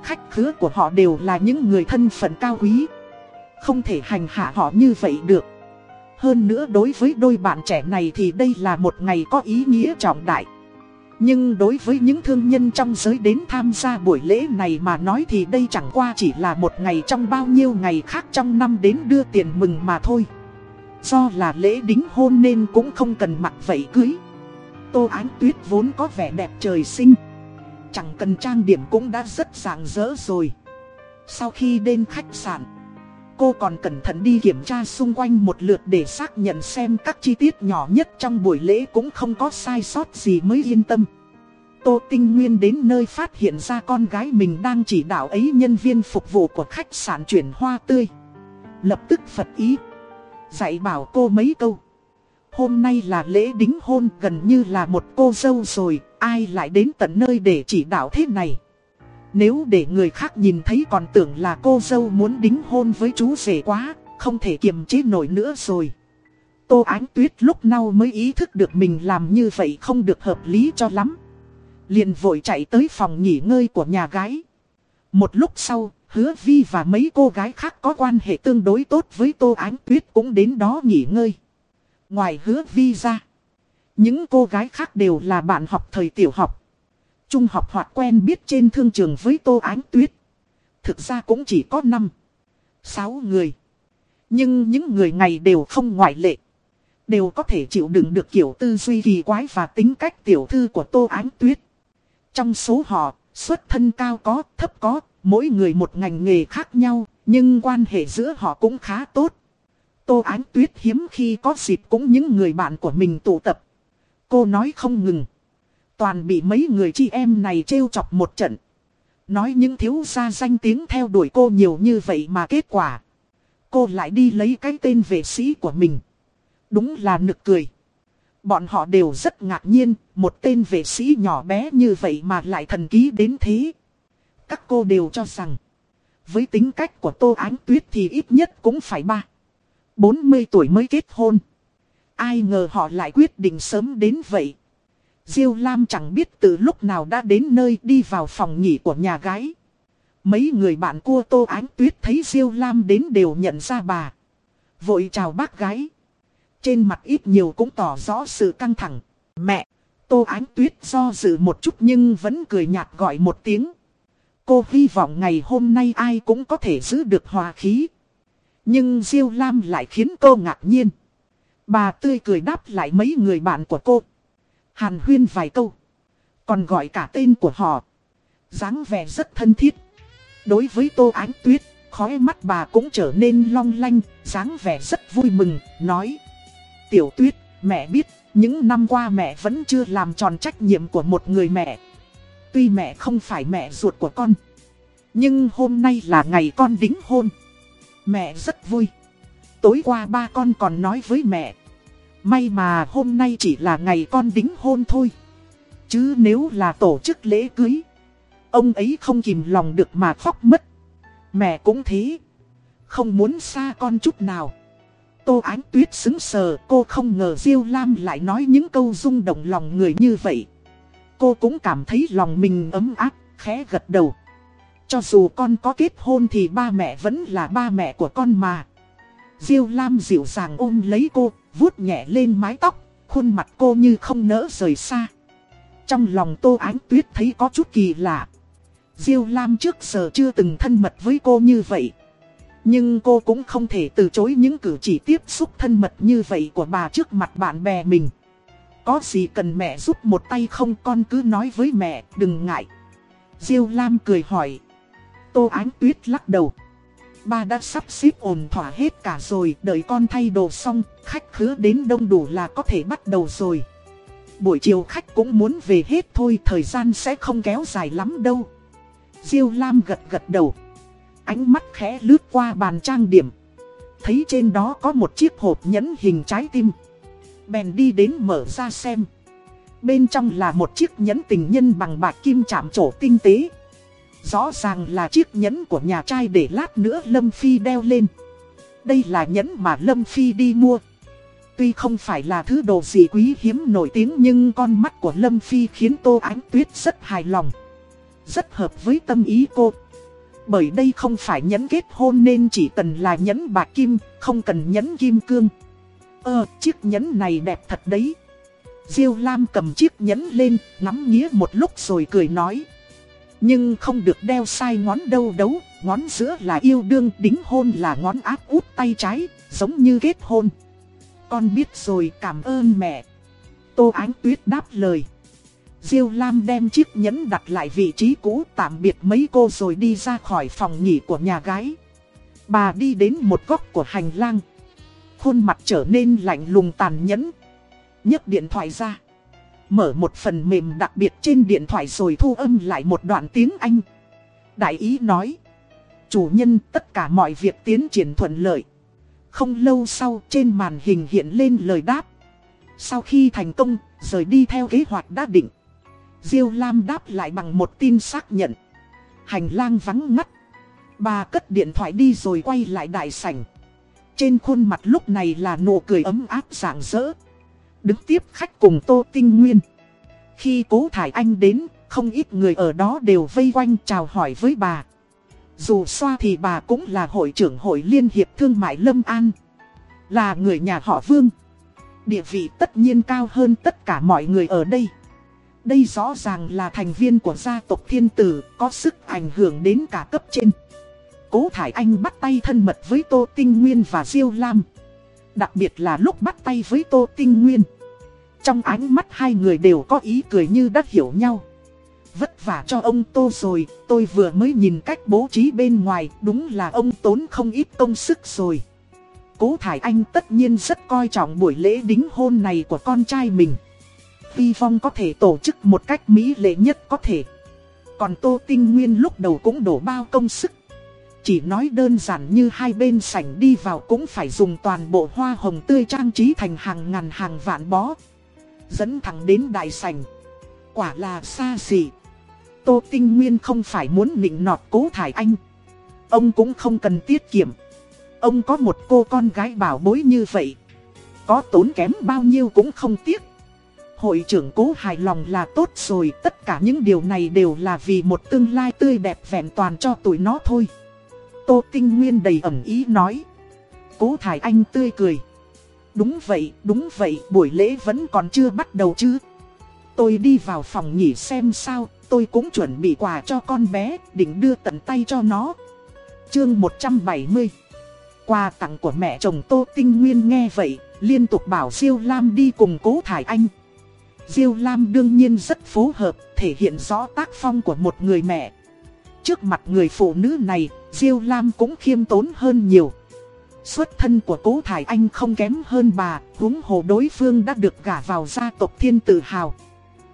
Khách khứa của họ đều là những người thân phận cao quý. Không thể hành hạ họ như vậy được. Hơn nữa đối với đôi bạn trẻ này thì đây là một ngày có ý nghĩa trọng đại. Nhưng đối với những thương nhân trong giới đến tham gia buổi lễ này mà nói thì đây chẳng qua chỉ là một ngày trong bao nhiêu ngày khác trong năm đến đưa tiền mừng mà thôi. Do là lễ đính hôn nên cũng không cần mặc vậy cưới. Tô Ánh Tuyết vốn có vẻ đẹp trời sinh. Chẳng cần trang điểm cũng đã rất rạng rỡ rồi. Sau khi đến khách sạn, cô còn cẩn thận đi kiểm tra xung quanh một lượt để xác nhận xem các chi tiết nhỏ nhất trong buổi lễ cũng không có sai sót gì mới yên tâm. Tô Tinh Nguyên đến nơi phát hiện ra con gái mình đang chỉ đạo ấy nhân viên phục vụ của khách sạn chuyển hoa tươi. Lập tức phật ý. Dạy bảo cô mấy câu. Hôm nay là lễ đính hôn gần như là một cô dâu rồi, ai lại đến tận nơi để chỉ đạo thế này. Nếu để người khác nhìn thấy còn tưởng là cô dâu muốn đính hôn với chú rể quá, không thể kiềm chế nổi nữa rồi. Tô Ánh Tuyết lúc nào mới ý thức được mình làm như vậy không được hợp lý cho lắm. Liền vội chạy tới phòng nghỉ ngơi của nhà gái. Một lúc sau, hứa vi và mấy cô gái khác có quan hệ tương đối tốt với Tô Ánh Tuyết cũng đến đó nghỉ ngơi. Ngoài hứa vi ra, những cô gái khác đều là bạn học thời tiểu học. Trung học hoặc quen biết trên thương trường với Tô Ánh Tuyết. Thực ra cũng chỉ có 5, 6 người. Nhưng những người này đều không ngoại lệ. Đều có thể chịu đựng được kiểu tư duy kỳ quái và tính cách tiểu thư của Tô Ánh Tuyết. Trong số họ, xuất thân cao có, thấp có, mỗi người một ngành nghề khác nhau, nhưng quan hệ giữa họ cũng khá tốt. Tô Ánh Tuyết hiếm khi có dịp cũng những người bạn của mình tụ tập. Cô nói không ngừng. Toàn bị mấy người chị em này trêu chọc một trận. Nói những thiếu gia danh tiếng theo đuổi cô nhiều như vậy mà kết quả. Cô lại đi lấy cái tên vệ sĩ của mình. Đúng là nực cười. Bọn họ đều rất ngạc nhiên, một tên vệ sĩ nhỏ bé như vậy mà lại thần ký đến thế. Các cô đều cho rằng, với tính cách của Tô Ánh Tuyết thì ít nhất cũng phải ba, 40 tuổi mới kết hôn. Ai ngờ họ lại quyết định sớm đến vậy. Diêu Lam chẳng biết từ lúc nào đã đến nơi đi vào phòng nghỉ của nhà gái. Mấy người bạn cua Tô Ánh Tuyết thấy Diêu Lam đến đều nhận ra bà. Vội chào bác gái. Trên mặt ít nhiều cũng tỏ rõ sự căng thẳng. Mẹ, Tô Ánh Tuyết do dự một chút nhưng vẫn cười nhạt gọi một tiếng. Cô hy vọng ngày hôm nay ai cũng có thể giữ được hòa khí. Nhưng Diêu Lam lại khiến cô ngạc nhiên. Bà tươi cười đáp lại mấy người bạn của cô. Hàn huyên vài câu. Còn gọi cả tên của họ. dáng vẻ rất thân thiết. Đối với Tô Ánh Tuyết, khói mắt bà cũng trở nên long lanh, dáng vẻ rất vui mừng, nói. Tiểu Tuyết, mẹ biết, những năm qua mẹ vẫn chưa làm tròn trách nhiệm của một người mẹ. Tuy mẹ không phải mẹ ruột của con. Nhưng hôm nay là ngày con đính hôn. Mẹ rất vui. Tối qua ba con còn nói với mẹ. May mà hôm nay chỉ là ngày con đính hôn thôi. Chứ nếu là tổ chức lễ cưới. Ông ấy không kìm lòng được mà khóc mất. Mẹ cũng thế. Không muốn xa con chút nào. Tô Ánh Tuyết xứng sờ, cô không ngờ Diêu Lam lại nói những câu rung động lòng người như vậy. Cô cũng cảm thấy lòng mình ấm áp, khẽ gật đầu. Cho dù con có kết hôn thì ba mẹ vẫn là ba mẹ của con mà. Diêu Lam dịu dàng ôm lấy cô, vuốt nhẹ lên mái tóc, khuôn mặt cô như không nỡ rời xa. Trong lòng Tô Ánh Tuyết thấy có chút kỳ lạ. Diêu Lam trước giờ chưa từng thân mật với cô như vậy. Nhưng cô cũng không thể từ chối những cử chỉ tiếp xúc thân mật như vậy của bà trước mặt bạn bè mình. Có gì cần mẹ giúp một tay không con cứ nói với mẹ, đừng ngại. Diêu Lam cười hỏi. Tô Ánh Tuyết lắc đầu. Ba đã sắp xếp ổn thỏa hết cả rồi, đợi con thay đồ xong, khách khứa đến đông đủ là có thể bắt đầu rồi. Buổi chiều khách cũng muốn về hết thôi, thời gian sẽ không kéo dài lắm đâu. Diêu Lam gật gật đầu. Ánh mắt khẽ lướt qua bàn trang điểm. Thấy trên đó có một chiếc hộp nhẫn hình trái tim. Bèn đi đến mở ra xem. Bên trong là một chiếc nhẫn tình nhân bằng bạc kim chạm trổ tinh tế. Rõ ràng là chiếc nhẫn của nhà trai để lát nữa Lâm Phi đeo lên. Đây là nhẫn mà Lâm Phi đi mua. Tuy không phải là thứ đồ gì quý hiếm nổi tiếng nhưng con mắt của Lâm Phi khiến Tô Ánh Tuyết rất hài lòng. Rất hợp với tâm ý cô. Bởi đây không phải nhẫn kết hôn nên chỉ cần là nhẫn bạc kim, không cần nhẫn kim cương. Ơ, chiếc nhẫn này đẹp thật đấy. Diêu Lam cầm chiếc nhẫn lên, ngắm nghía một lúc rồi cười nói. Nhưng không được đeo sai ngón đâu đấu, ngón giữa là yêu đương, đính hôn là ngón áp út tay trái, giống như kết hôn. Con biết rồi, cảm ơn mẹ. Tô Ánh Tuyết đáp lời. Diêu Lam đem chiếc nhẫn đặt lại vị trí cũ tạm biệt mấy cô rồi đi ra khỏi phòng nghỉ của nhà gái. Bà đi đến một góc của hành lang. Khuôn mặt trở nên lạnh lùng tàn nhẫn. nhấc điện thoại ra. Mở một phần mềm đặc biệt trên điện thoại rồi thu âm lại một đoạn tiếng Anh. Đại ý nói. Chủ nhân tất cả mọi việc tiến triển thuận lợi. Không lâu sau trên màn hình hiện lên lời đáp. Sau khi thành công, rời đi theo kế hoạch đã định. Diêu Lam đáp lại bằng một tin xác nhận. Hành lang vắng ngắt. Bà cất điện thoại đi rồi quay lại đại sảnh. Trên khuôn mặt lúc này là nụ cười ấm áp rạng rỡ. Đứng tiếp khách cùng Tô Tinh Nguyên. Khi cố thải anh đến, không ít người ở đó đều vây quanh chào hỏi với bà. Dù xoa thì bà cũng là hội trưởng hội Liên hiệp Thương mại Lâm An. Là người nhà họ Vương. Địa vị tất nhiên cao hơn tất cả mọi người ở đây. Đây rõ ràng là thành viên của gia tộc thiên tử, có sức ảnh hưởng đến cả cấp trên. Cố Thải Anh bắt tay thân mật với Tô Tinh Nguyên và Diêu Lam. Đặc biệt là lúc bắt tay với Tô Tinh Nguyên. Trong ánh mắt hai người đều có ý cười như đã hiểu nhau. Vất vả cho ông Tô rồi, tôi vừa mới nhìn cách bố trí bên ngoài, đúng là ông tốn không ít công sức rồi. Cố Thải Anh tất nhiên rất coi trọng buổi lễ đính hôn này của con trai mình. Vi Phong có thể tổ chức một cách mỹ lệ nhất có thể. Còn Tô Tinh Nguyên lúc đầu cũng đổ bao công sức. Chỉ nói đơn giản như hai bên sảnh đi vào cũng phải dùng toàn bộ hoa hồng tươi trang trí thành hàng ngàn hàng vạn bó. Dẫn thẳng đến đại sảnh. Quả là xa xỉ. Tô Tinh Nguyên không phải muốn nịnh nọt cố thải anh. Ông cũng không cần tiết kiệm. Ông có một cô con gái bảo bối như vậy. Có tốn kém bao nhiêu cũng không tiếc. Hội trưởng cố hài lòng là tốt rồi, tất cả những điều này đều là vì một tương lai tươi đẹp vẹn toàn cho tụi nó thôi. Tô Tinh Nguyên đầy ẩm ý nói. Cố Thải Anh tươi cười. Đúng vậy, đúng vậy, buổi lễ vẫn còn chưa bắt đầu chứ. Tôi đi vào phòng nghỉ xem sao, tôi cũng chuẩn bị quà cho con bé, định đưa tận tay cho nó. Chương 170 Quà tặng của mẹ chồng Tô Tinh Nguyên nghe vậy, liên tục bảo Diêu Lam đi cùng cố Thải Anh. Diêu Lam đương nhiên rất phối hợp, thể hiện rõ tác phong của một người mẹ. Trước mặt người phụ nữ này, Diêu Lam cũng khiêm tốn hơn nhiều. Xuất thân của cố Thải Anh không kém hơn bà, huống hồ đối phương đã được gả vào gia tộc thiên tự hào.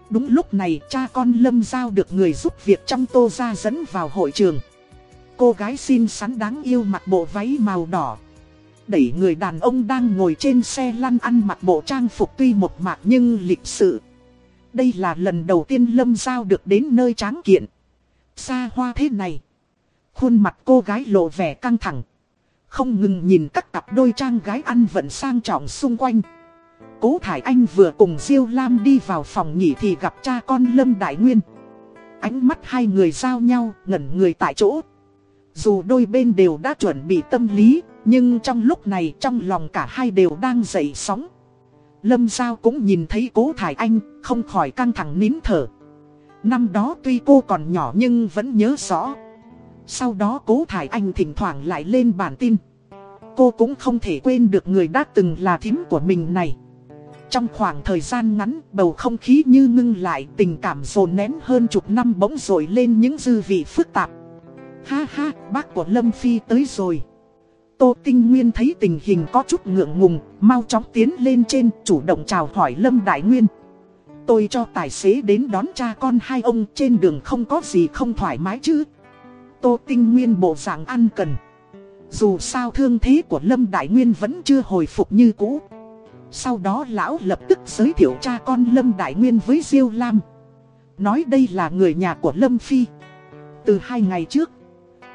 Đúng lúc này cha con Lâm Giao được người giúp việc trong tô ra dẫn vào hội trường. Cô gái xinh xắn đáng yêu mặc bộ váy màu đỏ. Đẩy người đàn ông đang ngồi trên xe lăn ăn mặc bộ trang phục tuy một mạc nhưng lịch sự. Đây là lần đầu tiên Lâm Giao được đến nơi tráng kiện. Xa hoa thế này. Khuôn mặt cô gái lộ vẻ căng thẳng. Không ngừng nhìn các cặp đôi trang gái ăn vận sang trọng xung quanh. Cố Thải Anh vừa cùng Diêu Lam đi vào phòng nghỉ thì gặp cha con Lâm Đại Nguyên. Ánh mắt hai người giao nhau, ngẩn người tại chỗ. Dù đôi bên đều đã chuẩn bị tâm lý, nhưng trong lúc này trong lòng cả hai đều đang dậy sóng. Lâm Giao cũng nhìn thấy cố Thải Anh, không khỏi căng thẳng nín thở. Năm đó tuy cô còn nhỏ nhưng vẫn nhớ rõ. Sau đó cố Thải Anh thỉnh thoảng lại lên bản tin. Cô cũng không thể quên được người đã từng là thím của mình này. Trong khoảng thời gian ngắn, bầu không khí như ngưng lại, tình cảm dồn nén hơn chục năm bỗng rồi lên những dư vị phức tạp. Ha ha, bác của Lâm Phi tới rồi. Tô Tinh Nguyên thấy tình hình có chút ngượng ngùng, mau chóng tiến lên trên, chủ động chào hỏi Lâm Đại Nguyên. Tôi cho tài xế đến đón cha con hai ông trên đường không có gì không thoải mái chứ. Tô Tinh Nguyên bộ dạng ăn cần. Dù sao thương thế của Lâm Đại Nguyên vẫn chưa hồi phục như cũ. Sau đó lão lập tức giới thiệu cha con Lâm Đại Nguyên với Diêu Lam. Nói đây là người nhà của Lâm Phi. Từ hai ngày trước,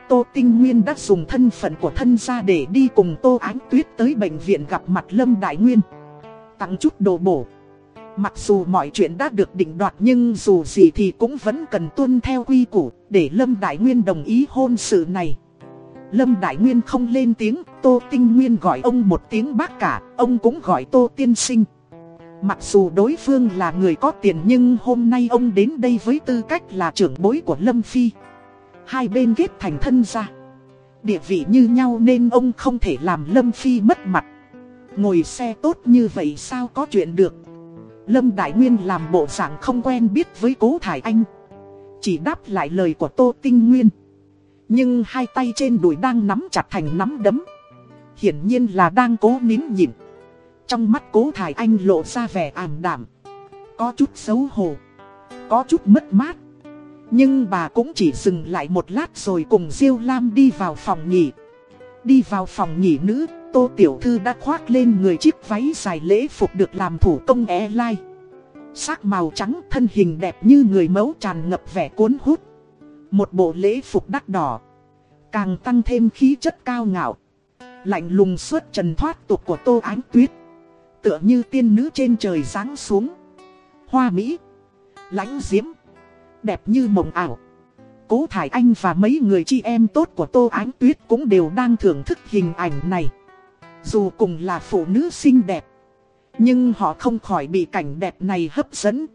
Tô Tinh Nguyên đã dùng thân phận của thân gia để đi cùng Tô Ánh Tuyết tới bệnh viện gặp mặt Lâm Đại Nguyên. Tặng chút đồ bổ. Mặc dù mọi chuyện đã được định đoạt nhưng dù gì thì cũng vẫn cần tuân theo quy củ để Lâm Đại Nguyên đồng ý hôn sự này. Lâm Đại Nguyên không lên tiếng, Tô Tinh Nguyên gọi ông một tiếng bác cả, ông cũng gọi Tô Tiên Sinh. Mặc dù đối phương là người có tiền nhưng hôm nay ông đến đây với tư cách là trưởng bối của Lâm Phi. Hai bên kết thành thân ra. Địa vị như nhau nên ông không thể làm Lâm Phi mất mặt. Ngồi xe tốt như vậy sao có chuyện được. Lâm Đại Nguyên làm bộ dạng không quen biết với Cố Thải Anh. Chỉ đáp lại lời của Tô Tinh Nguyên. Nhưng hai tay trên đùi đang nắm chặt thành nắm đấm. Hiển nhiên là đang cố nín nhịn. Trong mắt Cố Thải Anh lộ ra vẻ ảm đạm. Có chút xấu hổ. Có chút mất mát. Nhưng bà cũng chỉ dừng lại một lát rồi cùng Diêu Lam đi vào phòng nghỉ. Đi vào phòng nghỉ nữ, Tô Tiểu Thư đã khoác lên người chiếc váy dài lễ phục được làm thủ công e lai. Sắc màu trắng, thân hình đẹp như người mẫu tràn ngập vẻ cuốn hút. Một bộ lễ phục đắt đỏ. Càng tăng thêm khí chất cao ngạo. Lạnh lùng suốt trần thoát tục của Tô Ánh Tuyết. Tựa như tiên nữ trên trời giáng xuống. Hoa Mỹ. Lãnh diễm đẹp như mộng ảo. Cố Thải Anh và mấy người chị em tốt của Tô Ánh Tuyết cũng đều đang thưởng thức hình ảnh này. Dù cùng là phụ nữ xinh đẹp, nhưng họ không khỏi bị cảnh đẹp này hấp dẫn.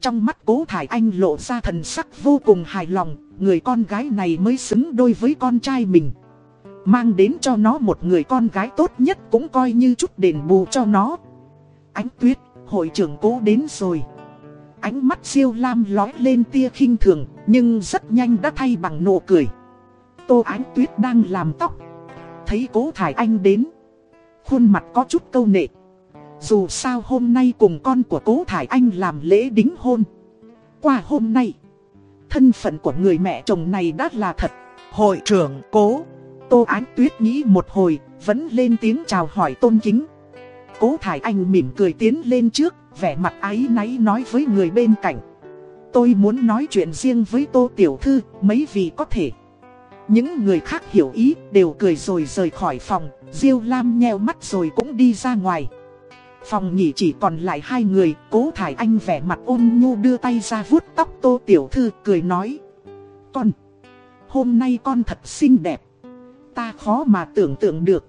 Trong mắt Cố Thải Anh lộ ra thần sắc vô cùng hài lòng, người con gái này mới xứng đôi với con trai mình. Mang đến cho nó một người con gái tốt nhất cũng coi như chút đền bù cho nó. Ánh Tuyết, hội trưởng cố đến rồi. Ánh mắt siêu lam lói lên tia khinh thường, nhưng rất nhanh đã thay bằng nụ cười. Tô Ánh Tuyết đang làm tóc. Thấy cố Thải Anh đến. Khuôn mặt có chút câu nệ. Dù sao hôm nay cùng con của cố Thải Anh làm lễ đính hôn. Qua hôm nay, thân phận của người mẹ chồng này đã là thật. Hội trưởng cố. Tô Ánh Tuyết nghĩ một hồi, vẫn lên tiếng chào hỏi tôn kính. Cố Thải Anh mỉm cười tiến lên trước, vẻ mặt ái náy nói với người bên cạnh. Tôi muốn nói chuyện riêng với Tô Tiểu Thư, mấy vị có thể. Những người khác hiểu ý, đều cười rồi rời khỏi phòng, Diêu Lam nheo mắt rồi cũng đi ra ngoài. Phòng nghỉ chỉ còn lại hai người, cố thải anh vẻ mặt ôn nhu đưa tay ra vuốt tóc Tô Tiểu Thư cười nói. Con, hôm nay con thật xinh đẹp, ta khó mà tưởng tượng được.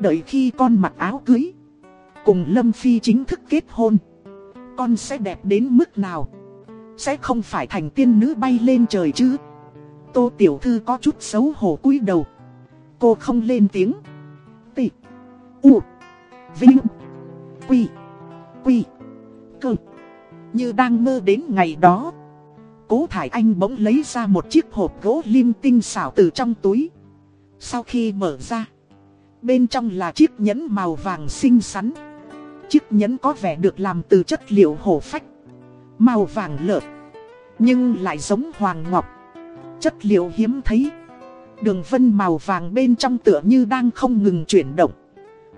Đợi khi con mặc áo cưới, cùng Lâm Phi chính thức kết hôn con sẽ đẹp đến mức nào? Sẽ không phải thành tiên nữ bay lên trời chứ? Tô Tiểu Thư có chút xấu hổ cúi đầu. Cô không lên tiếng. U. Vinh. Quy. Quy. Cơ. Như đang mơ đến ngày đó. Cố Thải Anh bỗng lấy ra một chiếc hộp gỗ lim tinh xảo từ trong túi. Sau khi mở ra. Bên trong là chiếc nhẫn màu vàng xinh xắn. Chiếc nhẫn có vẻ được làm từ chất liệu hổ phách, Màu vàng lợt Nhưng lại giống hoàng ngọc Chất liệu hiếm thấy, Đường vân màu vàng bên trong tựa như đang không ngừng chuyển động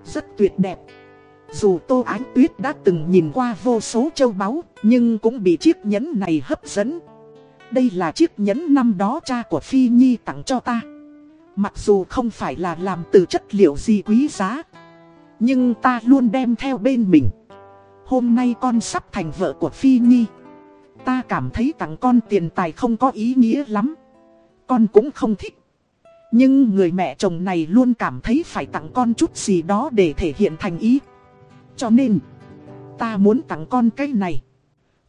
rất tuyệt đẹp. Dù Tô Ánh Tuyết đã từng nhìn qua vô số châu báu, Nhưng cũng bị chiếc nhẫn này hấp dẫn. Đây là chiếc nhẫn năm đó cha của Phi Nhi tặng cho ta. Mặc dù không phải là làm từ chất liệu gì quý giá, nhưng ta luôn đem theo bên mình. Hôm nay con sắp thành vợ của Phi Nhi. Ta cảm thấy tặng con tiền tài không có ý nghĩa lắm. Con cũng không thích. Nhưng người mẹ chồng này luôn cảm thấy phải tặng con chút gì đó để thể hiện thành ý Cho nên Ta muốn tặng con cái này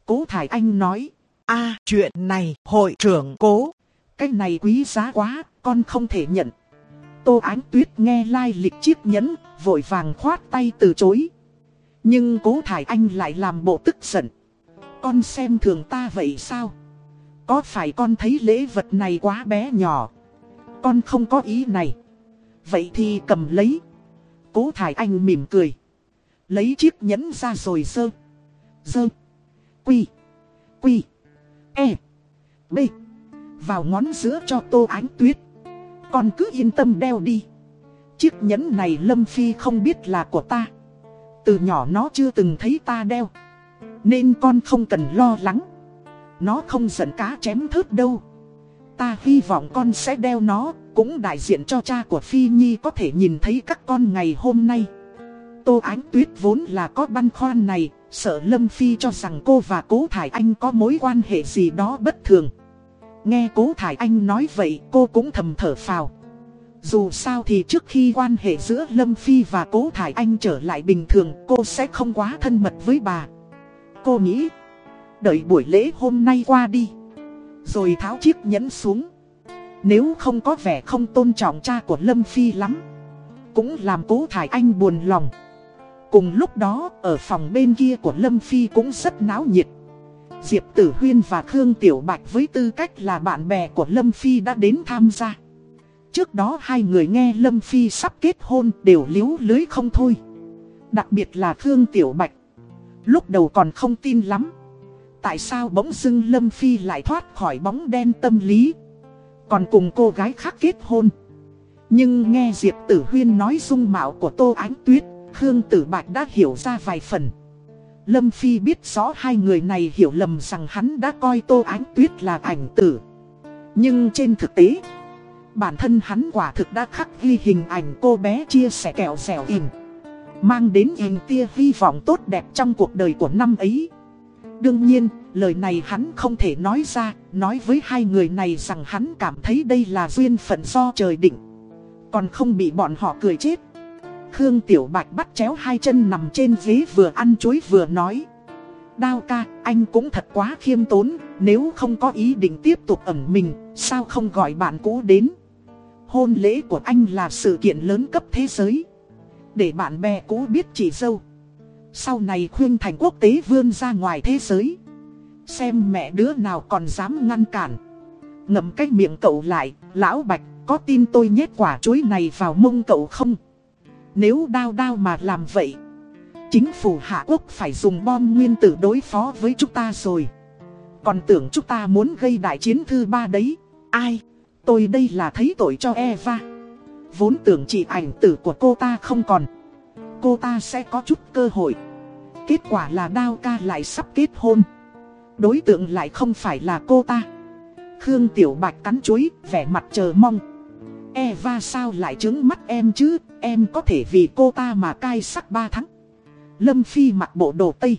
Cố Thải Anh nói a chuyện này hội trưởng cố Cái này quý giá quá Con không thể nhận Tô Ánh Tuyết nghe lai lịch chiếc nhẫn, vội vàng khoát tay từ chối. Nhưng cố thải anh lại làm bộ tức giận. Con xem thường ta vậy sao? Có phải con thấy lễ vật này quá bé nhỏ? Con không có ý này. Vậy thì cầm lấy. Cố thải anh mỉm cười. Lấy chiếc nhẫn ra rồi sơ. Dơ. Quy. Quy. E. B. Vào ngón giữa cho tô ánh tuyết. Con cứ yên tâm đeo đi Chiếc nhẫn này Lâm Phi không biết là của ta Từ nhỏ nó chưa từng thấy ta đeo Nên con không cần lo lắng Nó không giận cá chém thớt đâu Ta hy vọng con sẽ đeo nó Cũng đại diện cho cha của Phi Nhi có thể nhìn thấy các con ngày hôm nay Tô Ánh Tuyết vốn là có băn khoăn này Sợ Lâm Phi cho rằng cô và Cố Thải Anh có mối quan hệ gì đó bất thường Nghe cố Thải Anh nói vậy cô cũng thầm thở phào Dù sao thì trước khi quan hệ giữa Lâm Phi và Cố Thải Anh trở lại bình thường cô sẽ không quá thân mật với bà. Cô nghĩ, đợi buổi lễ hôm nay qua đi. Rồi tháo chiếc nhẫn xuống. Nếu không có vẻ không tôn trọng cha của Lâm Phi lắm. Cũng làm Cố Thải Anh buồn lòng. Cùng lúc đó, ở phòng bên kia của Lâm Phi cũng rất náo nhiệt. Diệp Tử Huyên và Khương Tiểu Bạch với tư cách là bạn bè của Lâm Phi đã đến tham gia. Trước đó hai người nghe Lâm Phi sắp kết hôn đều liếu lưới không thôi. Đặc biệt là Khương Tiểu Bạch. Lúc đầu còn không tin lắm. Tại sao bỗng dưng Lâm Phi lại thoát khỏi bóng đen tâm lý. Còn cùng cô gái khác kết hôn. Nhưng nghe Diệp Tử Huyên nói dung mạo của Tô Ánh Tuyết, Khương Tử Bạch đã hiểu ra vài phần. Lâm Phi biết rõ hai người này hiểu lầm rằng hắn đã coi Tô Ánh Tuyết là ảnh tử. Nhưng trên thực tế, bản thân hắn quả thực đã khắc ghi hình ảnh cô bé chia sẻ kẹo dẻo ỉn. Mang đến hình tia hy vọng tốt đẹp trong cuộc đời của năm ấy. Đương nhiên, lời này hắn không thể nói ra, nói với hai người này rằng hắn cảm thấy đây là duyên phận do trời định. Còn không bị bọn họ cười chết. Khương Tiểu Bạch bắt chéo hai chân nằm trên ghế vừa ăn chuối vừa nói. Đao ca, anh cũng thật quá khiêm tốn, nếu không có ý định tiếp tục ẩn mình, sao không gọi bạn cũ đến. Hôn lễ của anh là sự kiện lớn cấp thế giới. Để bạn bè cũ biết chị dâu. Sau này khuyên thành quốc tế vươn ra ngoài thế giới. Xem mẹ đứa nào còn dám ngăn cản. Ngậm cái miệng cậu lại, lão Bạch, có tin tôi nhét quả chuối này vào mông cậu không? Nếu đao đao mà làm vậy Chính phủ Hạ Quốc phải dùng bom nguyên tử đối phó với chúng ta rồi Còn tưởng chúng ta muốn gây đại chiến thứ ba đấy Ai? Tôi đây là thấy tội cho Eva Vốn tưởng chị ảnh tử của cô ta không còn Cô ta sẽ có chút cơ hội Kết quả là đao ca lại sắp kết hôn Đối tượng lại không phải là cô ta Khương Tiểu Bạch cắn chuối, vẻ mặt chờ mong Eva sao lại trứng mắt em chứ, em có thể vì cô ta mà cai sắc ba tháng. Lâm Phi mặc bộ đồ tây.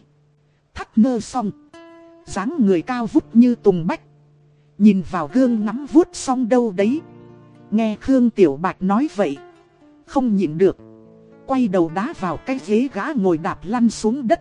Thắt nơ xong. dáng người cao vút như tùng bách. Nhìn vào gương ngắm vuốt xong đâu đấy. Nghe Khương Tiểu Bạch nói vậy. Không nhịn được. Quay đầu đá vào cái ghế gã ngồi đạp lăn xuống đất.